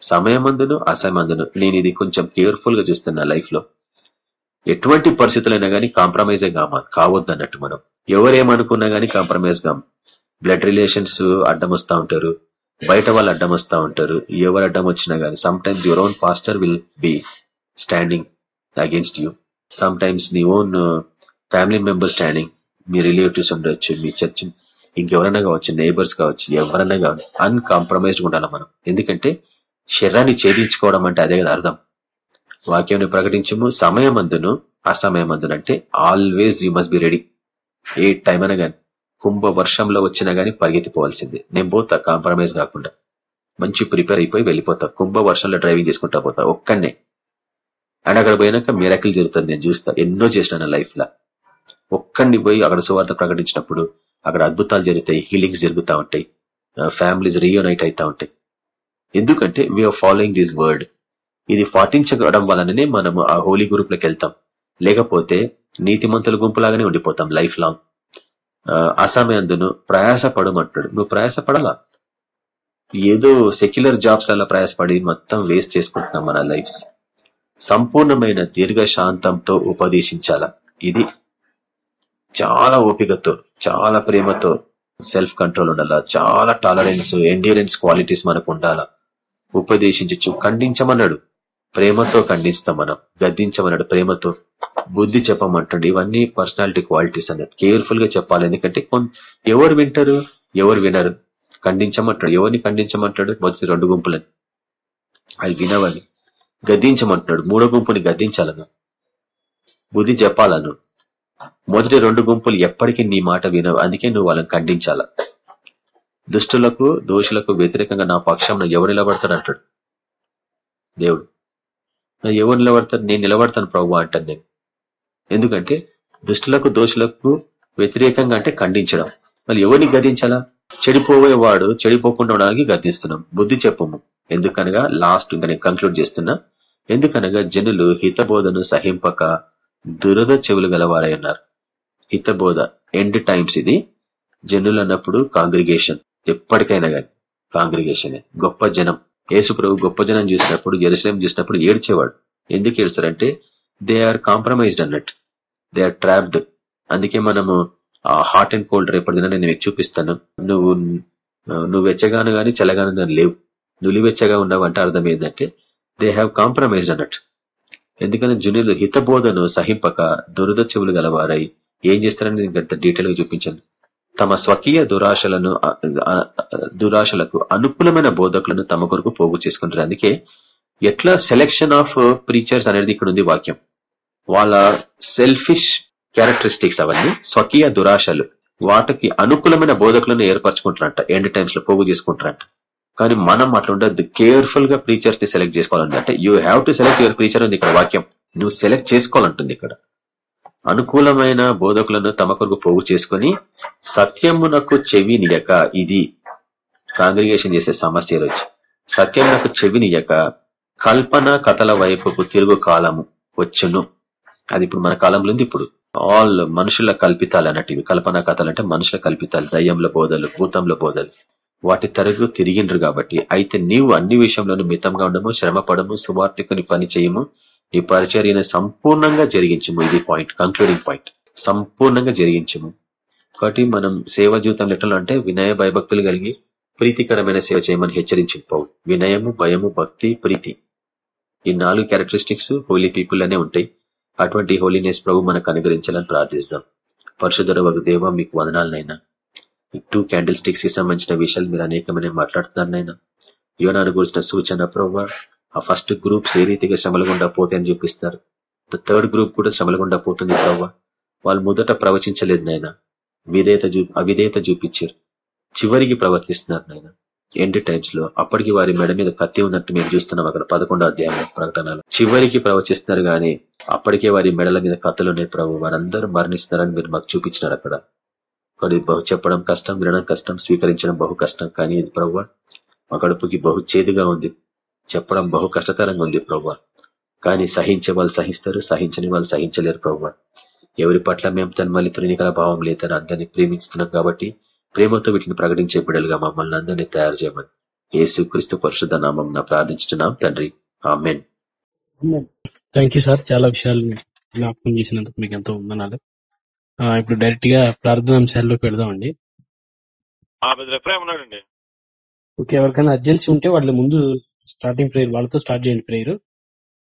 సమయమందును అసమందును నేను ఇది కొంచెం కేర్ఫుల్గా చూస్తున్నా లైఫ్లో ఎటువంటి పరిస్థితులైనా గానీ కాంప్రమైజ్ కామా కావద్దు అన్నట్టు మనం. ఎవరేమనుకున్నా గానీ కాంప్రమైజ్ కాం బ్లడ్ రిలేషన్స్ అడ్డం వస్తా ఉంటారు. బయట వాళ్ళు అడ్డం వస్తా ఉంటారు. ఎవరు అడ్డం వచ్చినా కానీ sometimes your own pastor will be standing against you sometimes నీ ఓన్ ఫ్యామిలీ మెంబర్ స్టాండింగ్ మీ రిలేటివ్స్ ఉండొచ్చు మీ చర్చ్ ఇంకెవరైనా కావచ్చు నేబర్స్ కావచ్చు ఎవరైనా కావచ్చు అన్కాంప్రమైజ్డ్ ఉండాలి మనం. ఎందుకంటే శరీరాన్ని ఛేదించుకోవడం అంటే అదే కదా అర్థం. వాక్యాన్ని ప్రకటించము సమయమందును అసమయమందును అంటే always you must be ready A time అయినా కానీ. కుంభ వర్షంలో వచ్చినా గానీ పరిగెత్తిపోవాల్సిందే. నేను పోతా కాంప్రమైజ్ కాకుండా. మంచి ప్రిపేర్ అయిపోయి వెళ్ళిపోతా. కుంభ వర్షంలో డ్రైవింగ్ చేసుకుంటా పోతా ఒక్కనే అండ్ అక్కడ పోయినాక మిరకిల్ జరుగుతుంది నేను చూస్తా. ఎన్నో చేసిన నా లైఫ్ లా ఒక్కడిని పోయి అక్కడ సువార్త ప్రకటించినప్పుడు అక్కడ అద్భుతాలు జరుగుతాయి హీలింగ్స్ జరుగుతూ ఉంటాయి ఫ్యామిలీస్ రీయూనైట్ అవుతా ఉంటాయి. ఎందుకంటే వీఆర్ ఫాలోయింగ్ దిస్ వర్డ్ ఇది పాటించడం వలననే మనం ఆ హోలీ గ్రూప్లోకి వెళ్తాం. లేకపోతే నీతిమంతుల గుంపులాగానే ఉండిపోతాం లైఫ్ లాంగ్. అసమయందును ప్రయాసపడమంటాడు. నువ్వు ప్రయాసపడాలా. ఏదో సెక్యులర్ జాబ్స్లలో ప్రయాసపడి మొత్తం వేస్ట్ చేసుకుంటున్నాం మన లైఫ్స్ సంపూర్ణమైన దీర్ఘశాంతంతో ఉపదేశించాల. ఇది చాలా ఓపికతో చాలా ప్రేమతో సెల్ఫ్ కంట్రోల్ ఉండాలా. చాలా టాలరెన్స్ ఎండ్యూరెన్స్ క్వాలిటీస్ మనకు ఉండాలా. ఉపదేశించచ్చు ఖండించమన్నాడు. ప్రేమతో ఖండిస్తాం మనం గద్దించమన్నాడు ప్రేమతో. బుద్ధి చెప్పమంటాడు. ఇవన్నీ పర్సనాలిటీ క్వాలిటీస్ అన్నట్టు. కేర్ఫుల్గా చెప్పాలి. ఎందుకంటే ఎవరు వింటారు ఎవరు వినరు. ఖండించమంటాడు. ఎవరిని ఖండించమంటాడు? మొదటి రెండు గుంపులని. అవి వినవని. గద్దించమంటున్నాడు. మూడో గుంపుని గద్దించాలను బుద్ధి చెప్పాలను మొదటి రెండు గుంపులు ఎప్పటికీ నీ మాట వినవు. అందుకే నువ్వు వాళ్ళని ఖండించాల. దుష్టులకు దోషులకు వ్యతిరేకంగా నా పక్షం ఎవరు నిలబడతాడు అంటాడు. దేవుడు. ఎవరు నిలబడతారు? నేను నిలబడతాను ప్రభు అంటాను నేను. ఎందుకంటే దుష్టులకు దోషులకు వ్యతిరేకంగా అంటే ఖండించడం. మళ్ళీ ఎవరిని గదించాలా చెడిపోయేవాడు చెడిపోకుండా ఉండడానికి గద్దిస్తున్నాం. బుద్ధి చెప్పము. ఎందుకనగా లాస్ట్ ఇంకా నేను కంక్లూడ్ చేస్తున్నా. ఎందుకనగా జనులు హితబోధను సహింపక దురద చెవులు గలవారై ఉన్నారు. హితబోధ ఎండ్ టైమ్స్ ఇది. జనులు అన్నప్పుడు కాంగ్రిగేషన్ ఎప్పటికైనా కానీ కాంగ్రిగేషన్ గొప్ప జనం. యేసు ప్రభు గొప్ప జనం చూసినప్పుడు జెరూసలేం చూసినప్పుడు ఏడ్చేవాడు. ఎందుకు ఏడుస్తారంటే దే ఆర్ కాంప్రమైజ్డ్ అన్నట్టు. దే ఆర్ ట్రాప్డ్ అందుకే మనము హాట్ అండ్ కోల్డ్ రేపటి దిన నేను మీకు చూపిస్తాను. నువ్వు నువ్వు వెచ్చగాను గాని చల్లగాను గాని లేవు. నులివెచ్చగా ఉన్నావు అంటే అర్థం ఏంటంటే దే హ్యావ్ కాంప్రమైజ్డ్ అన్నట్టు. ఎందుకంటే జునులు హితబోధను సహింపక దురద చెవులు గలవారై ఏం చేస్తారని నేను గంట డీటెయిల్గా చూపించాను. తమ స్వకీయ దురాశలను దురాశలకు అనుకూలమైన బోధకులను తమ కొరకు పోగు చేసుకుంటారు. అందుకే ఎట్లా సెలెక్షన్ ఆఫ్ ప్రీచర్స్ అనేది ఇక్కడ ఉంది వాక్యం. వాళ్ళ సెల్ఫిష్ క్యారెక్టరిస్టిక్స్ అవన్నీ స్వకీయ దురాశలు. వాటికి అనుకూలమైన బోధకులను ఏర్పరచుకుంటారంట. ఎండ్ టైమ్స్లో పోగు చేసుకుంటారంట. కానీ మనం అట్లా ఉండద్దు. కేర్ఫుల్గా ప్రీచర్స్ని సెలెక్ట్ చేసుకోవాలంటే అంటే you have to select your preacher ఉంది ఇక్కడ వాక్యం. నువ్వు సెలెక్ట్ చేసుకోవాలంటుంది ఇక్కడ. అనుకూలమైన బోధకులను తమ కొరకు పోగు చేసుకుని సత్యమునకు చెవి నియక. ఇది కాంగ్రిగేషన్ చేసే సమస్య రోజు సత్యమునకు చెవి నియక. కల్పన కథల వైపుకు తిరుగు కాలము వచ్చును. అది ఇప్పుడు మన కాలంలో ఉంది ఇప్పుడు. ఆల్ మనుషుల కల్పితాలు అన్నట్టు కల్పన కథలు అంటే మనుషుల కల్పితాలు. దయ్యంల బోధలు భూతంలో బోధలు. వాటి తరుగు తిరిగిండ్రు కాబట్టి అయితే నీవు అన్ని విషయంలోనూ మితంగా ఉండము శ్రమపడము సువార్థికుని పని చేయము. నీ పరిచర్యను సంపూర్ణంగా జరిగించము. ఇది పాయింట్ కంక్లూడింగ్ పాయింట్ సంపూర్ణంగా జరిగించము. కాబట్టి మనం సేవ జీవితం ఎట్లా అంటే వినయ భయభక్తులు కలిగి ప్రీతికరమైన సేవ చేయమని హెచ్చరించిన వినయము భయము భక్తి ప్రీతి. ఈ నాలుగు క్యారెక్టరిస్టిక్స్ హోలీ పీపుల్ అనే ఉంటాయి. అటువంటి హోలీనెస్ ప్రభు మనకు అనుగ్రహించాలని ప్రార్థిస్తాం. పరిశుధర ఒక దేవ మీకు వదనాలనైనా టూ క్యాండిల్ స్టిక్స్కి సంబంధించిన విషయాలు మీరు అనేకమైన మాట్లాడుతున్నారనైనా యోనాను గురించిన సూచన ప్రభు ఆ ఫస్ట్ గ్రూప్స్ ఏ రీతిగా శ్రమల గుండా పోతాయని చూపిస్తారు థర్డ్ గ్రూప్ కూడా శ్రమల గుండా పోతుంది ప్రభు. వాళ్ళు మొదట ప్రవచించలేదు నాయన. విధేయత చూ అవిధేయత చూపించారు. చివరికి ప్రవర్తిస్తున్నారు నాయన. ఎండ్ టైమ్స్లో అప్పటికి వారి మెడ మీద కత్తి ఉన్నట్టు మేము చూస్తున్నాం అక్కడ పదకొండో అధ్యాయం ప్రకటనలు. చివరికి ప్రవచిస్తున్నారు గానీ అప్పటికే వారి మెడల మీద కత్తులు ఉన్నాయి ప్రభు. వారందరూ మరణిస్తున్నారని మీరు మాకు చూపించినారు అక్కడ. ఒకటి బహు చెప్పడం కష్టం వినడం కష్టం స్వీకరించడం బహు కష్టం. కానీ ఇది ప్రభు మా కడుపుకి బహు చేదుగా ఉంది. చెప్పడం బహు కష్టతరంగా ఉంది ప్రభు. కానీ సహించే వాళ్ళు సహిస్తారు సహించని వాళ్ళు సహించలేరు ప్రభు. ఎవరి పట్ల మేము తన మళ్ళీ త్రినికర భావం లేదని అందరినీ ప్రేమించుతున్నాం కాబట్టి ప్రేమతో వీటిని ప్రకటించే బిడ్డలుగా మమ్మల్ని అందరినీ తయారు చేయమని ఏసు క్రీస్తు పరిశుద్ధ నామం ప్రార్థించుతున్నాం తండ్రి. ఆమెన్. థ్యాంక్ యూ సార్ చాలా విషయాలు జ్ఞాపకం చేసినందుకు మీకు ఎంతో ఉందనాలి ఇప్పుడు డైరెక్ట్గా ప్రార్థన అంశాల్లోకి వెళదామండి. ఉన్నాడండి? ఓకే ఎవరికైనా అర్జెన్సీ ఉంటే వాళ్ళ ముందు స్టార్టింగ్ ప్రేయర్ వాళ్ళతో స్టార్ట్ చేయండి ప్రేయర్.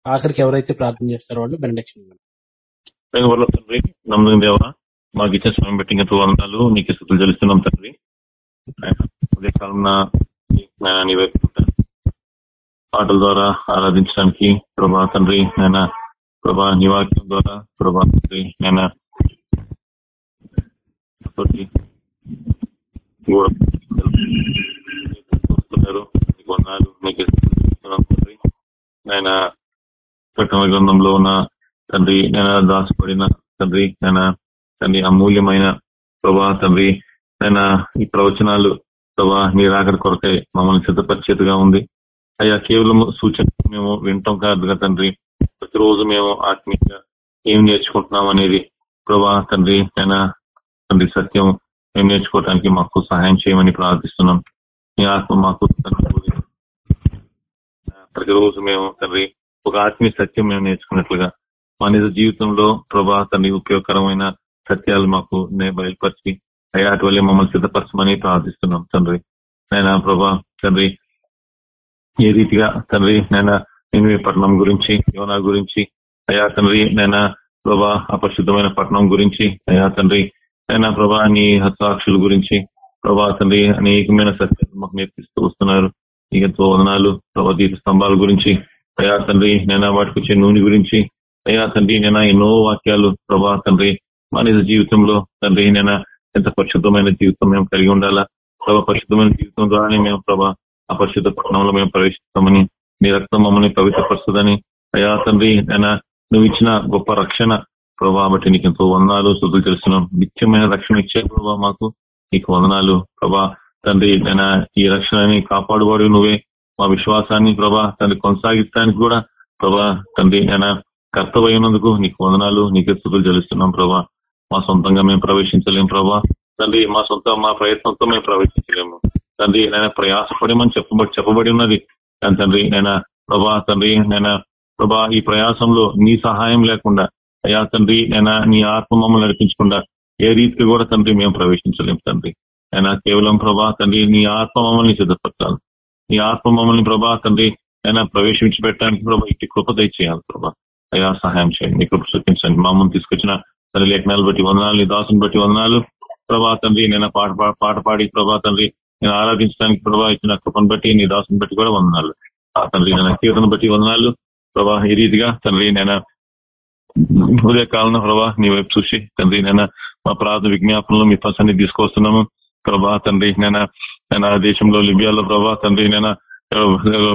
ఆఖరికి ఎవరైతే ప్రార్థన చేస్తారో వాళ్ళు బెనడక్షన్ దేవా మాకు ఇచ్చిన సమయం పెట్టిన ఇంకా వందనాలు నీకు స్థుతులు చెల్లిస్తున్నాం తండ్రి. ఉదయకాలం నీ వైపు పాటల ద్వారా ఆరాధించడానికి ప్రభా తండ్రి నేను ప్రభా నివాక్యం ద్వారా ప్రభా తండ్రి నేను వస్తున్నారు వందనాలు నీకు తండ్రి. ఆయన ప్రకటన గ్రంథంలో ఉన్న తండ్రి నేను దాసపడిన తండ్రి నేను తండ్రి అమూల్యమైన ప్రభా తండ్రి ఆయన ఈ ప్రవచనాలు ప్రభా మీరు రాకడ కొరకై మమ్మల్ని సిద్ధపరిచేదిగా ఉంది. అయ్యా కేవలం సూచన మేము వింటాం కాదుగా తండ్రి. ప్రతిరోజు మేము ఆత్మీయంగా ఏం నేర్చుకుంటున్నాం అనేది ప్రభా తండ్రి ఆయన తండ్రి సత్యం మేము నేర్చుకోవడానికి మాకు సహాయం చేయమని ప్రార్థిస్తున్నాం. మీ ఆత్మ మాకు ప్రతిరోజు మేము తండ్రి ఒక ఆత్మీయ సత్యం మేము నేర్చుకున్నట్లుగా మా నిజ జీవితంలో ప్రభా తండ్రి ఉపయోగకరమైన సత్యాలు మాకు బయలుపరిచి అయ్యా అటువల్లే మమ్మల్ని సిద్ధపరచమని ప్రార్థిస్తున్నాం తండ్రి. నేను ప్రభా తండ్రి ఏ రీతిగా తండ్రి నేను నేను పట్టణం గురించి యోనా గురించి అయ్యా తండ్రి నేను ప్రభా అపరిశుద్ధమైన పట్టణం గురించి అయ్యా తండ్రి నేను ప్రభా నీ హస్తాక్షుల గురించి ప్రభా తండ్రి అనేకమైన సత్యాలు మాకు నేర్పిస్తూ వస్తున్నారు. ఎంతో వదనాలు ప్రభా దీప స్తంభాల గురించి అయ్యా తండ్రి నేను వాటికి వచ్చే నూనె గురించి అయ్యా తండ్రి నేను ఎన్నో వాక్యాలు ప్రభా తండ్రి మా నిజ జీవితంలో తండ్రి నేను ఎంత పరిశుద్ధమైన జీవితం మేము కలిగి ఉండాలా? ప్రభా పరిశుద్ధమైన జీవితం ద్వారానే మేము ప్రభా అపరిశుద్ధ పట్టణంలో మేము ప్రవేశిస్తామని మీ రక్తం మమ్మల్ని పవిత్రపరుస్తుందని. అయ్యా తండ్రి నేను నువ్వు ఇచ్చిన గొప్ప రక్షణ ప్రభా బట్టి నీకు ఎంతో వందనాలు శుద్ధులు తెలుస్తున్నాం. నిత్యమైన రక్షణ ఇచ్చే ప్రభా మాకు నీకు వందనాలు. ప్రభా తండ్రి నేను ఈ రక్షణని కాపాడువాడు నువ్వే. మా విశ్వాసాన్ని ప్రభా తండ్రి కొనసాగించడానికి కూడా ప్రభా తండ్రి నేను కర్తవ్యనందుకు నీకు వందనాలు నీకే శుద్ధులు తెలుస్తున్నాం ప్రభా. మా సొంతంగా మేము ప్రవేశించలేము ప్రభా. తండ్రి మా సొంత మా ప్రయత్నంతో మేము ప్రవేశించలేము. తండ్రి నేను ప్రయాసపడమని చెప్పబడి చెప్పబడి ఉన్నది. తండ్రి నేను ప్రభా తండ్రి నేను ప్రభా ఈ ప్రయాసంలో నీ సహాయం లేకుండా అయ్యా తండ్రి నేను నీ ఆత్మ మమ్మల్ని నడిపించకుండా ఏ రీతికి కూడా తండ్రి మేము ప్రవేశించలేము తండ్రి. అయినా కేవలం ప్రభా తండ్రి నీ ఆత్మ మమ్మల్ని సిద్ధపరచాలి. నీ ఆత్మ మమ్మల్ని ప్రభా తండ్రి అయినా ప్రవేశించి పెట్టడానికి ప్రభా ఇటు కృప దయచేయాలి ప్రభా. అయ్యా సహాయం చేయండి. నీ కృప చూపించండి. మా ముందు తీసుకొచ్చిన తన లేఖనాలు బట్టి వందనాలు నీ దాసుని బట్టి వందనాలు. ప్రభా తండ్రి నేను పాట పాట పాడి ప్రభా తండ్రి నేను ఆరాధించడానికి ప్రభా ఇచ్చిన కృపను బట్టి నీ దాసుని బట్టి కూడా వందనాలు. ఆ తండ్రి నేను కీర్తన బట్టి వందనాలు. ప్రభా ఈ రీతిగా తండ్రి నేను ఉదయ కాలంలో ప్రభా నీ వైపు చూసి తండ్రి నేను మా ప్రార్థన విజ్ఞాపనలు మీ పసన్ని తీసుకొస్తున్నాము. ప్రభా తండ్రి నేను నేను దేశంలో లిబియాలో ప్రభా తండ్రి నేను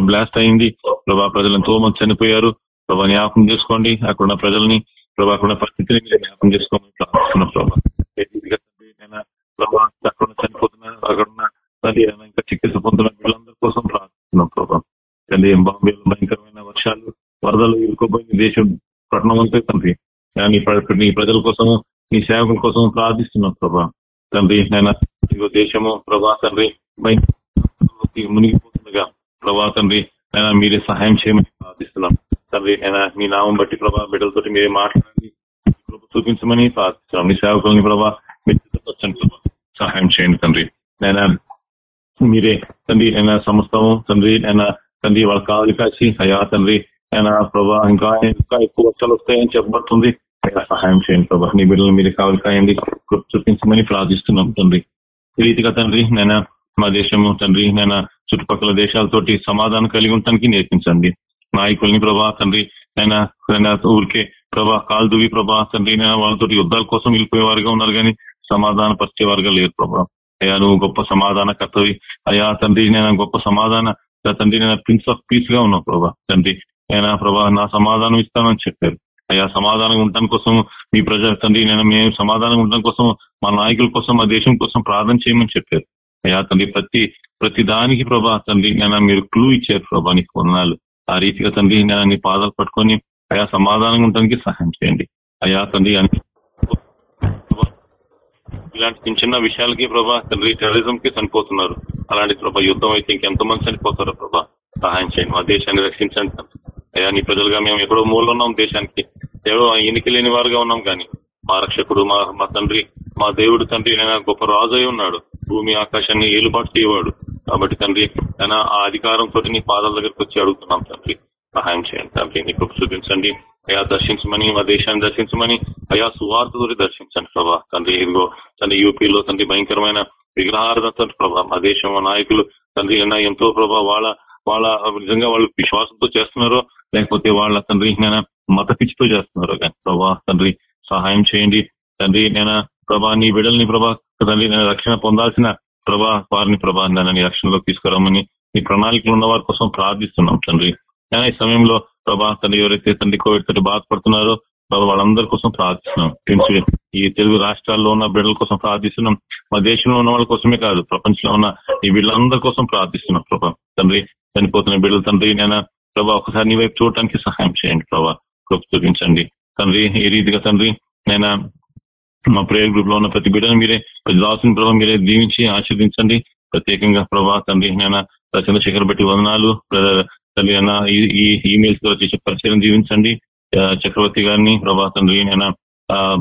బ్లాస్ట్ అయింది. ప్రభా ప్రజలు ఎంతో మంది చనిపోయారు. ప్రభా జ్ఞాపకం చేసుకోండి. అక్కడున్న ప్రజల్ని ప్రభా అక్కడ పరిస్థితిని మీరు జ్ఞాపకం చేసుకోమని ప్రార్థిస్తున్నాం ప్రభా. ప్రభా అక్కడ చనిపోతున్నారు అక్కడ ఉన్న ఇంకా చికిత్స పొందుతున్న వీళ్ళందరి కోసం ప్రార్థిస్తున్నాం ప్రభా. తండ్రి బాంబేలో భయంకరమైన వర్షాలు వరదలు ఇరుకోబోయిన దేశం పట్టణం అంతే తండ్రి. నీ ప్రజల కోసం నీ సేవకుల కోసం ప్రార్థిస్తున్నాం ప్రభా. తండ్రి నేను దేశము ప్రభా తండ్రి మునిగిపోతుండగా ప్రభా తండ్రి నేను మీరే సహాయం చేయమని ప్రార్థిస్తున్నాం. తండ్రి నేను మీ నామం బట్టి ప్రభా బిడ్డలతో మీరే మాట్లాడండి. చూపించమని ప్రార్థిస్తున్నాం. మీ సేవకులని ప్రభా మీరు ప్రభా సహాయం చేయండి తండ్రి. నేను మీరే తండ్రి అయినా సమస్తం తండ్రి అయినా తండ్రి వాళ్ళ కావాలి కాచి అయ్యా తండ్రి ఆయన ప్రభా ఇంకా ఇంకా ఎక్కువ వర్షాలు వస్తాయని చెప్పబడుతుంది. సహాయం చేయండి ప్రభా నీ బిడ్డలు మీరు కావాలి కాయండి. కృప చూపించమని ప్రార్థిస్తున్నాం తండ్రి. ఈ రీతిగా తండ్రి నేను మా దేశము తండ్రి నేను చుట్టుపక్కల దేశాలతోటి సమాధానం కలిగి ఉండటానికి నేర్పించండి. నాయకుల్ని ప్రభా తండ్రి ఆయన ఊరికే ప్రభా కాలు దువి ప్రభా తండ్రి నేను వాళ్ళతో యుద్ధాల కోసం వెళ్ళిపోయేవారుగా ఉన్నారు కానీ సమాధాన పరిచేవారుగా లేరు ప్రభా. అయ్యా నువ్వు గొప్ప సమాధాన కర్తవి. అయ్యా తండ్రి నేను గొప్ప సమాధాన తండ్రి నేను ప్రిన్స్ ఆఫ్ పీస్గా ఉన్నావు ప్రభా తండ్రి. ఆయన ప్రభా నా సమాధానం ఇస్తానని చెప్పారు. అయ్యా సమాధానం ఉండటం కోసం మీ ప్రజల తండ్రి నేను మేము సమాధానం ఉండడం కోసం మా నాయకుల కోసం మా దేశం కోసం ప్రార్థన చేయమని చెప్పారు. అయ్యా తండ్రి ప్రతి ప్రతి దానికి ప్రభా తండ్రి నేను మీరు క్లూ ఇచ్చారు ప్రభా నీకు వందనాలు. ఆ రీతిగా తండ్రి నేను నీ పాదాలు పట్టుకొని అయా సమాధానంగా ఉండడానికి సహాయం చేయండి. అయా తండ్రి ఇలాంటి చిన్న చిన్న విషయాలకి ప్రభా తండ్రి టెర్రరిజం కి చనిపోతున్నారు. అలాంటి ప్రభా యుద్ధం అయితే ఇంకెంతో మంది చనిపోతారు ప్రభా సహాయం చేయండి. మా దేశాన్ని రక్షించండి అయ్యా నీ ప్రజలుగా మేము ఎక్కడో మూలలో ఉన్నాం దేశానికి. ఎవరో ఎన్నిక లేని వారుగా ఉన్నాం కానీ మా రక్షకుడు మా మా తండ్రి మా దేవుడు తండ్రి నేను గొప్ప రాజు అయి ఉన్నాడు. భూమి ఆకాశాన్ని ఏలుబాటు చేయవాడు. కాబట్టి తండ్రి ఆయన ఆ అధికారంతో నీ పాదాల దగ్గరకు వచ్చి అడుగుతున్నాం తండ్రి. సహాయం చేయండి తండ్రి. నీకు చూపించండి. అయా దర్శించమని మా దేశాన్ని దర్శించమని అయా సువార్తతో దర్శించండి ప్రభా. తండ్రి ఇదిగో తండ్రి యూపీలో తండ్రి భయంకరమైన విగ్రహార్థ ప్రభా. మా దేశం నాయకులు తండ్రి ఎంతో ప్రభా వాళ్ళ వాళ్ళ నిజంగా వాళ్ళు విశ్వాసంతో చేస్తున్నారో లేకపోతే వాళ్ళ తండ్రి నేను మత పిచ్చితో చేస్తున్నారో కానీ ప్రభా తండ్రి సహాయం చేయండి. తండ్రి నేను ప్రభా నీ బిడ్డల్ని ప్రభా తండ్రి నేను రక్షణ పొందాల్సిన ప్రభా వారిని ప్రభా నన్ను రక్షణలోకి తీసుకురామని ఈ ప్రణాళికలు ఉన్న వారి కోసం ప్రార్థిస్తున్నాం తండ్రి. ఈ సమయంలో ప్రభా తండ్రి ఎవరైతే తండ్రి కోవిడ్ తోటి బాధపడుతున్నారో ప్రభావ వాళ్ళందరి కోసం ప్రార్థిస్తున్నాం. ఈ తెలుగు రాష్ట్రాల్లో ఉన్న బిడ్డల కోసం ప్రార్థిస్తున్నాం. మా దేశంలో ఉన్న వాళ్ళ కోసమే కాదు ప్రపంచంలో ఉన్న ఈ బిడ్డలందరి కోసం ప్రార్థిస్తున్నాం ప్రభా. తండ్రి చనిపోతున్న బిడ్డల తండ్రి నేను ప్రభా ఒకసారి నీ వైపు చూడటానికి సహాయం చేయండి ప్రభా. కృప చూపించండి. తండ్రి ఏ రీతిగా తండ్రి నేను మా ప్రేయర్ గ్రూప్లో ఉన్న ప్రతి బిడ్డను మీరే ప్రతి రాసిన ప్రభావ మీరే దీవించి ఆశీర్దించండి ప్రత్యేకంగా ప్రభా తండ్రి నేను చంద్రశేఖర్ బట్టి వందనాలు. తల్లి అన్న ఈ ఈమెయిల్స్ ద్వారా చేసే పరిచయం జీవించండి చక్రవర్తి గారిని ప్రభా తండ్రి నేను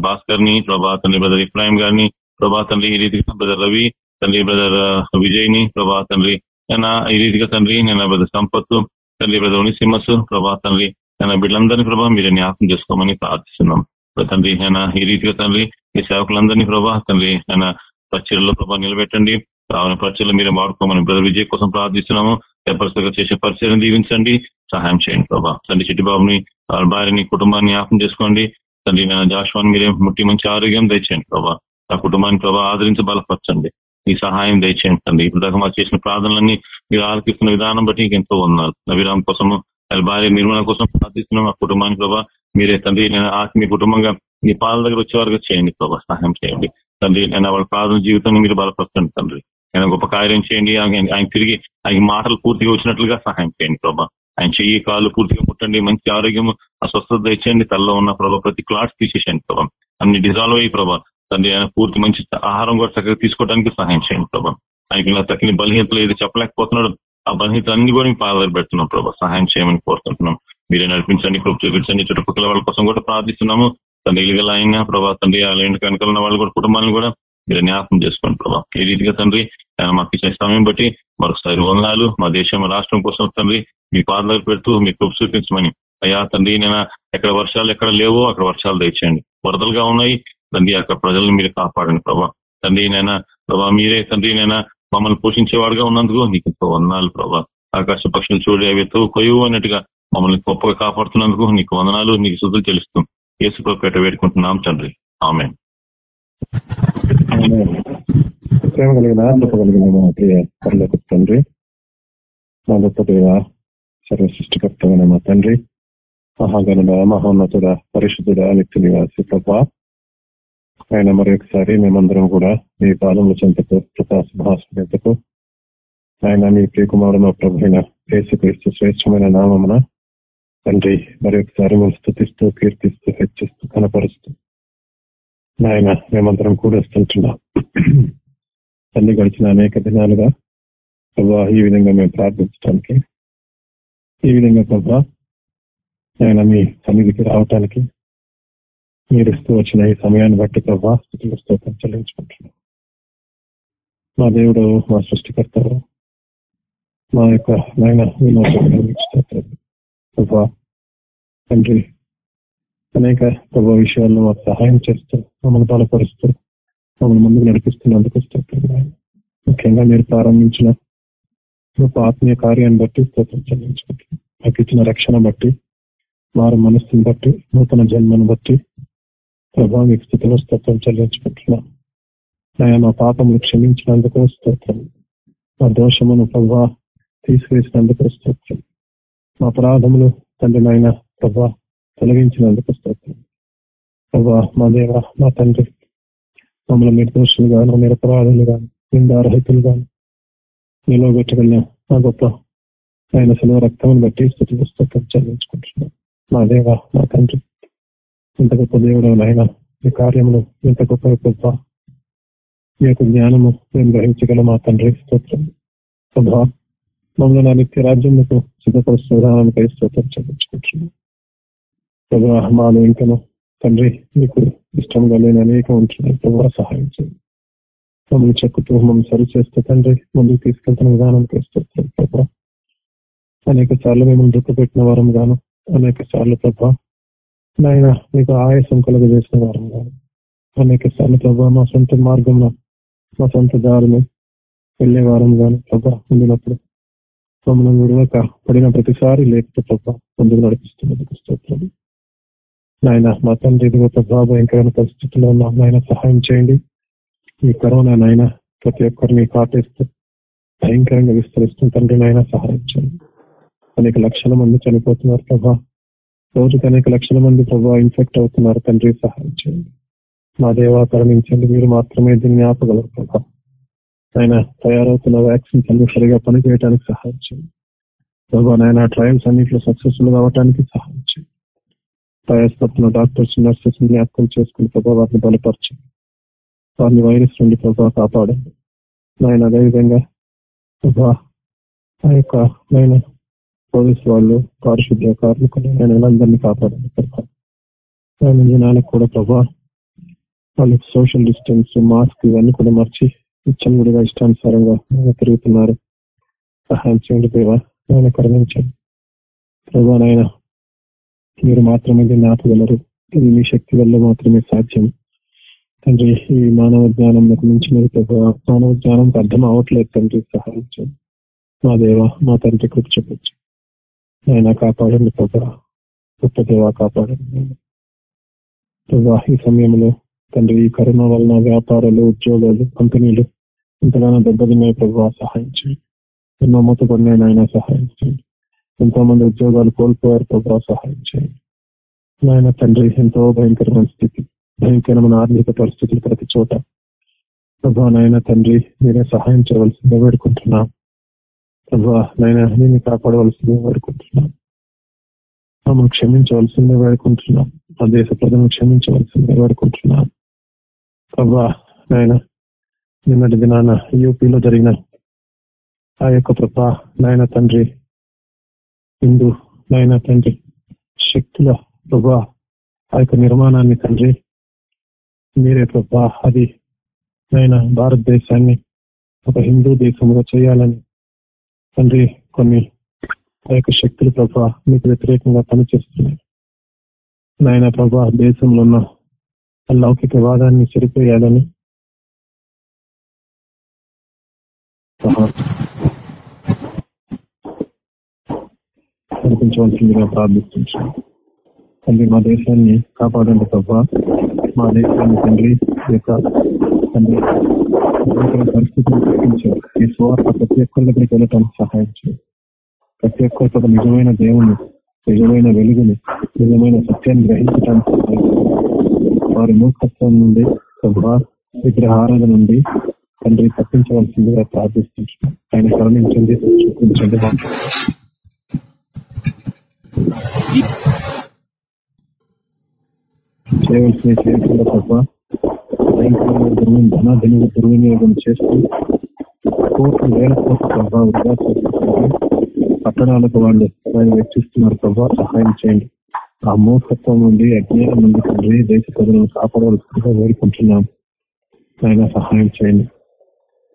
భాస్కర్ని ప్రభా తండ్రి బ్రదర్ ఇబ్రాహిం గారిని ప్రభా తండ్రి ఈ రీతిగా బ్రదర్ రవి తండ్రి బ్రదర్ విజయ్ని ప్రభా తండ్రి నేను ఈ రీతిగా తండ్రి నేను బ్రదర్ సంపత్ తండ్రి బ్రదర్ ఉనిసింహస్ ప్రభా తండ్రి నేను బిడ్డలందరినీ ప్రభావ మీరు జ్ఞాపకం చేసుకోమని ప్రార్థిస్తున్నాం. తండ్రి ఆయన ఈ రీతిగా తండ్రి ఈ సేవకులందరినీ ప్రభా తండ్రి ఆయన పరిచయలో ప్రభా నిలబెట్టండి. రావణ పరిచయలు మీరే వాడుకోమని బ్రదర్ విజయ్ కోసం ప్రార్థిస్తున్నాము. ఎప్పటిగా చేసే పరిచయం దీవించండి. సహాయం చేయండి ప్రభా. తండ్రి చిట్టిబాబుని వాళ్ళ భార్యని కుటుంబాన్ని జ్ఞాపం చేసుకోండి. తండ్రి నా జాషువాన్ని మీరే ముట్టి మంచి ఆరోగ్యం దయచేయండి ప్రభా. ఆ కుటుంబాన్ని ప్రభా ఆదరించి బలపరచండి. ఈ సహాయం దయచేయండి తండ్రి. ఇప్పుడు దాకా మాకు చేసిన ప్రార్థనలన్నీ మీరు ఆలకిస్తున్న విధానం బట్టి ఎంతో ఉన్నారు నవీరామ్ కోసము భార్య నిర్మల కోసం ప్రార్థిస్తున్నాం. ఆ కుటుంబానికి ప్రభావ మీరే తండ్రి నేను ఆత్మీయ కుటుంబంగా మీ పాల దగ్గర వచ్చే వరకు చేయండి ప్రభావ సహాయం చేయండి. తండ్రి నేను వాళ్ళ ప్రార్థన జీవితాన్ని మీరు బలపరచండి తండ్రి. నేను గొప్ప కార్యం చేయండి. ఆయన తిరిగి ఆయన మాటలు పూర్తిగా వచ్చినట్లుగా సహాయం చేయండి ప్రభా. ఆయన చెయ్యి కాళ్ళు పూర్తిగా పుట్టండి మంచి ఆరోగ్యం అస్వస్థత ఇచ్చేయండి. తల్లో ఉన్న ప్రభా ప్రతి క్లాట్స్ తీసేసేయండి ప్రభా. అన్ని డిజాల్వ్ అయ్యి ప్రభా తండ్రి ఆయన పూర్తి మంచి ఆహారం కూడా చక్కగా తీసుకోవడానికి సహాయం చేయండి ప్రభా. ఆయనకి తక్కిన బలహీనతలు ఏది చెప్పలేకపోతున్నాడు ఆ బలహీనత అన్ని కూడా మీ పాదాలు పెడుతున్నాం ప్రభా. సహాయం చేయమని కోరుకుంటున్నాం. మీరే నడిపించండి కృప చూపించండి. చుట్టుపక్కల వాళ్ళ కోసం కూడా ప్రార్థిస్తున్నాము. తండ్రి గల అయినా ప్రభా తండ్రి అలాంటి కనుకలు ఉన్న వాళ్ళు కూడా కుటుంబాలను కూడా మీరు జ్ఞాపకం చేసుకోండి ప్రభా. ఏ రీతిగా తండ్రి మాకు ఇచ్చిన సమయం బట్టి మరొకసారి వందనాలు. మా దేశం రాష్ట్రం కోసం తండ్రి మీ పాదాలు పెడుతూ మీ కృప చూపించమని. అయ్యా తండ్రి నేను ఎక్కడ వర్షాలు ఎక్కడ లేవో అక్కడ వర్షాలు దయచేయండి వరదలుగా ఉన్నాయి తండ్రి అక్కడ ప్రజలను మీరు కాపాడండి ప్రభా. తండ్రి నైనా ప్రభా మీరే తండ్రి నైనా మమ్మల్ని పోషించేవాడుగా ఉన్నందుకు నీకు ఎంతో వందనాలు ప్రభా. ఆకాశ పక్షులు చూడే అవి కొయ్యు అన్నట్టుగా మమ్మల్ని గొప్పగా కాపాడుతున్నందుకు నీకు వందనాలు నీకు శుద్ధులు తెలుస్తూ ఏసు పేట వేడుకుంటున్నాం తండ్రి. ఆమె ప్రేమ కలిగిన మా ప్రియ పర్లకు తండ్రి మా గొప్ప దేవ సర్వ సృష్టికర్తమైన మా తండ్రి మహాగణుడ మహోన్నతుడ పరిశుద్ధుడ నిత్య నివాసి ప్రభా ఆయన మరి ఒకసారి మేమందరం కూడా మీ పాలన చెంతకు ప్రకాశ ఆయన మీ ప్రియకుమారుడు ప్రభు అయిన యేసుక్రీస్తు శ్రేష్టమైన నామమున తండ్రి మరి ఒకసారి మేము స్థుతిస్తూ కీర్తిస్తూ హెచ్చిస్తూ కనపరుస్తూ నాయన మేమందరం కూడేస్తుంటున్నాం తల్లి గడిచిన అనేక దినాలుగా ప్రభా ఈ విధంగా మేము ప్రార్థించడానికి ఈ విధంగా ప్రభా ఆయన మీ సన్నిధికి రావటానికి మీరు ఇస్తూ వచ్చిన ఈ సమయాన్ని బట్టి ప్రభా స్థితిలో స్తోత్రం చెల్లించుకుంటున్నాం. మా దేవుడు మా సృష్టికర్త మా యొక్క నాయన ప్రభా తండ్రి అనేక ప్రభా విషయాల్లో మాకు సహాయం చేస్తూ మమ్మల్ని బలపరుస్తూ మమ్మల్ని ముందుకు నడిపిస్తున్నందుకు స్తోత్రం ముఖ్యంగా మీరు ప్రారంభించిన గొప్ప ఆత్మీయ కార్యాన్ని బట్టి స్తోత్రం చెల్లించుకుంటున్నాం. మాకు ఇచ్చిన రక్షణ బట్టి వారి మనస్సును బట్టి నూతన జన్మను బట్టి ప్రభా మీకు స్థితిలో స్తోత్రం చెల్లించుకుంటున్నాం. ఆయన మా పాపములు క్షమించినందుకు స్తోత్రం. మా దోషమును ప్రభా తీసివేసినందుకు స్తోత్రం. మా అపరాధములు తండ్రి నాయన ప్రభా తొలగించినందుకు స్తోత్రం. ప్రభా మా దేవ మా తండ్రి మమ్మల్ని నిర్దోషులు గాను నిరపరాధులు గాను నిందారహితులు గాను నిలవబెట్టగలిగిన మా గొప్ప ఆయన సెలవు రక్తం బట్టి స్థితి స్తోత్రం చెల్లించుకుంటున్నాం. మా దేవ మా తండ్రి ఇంత గొప్ప దేవుడు నాయన ఈ కార్యములు ఇంత గొప్ప గొప్ప మీ యొక్క జ్ఞానము మేము గ్రహించగల మా తండ్రి స్తోత్రం. ప్రభా మమ్మల్ని నా నిత్య రాజ్యములకు సిద్ధపరుస్తున్న విధానానికి స్తోత్రం చెల్లించుకుంటున్నాం. ప్రభా మాలో ఇంకను తండ్రి మీకు ఇష్టంగా లేని అనేక ఉంటున్నాయి. ప్రభా సహాయం చేయండి. మమ్మల్ని చెక్కుతూ మమ్మల్ని సరిచేస్తూ తండ్రి ముందుకు తీసుకెళ్తున్న విధానానికి స్తోత్రం. ప్రభా అనేక సార్లు మిమ్మల్ని దుఃఖపెట్టిన వారం గాను అనేక సార్లు ప్రభా నాయన మీకు ఆయాసం కలుగ చేసిన వారం గాను అనేక సార్లు ప్రభా మా సొంత మార్గంలో మా సొంత దారిని వెళ్ళే వారం గాను ప్రభా ఉండినప్పుడు మమ్మల్ని విడవక పడిన ప్రతిసారి లేకపోతే ప్రభా ముందుకు నడిపిస్తున్నందుకు స్తోత్రం నాయన మా తండ్రి ఇదిగో ప్రభా భయంకరమైన పరిస్థితుల్లో ఉన్నాం. నాయన సహాయం చేయండి. ఈ కరోనా నాయన ప్రతి ఒక్కరిని కాటేస్తూ భయంకరంగా విస్తరిస్తుంది తండ్రి నాయన సహాయం చేయండి. అనేక లక్షల మంది చనిపోతున్నారు ప్రభా. రోజుకి అనేక లక్షల మంది ప్రభావ ఇన్ఫెక్ట్ అవుతున్నారు తండ్రి సహాయం చేయండి మా దేవా కరుణించండి. మీరు మాత్రమే దీన్ని ఆపగలరు ప్రభావ ఆయన తయారవుతున్న వ్యాక్సిన్స్ అన్ని సరిగా పనిచేయడానికి సహాయం చేయండి ప్రభావ నాయన ట్రయల్స్ అన్నింటిలో సక్సెస్ఫుల్ కావడానికి సహాయం చేయండి ప్రయాసపడుతున్న డాక్టర్స్ నర్సెస్ జ్ఞాపకం చేసుకుని ప్రభావ వారిని బలపరచండి. వారిని వైరస్ నుండి ప్రభావ కాపాడండి. నాయన అదేవిధంగా ప్రభా ఆ యొక్క నాయన పోలీసు వాళ్ళు పారిశుద్ధ్య కార్మికులు నేను వీళ్ళందరినీ కాపాడండి ప్రభా జనాలకు కూడా ప్రభా వాళ్ళకి సోషల్ డిస్టెన్స్ మాస్క్ ఇవన్నీ కూడా మర్చి ఇచ్చంగుడిగా ఇష్టానుసారంగా తిరుగుతున్నారు. సహాయం చేయండి దేవా ఆయన కరుణించండి. ప్రభా నాయన మీరు మాత్రమే నాపగలరు ఆపగలరు. ఇది మీ శక్తి వల్ల మాత్రమే సాధ్యం. తండ్రి ఈ మానవ జ్ఞానం మించినది ప్రభా. మానవ జ్ఞానం అర్థం అవట్లేదు తండ్రి సహాయం చేయండి. మా దేవ మా తండ్రి కృప చెప్పచ్చు ఆయన కాపాడండి ప్రభా. గొప్ప దేవ కాపాడండి. ప్రభా ఈ సమయంలో తండ్రి ఈ కరోనా వలన వ్యాపారాలు ఉద్యోగాలు కంపెనీలు ఎంతగానో దెబ్బతిన్నాయి ప్రభా సహాయం చేయండి. ఎన్నో మూతపడినాయి నాయన సహాయం చేయండి. ఎంతో మంది ఉద్యోగాలు కోల్పోయారు ప్రభా సహాయం చేయండి. నాయన తండ్రి ఎంతో భయంకరమైన స్థితి భయంకరమైన ఆర్థిక పరిస్థితులు ప్రతి చోట. ప్రభా నాయన తండ్రి మీరే సహాయం చేయవలసిందే వేడుకుంటున్నాం. ప్రభా నేను కాపాడవలసిందే వేడుకుంటున్నాం మమ్మల్ని క్షమించవలసిందే వేడుకుంటున్నాం ఆ దేశ ప్రజలను క్షమించవలసిందే వేడుకుంటున్నాం అవ్వా నాయన నిన్నటి దినాన యూపీలో జరిగిన ఆ యొక్క ప్రభా నాయన తండ్రి హిందూ నాయన తండ్రి శక్తుల ప్రభా ఆ యొక్క నిర్మాణాన్ని తండ్రి మీరే ప్రభా అది నాయన భారతదేశాన్ని ఒక హిందూ దేశంగా చేయాలని తండ్రి కొన్ని ఆ యొక్క శక్తులు ప్రభా మీకు వ్యతిరేకంగా పనిచేస్తున్నాయి. నాయన ప్రభా దేశంలో ఉన్న లౌకిక వాదాన్ని చెడిపోయాలని కనిపించవలసిందిగా ప్రార్థిస్తున్నాం. తండ్రి మా దేశాన్ని కాపాడండి ప్రభా. మా దేశాన్ని తండ్రి యొక్క తండ్రి భయంకర పరిస్థితులు తగ్గించారు ఈ స్వార్థ ప్రతి ఒక్కరి దగ్గరికి వెళ్ళటానికి సహాయం చేయండి ప్రతి ఒక్కరి ఒక నిజమైన దేవుని నిజమైన వెలుగుని నిజమైన సత్యాన్ని గ్రహించడానికి వారి మూర్ఖత్వం నుండి విగ్రహ ఆరాధన నుండి తండ్రి తప్పించవలసిందిగా ప్రార్థిస్తున్నాం ఆయన కరుణించండి చూపించండి చేయవలసిన చేయకుండా తప్ప భయంకరమైన దుర్విని ధన ధనుల దుర్వినియోగం చేస్తూ కోట్లు వేల కోట్ల ప్రభావ వృధా చేస్తున్నారు పట్టణాలకు వాళ్ళు వెచ్చిస్తున్నారు ప్రభావ సహాయం చేయండి. ఆ మూర్ఖత్వం నుండి అజ్ఞానం నుండి తండ్రి దేశ ప్రజలను కాపాడవలసిందిగా వేడుకుంటున్నాం ఆయన సహాయం చేయండి.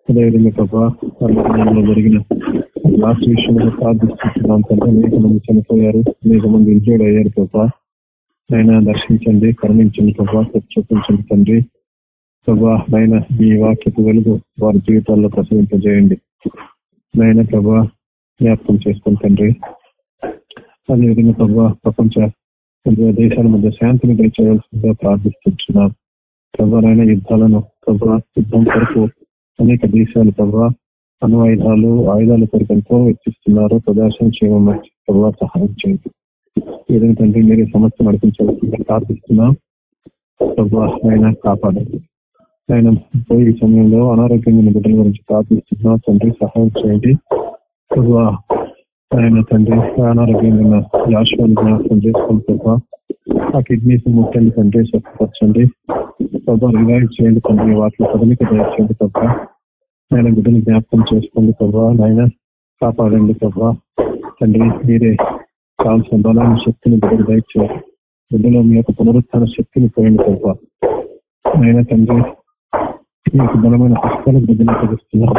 అదేవిధంగా ప్రభావంలో జరిగిన లాస్ట్ విషయంలో ప్రార్థిస్తున్నాం తండ్రి. అనేక మంది చనిపోయారు అనేక మంది ఇంజూర్డ్ అయ్యారు ప్రభావ ఆయన దర్శించండి కరుణించండి ప్రభావ చూపించండి తండ్రి. ప్రభా నాయన మీ వాక్యకు వెలుగు వారి జీవితాల్లో ప్రసవింపజేయండి. నాయన ప్రభా జ్ఞాపకం చేసుకుని తండ్రి అదేవిధంగా ప్రభా ప్రపంచ దేశాల మధ్య శాంతిని గెలిచేయవలసిందిగా ప్రార్థిస్తున్నాం. ప్రభా నాయన యుద్ధాలను ప్రభా యుద్ధం కొరకు అనేక దేశాలు ప్రభా అణు ఆయుధాలు ఆయుధాల కొరకు ఎంతో వెచ్చిస్తున్నారు. ప్రదర్శన చేయమని ప్రభావ సహాయం చేయండి. ఏదైనా తండ్రి మీరే సమస్య నడిపించవలసిందిగా ప్రార్థిస్తున్నాం. ప్రభా కాపాడండి. ఆయన పోయే సమయంలో అనారోగ్యమైన బిడ్డల గురించి ప్రార్థిస్తున్నా. తండ్రి సహాయం చేయండి. ఆయన తండ్రి అనారోగ్యమైన యాశ్వాన్ని జ్ఞాపకం చేసుకుని ప్రభా ఆ కిడ్నీస్ ముట్టండి తండ్రి స్వచ్ఛపరచండి ప్రభా రివైవ్ చేయండి తండ్రి వాటిలో కదలిక దయచేయండి ప్రభా. ఆయన బిడ్డని జ్ఞాపకం చేసుకోండి ప్రభా. నాయన కాపాడండి ప్రభా. తండ్రి మీరే కావాల్సిన బలాన్ని శక్తిని బిడ్డలు దయచేయండి. బిడ్డలో మీ యొక్క పునరుత్థాన శక్తిని పోయండి ప్రభా. ఆయన తండ్రి మీకు బలమైన హస్తాలకు బిడ్డలు తెలుస్తున్నాం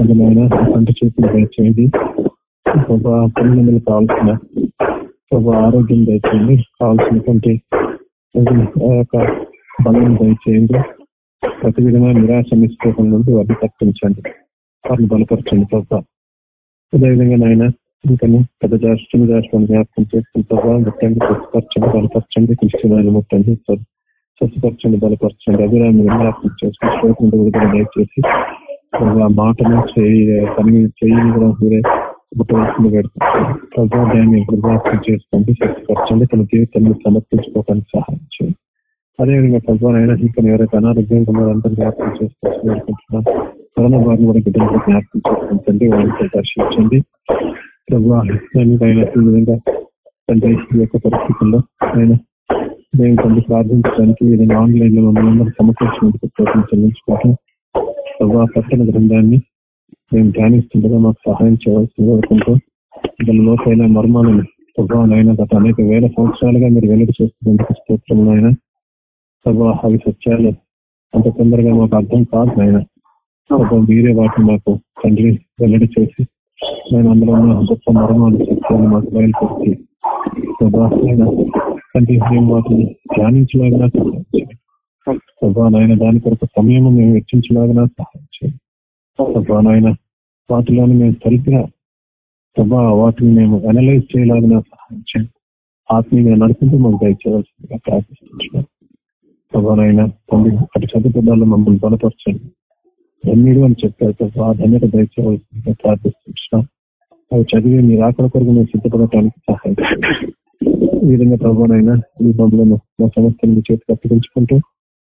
అందులో పంట చేతులు దయచేయండి. ప్రభా పనులు కావాల్సిన ప్రభా ఆరోగ్యం దయచేయండి. కావాల్సినటువంటి ఆ యొక్క బలం దయచేయండి. ప్రతి విధమైన నిరాశ నిష్కోపం నుండి వారిని తప్పించండి. వారిని బలపరచండి ప్రభా. అదేవిధంగా నాయన ఇంకా పెద్ద జాష్ చిన్న జ్ఞాపకం చేసుకుని ప్రభావ ముట్టండి స్వచ్ఛపరచండి బలపరచండి కృష్ణాన్ని ముట్టండి స్వచ్ఛపరచండి బలపరచండి. అభిరామి జ్ఞాపకం చేసుకుని దయచేసి మాటను చేయి పని చేయని కూడా మీరే ముట్టవలసింది పెడుతుంది ప్రభావ దాన్ని జ్ఞాపకం చేసుకోండి స్వచ్ఛపరచండి తన జీవితాన్ని సమర్పించుకోవడానికి సహాయం చేయండి. అదేవిధంగా ప్రభావ అయినా ఇంకా ఎవరైతే అనారోగ్యంగా ఉన్నారో అందరూ జ్ఞాపకం చేసుకోవాల్సింది కరోనా బారిన కూడా బిడ్డలకు జ్ఞాపకం చేసుకుంటండి వాళ్ళని దర్శించండి. ప్రభావ విధంగా తండ్రి ఈ యొక్క పరిస్థితుల్లో ఆయన మేము కొన్ని ప్రార్థించడానికి ఏదైనా ఆన్లైన్లో మమ్మల్ని సమకూర్చినందుకు ప్రయత్నం చెల్లించుకుంటాం ప్రభావ పట్టణ గ్రంథాన్ని మేము ధ్యానిస్తుండగా మాకు సహాయం చేయవలసింది అనుకుంటూ దాని లోపైన మర్మాలను ప్రభావం గత అనేక వేల సంవత్సరాలుగా మీరు వెలుగు చేస్తున్నందుకు స్తోత్రం అయినా ప్రభావ అవి సత్యాలు. అంత తొందరగా మాకు అర్థం కాదు నాయన. ప్రభావ మీరే వాటిని మాకు తండ్రి వెల్లడి చేసి నేను అందులో ఉన్న గొప్ప మర్మాలు సత్యాలు మాకు బయలుపరిచి ప్రభావ తండ్రి మేము వాటిని ధ్యానించలాగినా సహాయం చేయండి ప్రభా నాయన దాని కొరకు సమయం మేము వెచ్చించలాగినా సహాయం చేయండి ప్రభా నాయన వాటిలోని మేము సరిగ్గా ప్రభా వాటిని మేము అనలైజ్ చేయలాగినా సహాయం చేయండి ఆత్మీయ నడుపుతూ మాకు దయచేయవలసిందిగా ప్రార్థిస్తున్నాం. ప్రభానైనా తండ్రి అటు చదువుదాల్లో మమ్మల్ని బలపరచండి. ఎన్నిడు అని చెప్పారు ప్రభావ ధన్యత దయచేయవలసిందిగా ప్రార్థిస్తున్నాం. అవి చదివి మీరు ఆకలి కొరకు మేము సిద్ధపడటానికి సహాయం ఈ విధంగా ప్రభానైనా ఈ మమ్మల్ని మా సమస్యలను చేతికి అప్పగించుకుంటూ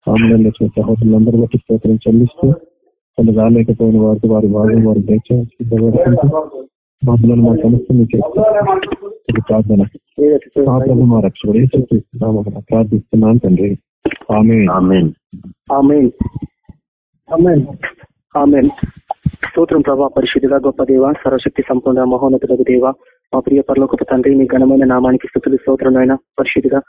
ఆమెలో సహోదరులందరూ బట్టి స్తోత్రం చెల్లిస్తూ కొన్ని రాలేకపోయిన వారికి వారి భాగం వారు దయచేసి మమ్మల్ని మా సమస్యలు చేస్తారు ప్రార్థన. మా ప్రభు మా రక్షకుడు ప్రార్థిస్తున్నాను తండ్రి. స్తోత్రం ప్రభా పరిశుద్ధిగా గొప్ప దేవ సర్వశక్తి సంపూర్ణ మహోన్నతులకు దేవ మా ప్రియ పరలోకపు తండ్రి మీ ఘనమైన నామానికి స్థుతులు స్తోత్రం పరిశుద్ధిగా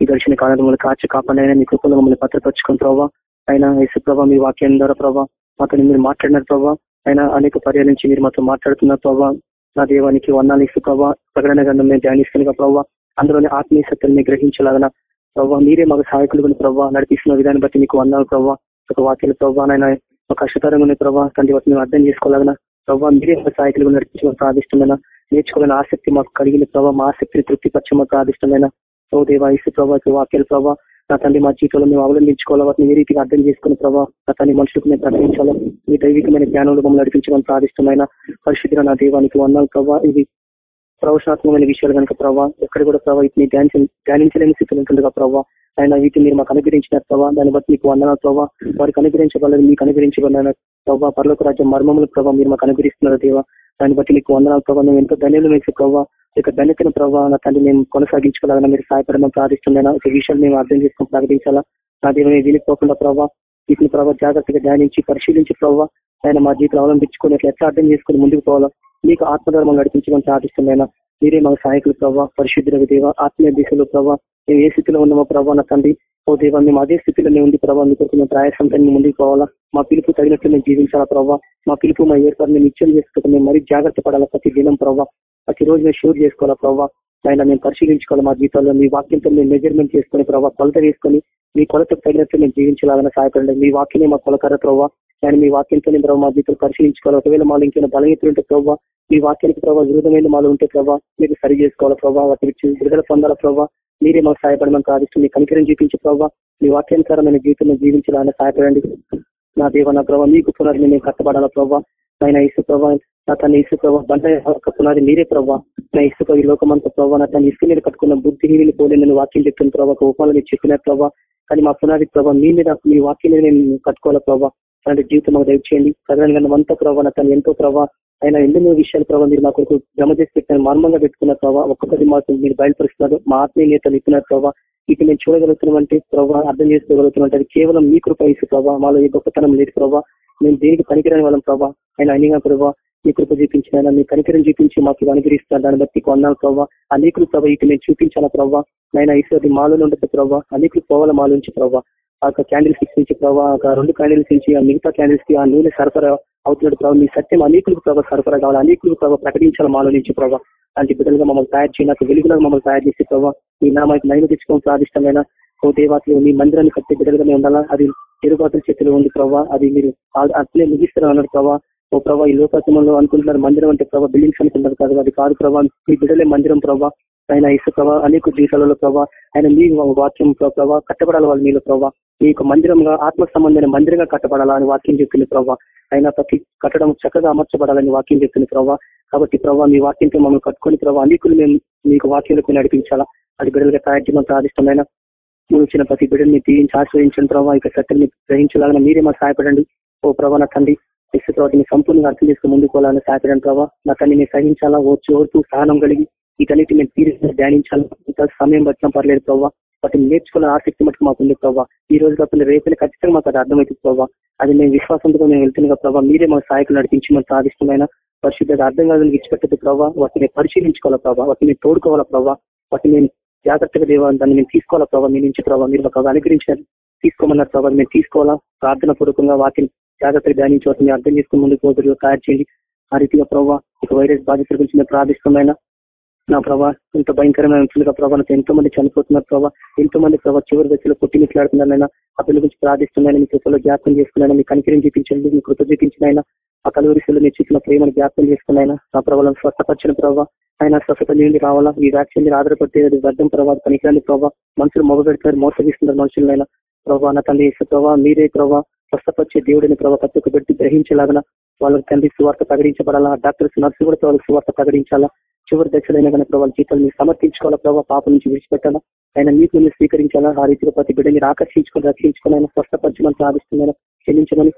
ఈ గడిచిన కాలంలో మమ్మల్ని కాచి కాపాడైనా మీ కృపలో మమ్మల్ని పత్రపరుచుకుని ప్రభావ అయినా యేసు ప్రభావ మీ వాక్యం ద్వారా ప్రభావ మాతో మీరు మాట్లాడినారు ప్రభావ అయినా అనేక పర్యాల నుంచి మీరు మాతో మాట్లాడుతున్నారు ప్రభావ నా దేవానికి వర్ణాలు ఇసు ప్రభావ ప్రకటన గంధం మేము ధ్యానిస్తున్న ప్రభావ అందులోని ఆత్మీయ సత్యాన్ని గ్రహించలాగన ప్రభావ మీరే మాకు సహాయకులు ప్రభావ నడిపిస్తున్న విధాన్ని బట్టి మీకు వందాలు ప్రభావ ఒక వాక్యాల ప్రభావ నాయన ఒక కష్టతరంగా ఉన్న ప్రభావ తండ్రి వాటిని అర్థం చేసుకోలేగన ప్రభావ మీరే ఒక సహాయకులు నడిపించమని ప్రార్థిస్తున్నా నేర్చుకోవాలని ఆసక్తి మాకు కలిగిన ప్రభావ మా ఆసక్తిని తృప్తిపరచమని ప్రార్థిష్టమైన ఓ దేవా ఇసు ప్రభావ వాక్యాల ప్రభావ నా తండ్రి మా జీవితంలో మేము అవలంబించుకోవాలి. వాటిని ఏ రీతిగా అర్థం చేసుకుని ప్రభావ నా తండ్రి మనుషులకు మేము ప్రకటించాలో? మీ దైవికమైన జ్ఞానంలో మమ్మల్ని నడిపించమని ప్రార్థిష్టమైన పరిశుద్ధి నా దేవానికి వందాలు ప్రభావ ఇది ప్రవచనాత్మకమైన విషయాలు కనుక ప్రభావ ఎక్కడ కూడా ప్రభావ వీటిని ధ్యానించలేని స్థితిలో ఉంటుందిగా ప్రభావ ఆయన వీటిని మీరు మాకు అనుగ్రహించిన ప్రభావ దాన్ని బట్టి మీకు వందన ప్రభావ వారికి అనుగ్రహించబడలేదు మీకు అనుగ్రహించబడిన ప్రభావ పర్లోక రాజ్యం మర్మములు ప్రభావ మీరు మాకు అనుగ్రహిస్తున్నారు దేవ. దాన్ని బట్టి మీకు వందనాలు ప్రభావ మేము ఎంతో ధన్యులు వేసే ప్రభావ ఇక ధన్యతను ప్రభావ నా మేము కొనసాగించుకోవాలని మీరు సహాయపడమని ప్రార్థిస్తున్నాను. ఒక విషయాలు మేము అర్థం చేసుకుని ప్రకటించాలా నా దేవుని వినిపోకుండా ప్రభావ వీటిని ప్రభావ జాగ్రత్తగా ధ్యానించి పరిశీలించి ప్రభావ ఆయన మా జీవితం అవలంబించుకుని ఎట్లా అర్థం చేసుకుని ముందుకు పోవాలా? మీకు ఆత్మధర్మం నడిపించమని ప్రార్థిస్తున్నాయి మీరే మా సహాయకులు ప్రభావ పరిశుద్ధులకు దేవ ఆత్మీయ దిశలో ప్రభావ మేము ఏ స్థితిలో ఉన్నామో ప్రభావ నా తండ్రి. ఓ దేవ మేము అదే స్థితిలోనే ఉంది ప్రభావ మీ కొరకు మేము ప్రయాసంతో ముందుకు పోవాలా. మా పిలుపు తగినట్లు మేము జీవించాలా ప్రభావ మా పిలుపు మా ఏర్పాటు మేము నిత్యం చేసుకుంటే మేము మరీ జాగ్రత్త పడాలా ప్రతి దినం ప్రభావ ప్రతి రోజు మేము షూర్ చేసుకోవాలా ప్రభావ ఆయన మేము పరిశీలించుకోవాలి మా జీవితంలో మీ వాక్యంతో మేము మెజర్మెంట్ చేసుకుని ప్రభావ కొలత వేసుకొని మీ కొలతకు తగినట్లు మేము జీవించాలని సహాయపడండి. మీ వాక్యమే మా కొలకర ప్రభావ ఆయన మీ వాక్యంతో ప్రభావ మా జీవితం పరిశీలించుకోవాలి. ఒకవేళ మాలో ఇంకేమైనా బలహీనతలు ఉంటే ప్రభావ మీ వాక్యానికి ప్రభావ విరుద్ధమైన మాలో ఉంటే ప్రభావ మీరు సరి చేసుకోవాలి ప్రభావ వాటి విడుదల పొందాల ప్రభావ మీరే మాకు సహాయపడమని ప్రార్థిస్తుంది మీ కనికరం చూపించి ప్రభావ మీ వాక్యానుసారమైన జీవితంలో జీవించాలని సహాయపడండి. నా దేవ నా ప్రభావ మీకు పునాది మేము కట్టబడాల ప్రభావ ఆయన ఇసు ప్రభావ నా తన ఇసు ప్రభావ బండ పునాది మీరే ప్రభావ నా ఇసుక ఈ లోకమంత ప్రభావ నా తన ఇసుక మీద కట్టుకున్న బుద్ధిహీని పోలే నేను వాక్యం చెప్తున్న ప్రభావ ఒక చెప్పిన ప్రభావ కానీ మా పునాది ప్రభావ మీ మీద మీ వాక్యం మీద నేను కట్టుకోవాలి ప్రభావ అలాంటి జీవితం మాకు దయచేయండి. ప్రధానంగా అంత ప్రభావ తను ఎంతో ప్రభావ ఆయన ఎన్నెన్నో విషయాలు ప్రభావ మీరు మా కొరకు జమ చేసి పెట్టిన మర్మంగా పెట్టుకున్న ప్రభావ ఒక్కొక్కటి మాకు మీరు బయలుపరుస్తున్నారు. మా ఆత్మీయతలు ఇస్తున్నారు ప్రభావ. ఇటు మేము చూడగలుగుతున్నామంటే ప్రభావ అర్థం చేసుకోగలుగుతున్నాం అది కేవలం మీ కృప ఇసు ప్రభావ మాలో ఏ గొప్పతనం లేదు ప్రభావ. మేము దేనికి పనికిరాని వాళ్ళం ప్రభావ. ఆయన అనిగా ప్రభావ మీ కృప చూపించిన మీ కనికరం చూపించి మాకు అనుగ్రహిస్తున్నారు. దాన్ని బట్టి కొన్నాను ప్రభావ. అనేకులు ప్రభావ ఇటు మేము చూపించాలా ప్రభావ. ఆయన ఈశ్వరి మాలో ఉండదు ప్రభావ. అనేకులు పోవాల మాలోంచి ప్రభావ. ఆ క్యాండిల్స్ నుంచి ప్రభావ ఒక రెండు క్యాండిల్స్ నుంచి ఆ మిగతా క్యాండిల్స్కి ఆ నూనె సరఫరా అవుతున్నాడు ప్రభావ మీ సత్యం అనేకులకు ప్రభావ సరఫరా కావాలి. అనేకులకు ప్రభావ ప్రకటించాలి మాలో నుంచి ప్రభావ అలాంటి బిడ్డలుగా మమ్మల్ని తయారు చేయి. నాకు వెలుగులో మమ్మల్ని తయారు చేసి ప్రభావ మీ నామానికి నైన తెచ్చుకోవడం ప్రాదిష్టమైన ఓ దేవాతలు మీ మందిరాన్ని కట్టే బిడ్డలుగా ఉండాలా? అది తిరుగుబాటుల చేతిలో ఉంది ప్రభావ అది మీరు అట్లే ముగిస్తారు అన్నారు ప్రభావ ఓ ప్రభావ ఈ లోకాశమంలో అనుకుంటున్నారు మందిరం అంటే ప్రభావ బిల్డింగ్స్ అనుకుంటారు కాదు. అది కాదు ప్రభావ మీ బిడ్డలే మందిరం ప్రభావ ఆయన ఇసు ప్రభావ అనేక జీవితాలలో ప్రభావ ఆయన మీ వాక్యం ప్రభావ కట్టబడాలి వాళ్ళు మీలో ప్రభావ మీ యొక్క మందిరంగా ఆత్మ సంబంధమైన మందిరంగా కట్టబడాలని వాక్యం చెప్తుంది ప్రభావ ఆయన ప్రతి కట్టడం చక్కగా అమర్చబడాలని వాక్యం చెప్తుంది ప్రభావ కాబట్టి ప్రభావ మీ వాక్యంతో మమ్మల్ని కట్టుకొని ప్రభావ అనేకులు మేము మీకు వాక్యాలకు నడిపించాలా. అది బిడ్డలుగా తయారు చేయడం ప్రాదిష్టమైన ప్రతి బిడ్డని తీయించి ఆశ్రయించిన ప్రభావ ఇక సత్యని గ్రహించలాగా మీరే మాకు సహాయపడండి. ఓ ప్రభావ నా తండ్రి ఇసు తర్వాత సంపూర్ణంగా అర్థం చేసుకుని ముందుకోవాలని సహాయపడండి ప్రభావ నా నేను సహించాలా ఓ ఓర్పు సహనం కలిగి వీటన్నిటి మేము తీరిన ధ్యానించాలి. సమయం పట్టినా పర్లేదు ప్రభావ వాటిని నేర్చుకున్న ఆసక్తి మటుకు మాకు ఉంది ప్రభావ ఈ రోజు కాకుండా రేపటి ఖచ్చితంగా మాకు అది అర్థమవుతుంది ప్రభావ అది మేము విశ్వాసంతో మేము వెళ్తున్నాం ప్రభావ మీరే మా సహాయకులు నడిపించి మన సాధిష్టమైన పరిశుద్ధ అర్థం కాదని ఇచ్చిపెట్టదు ప్రభావ వాటిని పరిశీలించుకోవాలా ప్రభావ వాటిని తోడుకోవాలా ప్రభావ వాటిని మేము జాగ్రత్తగా దేవా దాన్ని మేము తీసుకోవాలా ప్రభావ మీ నుంచి ప్రభావ మీరు మాకు అనుగ్రహించారు తీసుకోమన్నారు ప్రభావ మేము తీసుకోవాలా? ప్రార్థన పూర్వకంగా వాటిని జాగ్రత్తగా ధ్యానించి వాటిని అర్థం చేసుకుని ముందుకు పోతులు తయారు చేయండి. ఆ రీతిగా ప్రభావ ఇక వైరస్ బాధితుల గురించి మేము ప్రార్థిష్టమైన నా ప్రభా ఇంత భయంకరమైన ఉంటుందిగా ప్రభా ఎంతో మంది చనిపోతున్నారు ప్రభావ ఎంతో మంది ప్రభావ చివరి దశలో కొట్టిమిట్లాడుతున్నారైనా ఆ పిల్లల గురించి ప్రార్థిస్తున్నాయని మీ కృపలో జ్ఞాపకం చేసుకున్నాయని మీ కనికరిని చూపించండి మీ కృత చూపించినైనా ఆ కలువరిశిలో మీరు చూసిన ప్రేమను జ్ఞాపకం చేసుకున్నాయన నా ప్రభావం స్వస్థపరిచిన ప్రభావ ఆయన స్వస్థత నుండి రావాలా? ఈ వ్యాక్సిన్ మీద ఆధారపడితే అది వ్యర్థం ప్రభావ పనికిరాని ప్రభావ మనుషులు మొగ మోసగిస్తున్నారు మనుషులైనా ప్రభావ నా తల్లి ప్రభావ మీరే ప్రభావ స్వస్థపరిచే దేవుడిని ప్రభావ ప్రతి ఒక్క వ్యక్తి గ్రహించేలాగా వాళ్ళకి తండ్రి సువార్త ప్రకటించబడాలా? డాక్టర్స్ నర్సు కూడా వాళ్ళకి సువార్త ప్రకటించాలా? చివరి దశలైన కనుక వాళ్ళ జీతాలు మీరు సమర్పించుకోవాలా ప్రభావ పాప నుంచి విడిచిపెట్టాలా? ఆయన మీకు మీరు స్వీకరించాలా? ఆ రీతిగా ప్రతి బిడ్డ మీరు ఆకర్షించుకొని రక్షించుకొని ఆయన స్వస్థపరచమని సాధిస్తున్నాను క్షమించమని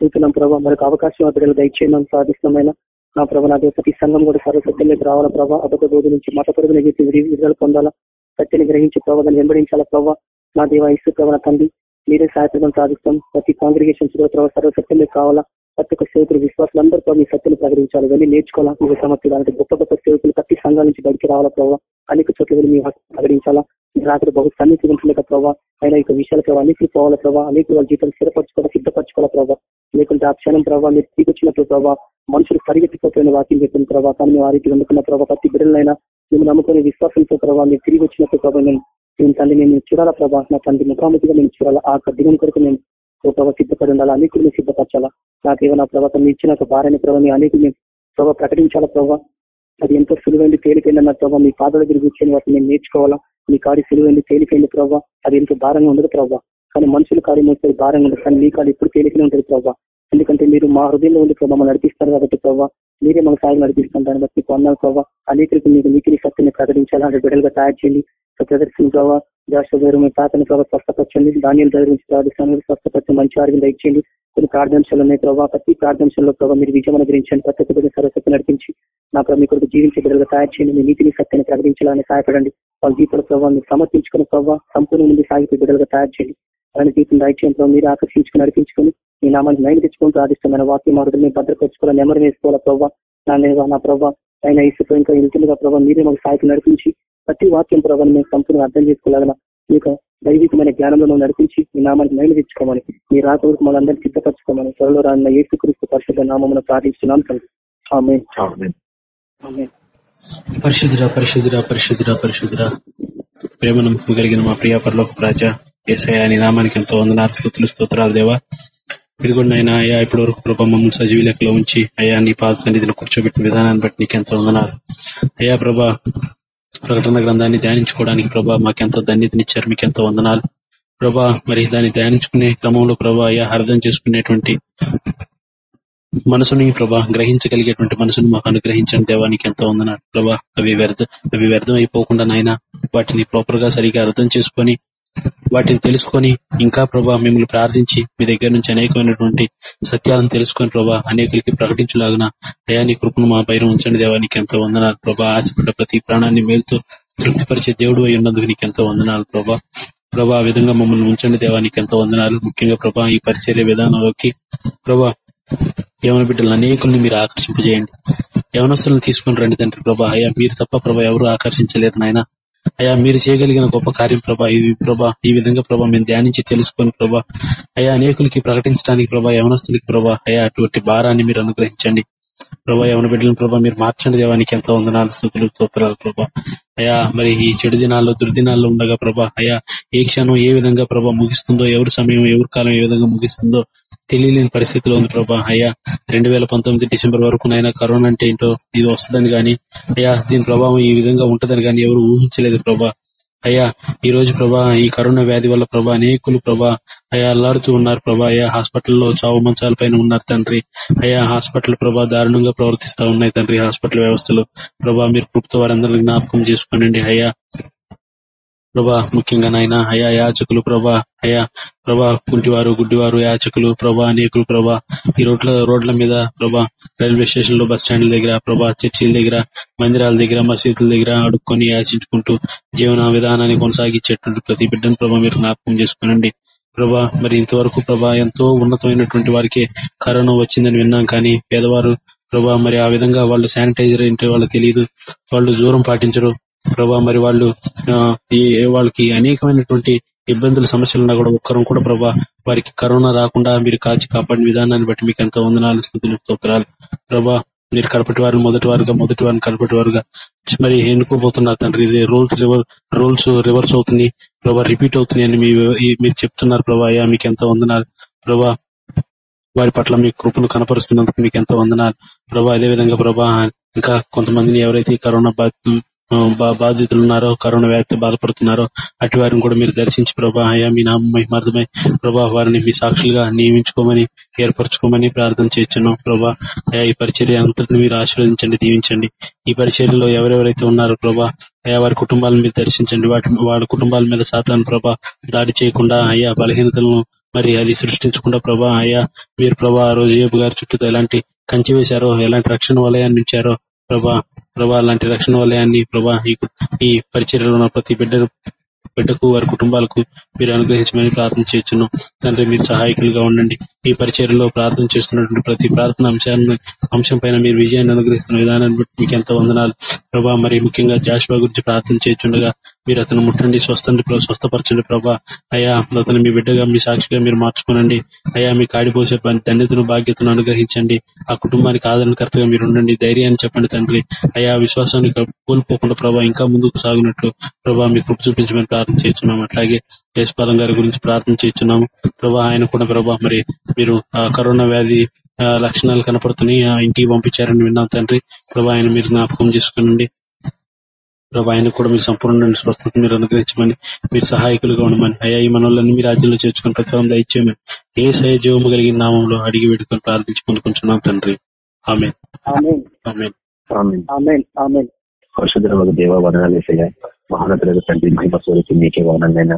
చూస్తున్నాం ప్రభావ మరొక అవకాశం ఆ బిడ్డలు దయచేయమని సాధిస్తున్నామైన నా ప్రభావ నా ప్రతి సంఘం కూడా సర్వసత్యంలోకి రావాలా ప్రభావ అబద్ధ బోధ నుంచి మత పరుగులు విడుదల పొందాలా? సత్యని గ్రహించి ప్రభావం వెంబడించాలా ప్రభావ నా దేవ ఇసు ప్రభావ తండ్రి మీరే సహాయపడడం సాధిస్తాం ప్రతి కాంగ్రిగేషన్స్ కూడా ప్రభావ సర్వసత్యంలోకి కావాలా ప్రతి ఒక్క సేవకులు విశ్వాసాలు అందరూ మీ సత్యను ప్రకటించాలి. వెళ్ళి నేర్చుకోవాలా? మీకు సమర్థించాలంటే గొప్ప గొప్ప సేవకులు ప్రతి సంఘాల నుంచి బయటికి రావాలా ప్రభావ అనేక చోట్ల వెళ్ళి మీ ప్రకటించాలా? రాత్రి బహు సన్నిధి ఉంటుండగా ప్రభావ అయినా ఇక విషయాల ప్రభావ అన్నింటికి పోవాలా ప్రభావ అనేక వాళ్ళ జీవితం స్థిరపరచుకోవాలి సిద్ధపరచుకోవాలా ప్రభావ లేకుంటే ఆ క్షణం ప్రభావ మీరు తీసుకొచ్చినప్పుడు ప్రభావ మనుషులు పరిగెత్తిపోతున్న వాక్యం చెప్పిన ప్రభావ కానీ మేము ఆ రీతి అందుకున్న ప్రభావ ప్రతి బిడ్డలైనా మేము నమ్ముకునే విశ్వాసంతో ప్రభావ మీరు తిరిగి వచ్చినప్పుడు ప్రభావ మేము మేము తండ్రి మేము చూడాలా ప్రభావ నా తండ్రి ముఖాముఖిగా మేము చూడాలా? ఆ దిగుని కొరకు మేము ఓ ప్రభావ సిద్ధపడి ఉండాలా అనేకులు మేము సిద్ధపరచాలా? నాకేమో నా ప్రభావం ఇచ్చిన ఒక భార్యని ప్రభావం మీ అనేకులు మేము ప్రభావ ప్రకటించాలా ప్రభావ? అది ఎంతో సులువైంది తేలికైంది అన్న ప్రభావ. మీ పాదాల దగ్గర కూర్చొని వాటిని మేము నేర్చుకోవాలా? మీ కాడి సులువైంది తేలికైంది ప్రభావ. అది ఎంతో భారంగా ఉండదు ప్రభావ. కానీ మనుషుల కాడి మోస్తే భారంగా ఉండదు. కానీ మీ కాడి ఎప్పుడు తేలికనే ఉంటుంది ప్రభావ. ఎందుకంటే మీరు మా హృదయంలో ఉండి ప్రభావ నడిపిస్తారు కాబట్టి ప్రభావ. మీరే మన సాయం నడిపిస్తాం దాన్ని బట్టి కొన్నాను ప్రభావ. అనేకరికి మీకు నీటిని శక్తిని అంటే బిడ్డలుగా తయారు చేయండి. ప్రదర్శన ప్రభావ జాష గారు మీ తాతని ప్రభావ స్వస్థపరచండి. ధాన్యాల దగ్గర నుంచి ప్రార్థిస్తాను స్వస్థపరిచి మంచి ఆరోగ్యం దయచేయండి. కొన్ని ప్రార్థాంశాలు ఉన్నాయి ప్రభావ ప్రతి ప్రార్థాంశంలో ప్రభావ మీరు విజయం అనుగ్రహించండి. ప్రతి ఒక్కరికి సరస్వతి నడిపించి నా ప్రభావ మీ కొరకు జీవించే బిడ్డలుగా తయారు చేయండి. మీ నీతిని సత్యాన్ని ప్రకటించాలని సహాయపడండి. వాళ్ళ జీవితాల ప్రభావ మీరు సమర్పించుకున్న ప్రభావ సంపూర్ణ ముందు సాగిపోయి బిడ్డలుగా తయారు చేయండి. అలాంటి జీవితం దయచేయడం మీరు ఆకర్షించుకుని నడిపించుకొని మీ నామాన్ని నైన్ తెచ్చుకొని ప్రార్థిస్తామని వాక్యం మార్గం భద్రపరచుకోవాలి నెమరు వేసుకోవాలా ప్రభావ నా నా ప్రభావ ఆయన ఇసుకు ఇంకా ఇంటిగా ప్రభావ మీరే మాకు సాయకు నడిపించి ప్రతి వాక్యం ప్రభావం మేము సంపూర్ణ అర్థం చేసుకోలేగల ఈ యొక్క దైవికమైన జ్ఞానంలో నడిపించి మీ నామాన్ని మైలు తెచ్చుకోమని మీ రాత వరకు మనందరినీ సిద్ధపరచుకోమని త్వరలో రాన్న ఏసు క్రీస్తు పరిశుద్ధ నామమును ప్రార్థిస్తున్నాం తండ్రి. ఆమె ఆమె పరిశుద్ధుర పరిశుద్ధుర పరిశుద్ధుర పరిశుద్ధుర ప్రేమ నమ్మకం కలిగిన మా ప్రియ పరలోక రాజ ఏసయ నీ నామానికి ఎంతో వందనాలు స్థుతులు స్తోత్రాలు దేవా. ఇదిగోండి ఆయన అయ్యా ఇప్పటి వరకు ప్రభా మమ్మల్ని సజీవి లెక్కలో ఉంచి అయ్యా నీ పాద సన్నిధిని కూర్చోబెట్టిన విధానాన్ని బట్టి నీకు ఎంతో వందనాలు. అయ్యా ప్రభా ప్రకటన గ్రంథాన్ని ధ్యానించుకోవడానికి ప్రభా మాకెంతో ధన్యతనిచ్చారు మీకు ఎంతో వందనాలు. ప్రభా మరి దాన్ని ధ్యానించుకునే క్రమంలో ప్రభా అయ్యా అర్థం చేసుకునేటువంటి మనసుని ప్రభా గ్రహించగలిగేటువంటి మనసుని మాకు అనుగ్రహించండి దేవానికి ఎంతో వందనాలు. ప్రభా అవి వ్యర్థ అవి వ్యర్థం అయిపోకుండా నాయన వాటిని ప్రాపర్గా సరిగా అర్థం చేసుకొని వాటిని తెలుసుకొని ఇంకా ప్రభా మిమ్మల్ని ప్రార్థించి మీ దగ్గర నుంచి అనేకమైనటువంటి సత్యాలను తెలుసుకొని ప్రభా అనేకులకి ప్రకటించలాగిన అయా నీ కృపను మా పైన ఉంచండి దేవానికి ఎంతో వందనాలు ప్రభా. ఆశపడ్డ ప్రతి ప్రాణాన్ని మేలుతో తృప్తిపరిచే దేవుడు అయి ఉన్నందుకు నీకు ఎంతో వందనాలు ప్రభా. ప్రభా ఆ విధంగా మమ్మల్ని ఉంచండి దేవానికి ఎంతో వందనాలు. ముఖ్యంగా ప్రభా ఈ పరిచర్య విధానంలోకి ప్రభా యవన బిడ్డలు అనేకుల్ని మీరు ఆకర్షింపజేయండి. యవనస్తులను తీసుకుని రండి తండ్రి ప్రభా. అయ్యా మీరు తప్ప ప్రభా ఎవరు ఆకర్షించలేరు నాయన. అయ్యా మీరు చేయగలిగిన గొప్ప కార్యం ప్రభా ఈ ప్రభా ఈ విధంగా ప్రభా మేము ధ్యానించి తెలుసుకొని ప్రభా అయా అనేకులకి ప్రకటించడానికి ప్రభా యవనస్తులకి ప్రభా అయా అటువంటి భారాన్ని మీరు అనుగ్రహించండి. ప్రభా యవన బిడ్డలను ప్రభా మీరు మార్చండి దేవానికి ఎంతో వందనాలు స్థుతులు స్తోత్రాలు ప్రభా. అయ్యా మరి ఈ చెడు దినాల్లో దుర్దినాల్లో ఉండగా ప్రభా అయ్యా ఏ క్షణం ఏ విధంగా ప్రభా ముగిస్తుందో ఎవరి సమయం ఎవరి కాలం ఏ విధంగా ముగిస్తుందో తెలియలేని పరిస్థితిలో ఉంది ప్రభా. అయ్యా రెండు వేల పంతొమ్మిది డిసెంబర్ వరకు నైనా కరోనా అంటే ఏంటో ఇది వస్తుందని గాని అయ్యా దీని ప్రభావం ఈ విధంగా ఉంటదని గాని ఎవరు ఊహించలేదు ప్రభా. అయ్యా ఈ రోజు ప్రభా ఈ కరోనా వ్యాధి వల్ల ప్రభా అనేకులు ప్రభా అయ్యా అల్లాడుతూ ఉన్నారు ప్రభా అయ్యా హాస్పిటల్లో చావు మంచాల పైన ఉన్నారు తండ్రి. అయ్యా హాస్పిటల్ ప్రభా దారుణంగా ప్రవర్తిస్తా ఉన్నాయి తండ్రి హాస్పిటల్ వ్యవస్థలు. ప్రభా మీరు కృప్తో వారందరినీ జ్ఞాపకం చేసుకోనండి అయ్యా. ప్రభా ముఖ్యంగా నాయన అయా యాచకులు ప్రభా అయా ప్రభా కుంటివారు గుడ్డివారు యాచకులు ప్రభా అనేకులు ప్రభా ఈ రోడ్ల రోడ్ల మీద ప్రభా రైల్వే స్టేషన్లో బస్ స్టాండ్ల దగ్గర ప్రభా చర్చిల దగ్గర మందిరాల దగ్గర మసీదుల దగ్గర అడుక్కొని యాచించుకుంటూ జీవన విధానాన్ని కొనసాగించేటువంటి ప్రతి బిడ్డను ప్రభా మీరు జ్ఞాపకం చేసుకోనండి. ప్రభా మరి ఇంతవరకు ప్రభా ఎంతో ఉన్నతమైనటువంటి వారికి కరోనా వచ్చిందని విన్నాం కానీ పేదవారు ప్రభా మరి ఆ విధంగా వాళ్ళు శానిటైజర్ ఏంటో వాళ్ళకి తెలియదు వాళ్ళు దూరం పాటించరు. ప్రభా మరి వాళ్ళు వాళ్ళకి అనేకమైనటువంటి ఇబ్బందుల సమస్యలు ఉన్నా కూడా ఒక్కరం కూడా ప్రభా వారికి కరోనా రాకుండా మీరు కాచి కాపాడిన విధానాన్ని బట్టి మీకు ఎంతో వందనాలు స్థుతులు స్తోత్రాలు. ప్రభా మీరు కడపటి వారిని మొదటి వారుగా మొదటి వారిని కడపటి వారుగా మరి ఎన్నుకోబోతున్నారు తండ్రి. ఇది రూల్స్ రూల్స్ రివర్స్ అవుతుంది ప్రభా రిపీట్ అవుతున్నాయని అని మీరు చెప్తున్నారు ప్రభా. అయ్యా మీకు ఎంతో వందనాలు. ప్రభా వారి పట్ల మీ కృపను కనపరుస్తున్నందుకు మీకు ఎంతో వందనాలు. ప్రభా అదే విధంగా ప్రభా ఇంకా కొంతమందిని ఎవరైతే కరోనా కరోనా బాధితులు ఉన్నారో కరోనా వ్యాప్తి బాధపడుతున్నారో అటు వారిని కూడా మీరు దర్శించి ప్రభా అయ్యా మీ నామ మహిమార్థమై ప్రభా వారిని మీ సాక్షులుగా నియమించుకోమని ఏర్పరచుకోమని ప్రార్థన చేస్తున్నాం ప్రభా. అయ్యా ఈ పరిచర్య అంతటిని మీరు ఆశీర్వదించండి దీవించండి. ఈ పరిచర్యలో ఎవరెవరైతే ఉన్నారో ప్రభా అయ్యా వారి కుటుంబాలను మీరు దర్శించండి. వాటి వాళ్ళ కుటుంబాల మీద సాతాను ప్రభా దాడి చేయకుండా అయ్యా బలహీనతలను మరి అది సృష్టించకుండా ప్రభా అయ్యా మీరు ప్రభా ఆ రోజు గారి చుట్టూ ఎలాంటి కంచి వేశారో ఎలాంటి రక్షణ వలయాన్ని ఇచ్చారో ప్రభా ప్రభా అలాంటి రక్షణ వలయాన్ని ప్రభా ఈ ఈ పరిచర్యలో ఉన్న ప్రతి బిడ్డ బిడ్డకు వారి కుటుంబాలకు మీరు అనుగ్రహించమని ప్రార్థన చేస్తున్నాం తండ్రి మీరు సహాయకులుగా ఉండండి. ఈ పరిచర్యలో ప్రార్థన చేస్తున్నటువంటి ప్రతి ప్రార్థన అంశాన్ని అంశం పైన మీరు విజయాన్ని అనుగ్రహిస్తున్న విధానాన్ని బట్టి మీకు ఎంతో వందనాలు. ప్రభా మరి ముఖ్యంగా జాషువా గురించి ప్రార్థన చేస్తుండగా మీరు అతను ముట్టండి స్వస్థండి ప్రభు, స్వస్థపరచండి ప్రభా. అయ్యా అతను మీ బిడ్డగా మీ సాక్షిగా మీరు మార్చుకోనండి. అయ్యా మీ కాడిపోసే పని ధన్యతను బాధ్యతను అనుగ్రహించండి. ఆ కుటుంబానికి ఆదరణకర్తగా మీరు ఉండండి. ధైర్యాన్ని చెప్పండి తండ్రి. అయ్యా విశ్వాసాన్ని కోల్పోకుండా ప్రభా ఇంకా ముందుకు సాగునట్లు ప్రభా మీ కృప చూపించమని ప్రార్థన చేస్తున్నాం అట్లాగే జయస్పాలం గారి గురించి ప్రార్థన చేస్తున్నాము. ప్రభా ఆయన కూడా ప్రభా మరి మీరు ఆ కరోనా వ్యాధి ఆ, లక్షణాలు కనపడుతున్నాయి. ఇంటికి పంపించారని విన్నాం తండ్రి. ప్రభా ఆయన మీరు జ్ఞాపకం చేసుకునండి. ప్రభా ఆయన కూడా మీరు సంపూర్ణ స్వస్థత మీరు అనుగ్రహించమని మీరు సహాయకులుగా ఉండమని. అయ్యా ఈ మనోళ్ళని మీ రాజ్యంలో చేర్చుకుని ప్రతి దయచేయమని ఏ సయ జీవము కలిగిన నామంలో అడిగి వేడుకొని ప్రార్థించి పొందుకుంటున్నాం తండ్రి. ఆమె ఆమెన్. ఆమె ఆమేన్. ఆమెన్. ఆమెన్. పరిశుద్ధ ఒక దేవ వదనాలేసయ్యా మహానతులకు తండ్రి మహిమ స్వరూపి మీకే వదనైనా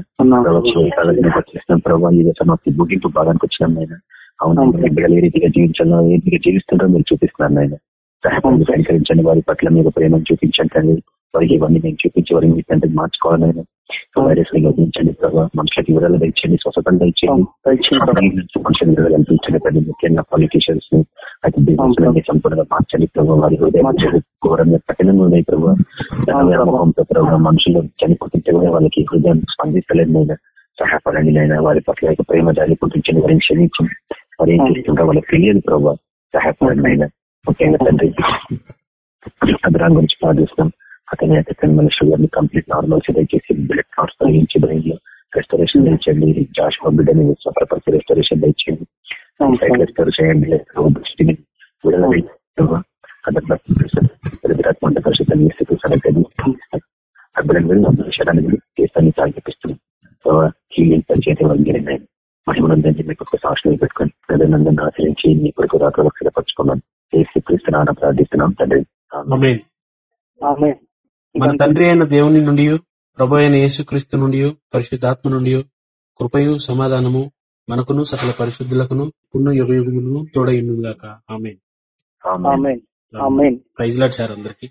చేసిన ప్రభావ ఈ సమాప్తి ముగింపు భాగానికి వచ్చినాం అవును. బిడ్డలు ఏ రీతిగా జీవించాలో ఏ రీతిగా జీవిస్తుంటారో మీరు చూపిస్తున్నారు నాయన. సహాయాన్ని స్వీకరించండి వారి పట్ల మీరు ప్రేమను చూపించండి తండ్రి. వారికి ఇవన్నీ మేము చూపించి వారిని మీ తండ్రి మార్చుకోవాలని వైరస్ని గమనించండి ప్రభావ మనుషులకు వివరాలు దండి మనుషులు వివరాలు కల్పించండి తండ్రి. ముఖ్యంగా పొలిటీషియన్స్ని అయితే బిజినెస్ని సంపూర్ణంగా మార్చండి ప్రభావ వారి హృదయం ఘోరంగా కఠినంగా ఉన్నాయి ప్రభావ ముఖంతో ప్రభావ మనుషులు చనిపోతుంటే కూడా వాళ్ళకి హృదయం స్పందిస్తలేదు నేను సహాయపడండి నైనా వారి పట్ల ప్రేమ జాలి పుట్టించండి వారిని క్షమించండి. వారు ఏం చేస్తుంటారో వాళ్ళకి తెలియదు ప్రభావ సహాయపడండి అయినా ముఖ్యంగా తండ్రి. అభిరాం గురించి ప్రార్థిస్తాం. అతని అయితే మన షుగర్ని కంప్లీట్ నార్మల్ దయచేసి బ్లడ్ కౌంట్స్ తొలగించి బ్రెయిన్లో రెస్టరేషన్ తెచ్చండి జాష్ బిడ్డని స్వప్రపరిచి రెస్టరేషన్ తెచ్చండి రెస్టోర్ చేయండి. దృష్టిని విరాత్మంత హీలింగ్ పరిచయం మహిమనందని మీకు ఒక సాక్షులు పెట్టుకొని ప్రజలందరినీ ఆశ్రయించి మీ కొరకు రాక స్థిరపరచుకున్నాం ఏసుక్రీస్తున్నాను ప్రార్థిస్తున్నాం తండ్రి. మన తండ్రి అయిన దేవుని నుండి ప్రభు అయిన యేసుక్రీస్తు నుండి పరిశుద్ధాత్మ నుండి కృపయు సమాధానము మనకును సకల పరిశుద్ధులకును పుణ్య యుగ యుగములను ఆమె amen. Amen. Praise Lord sir అందరికి.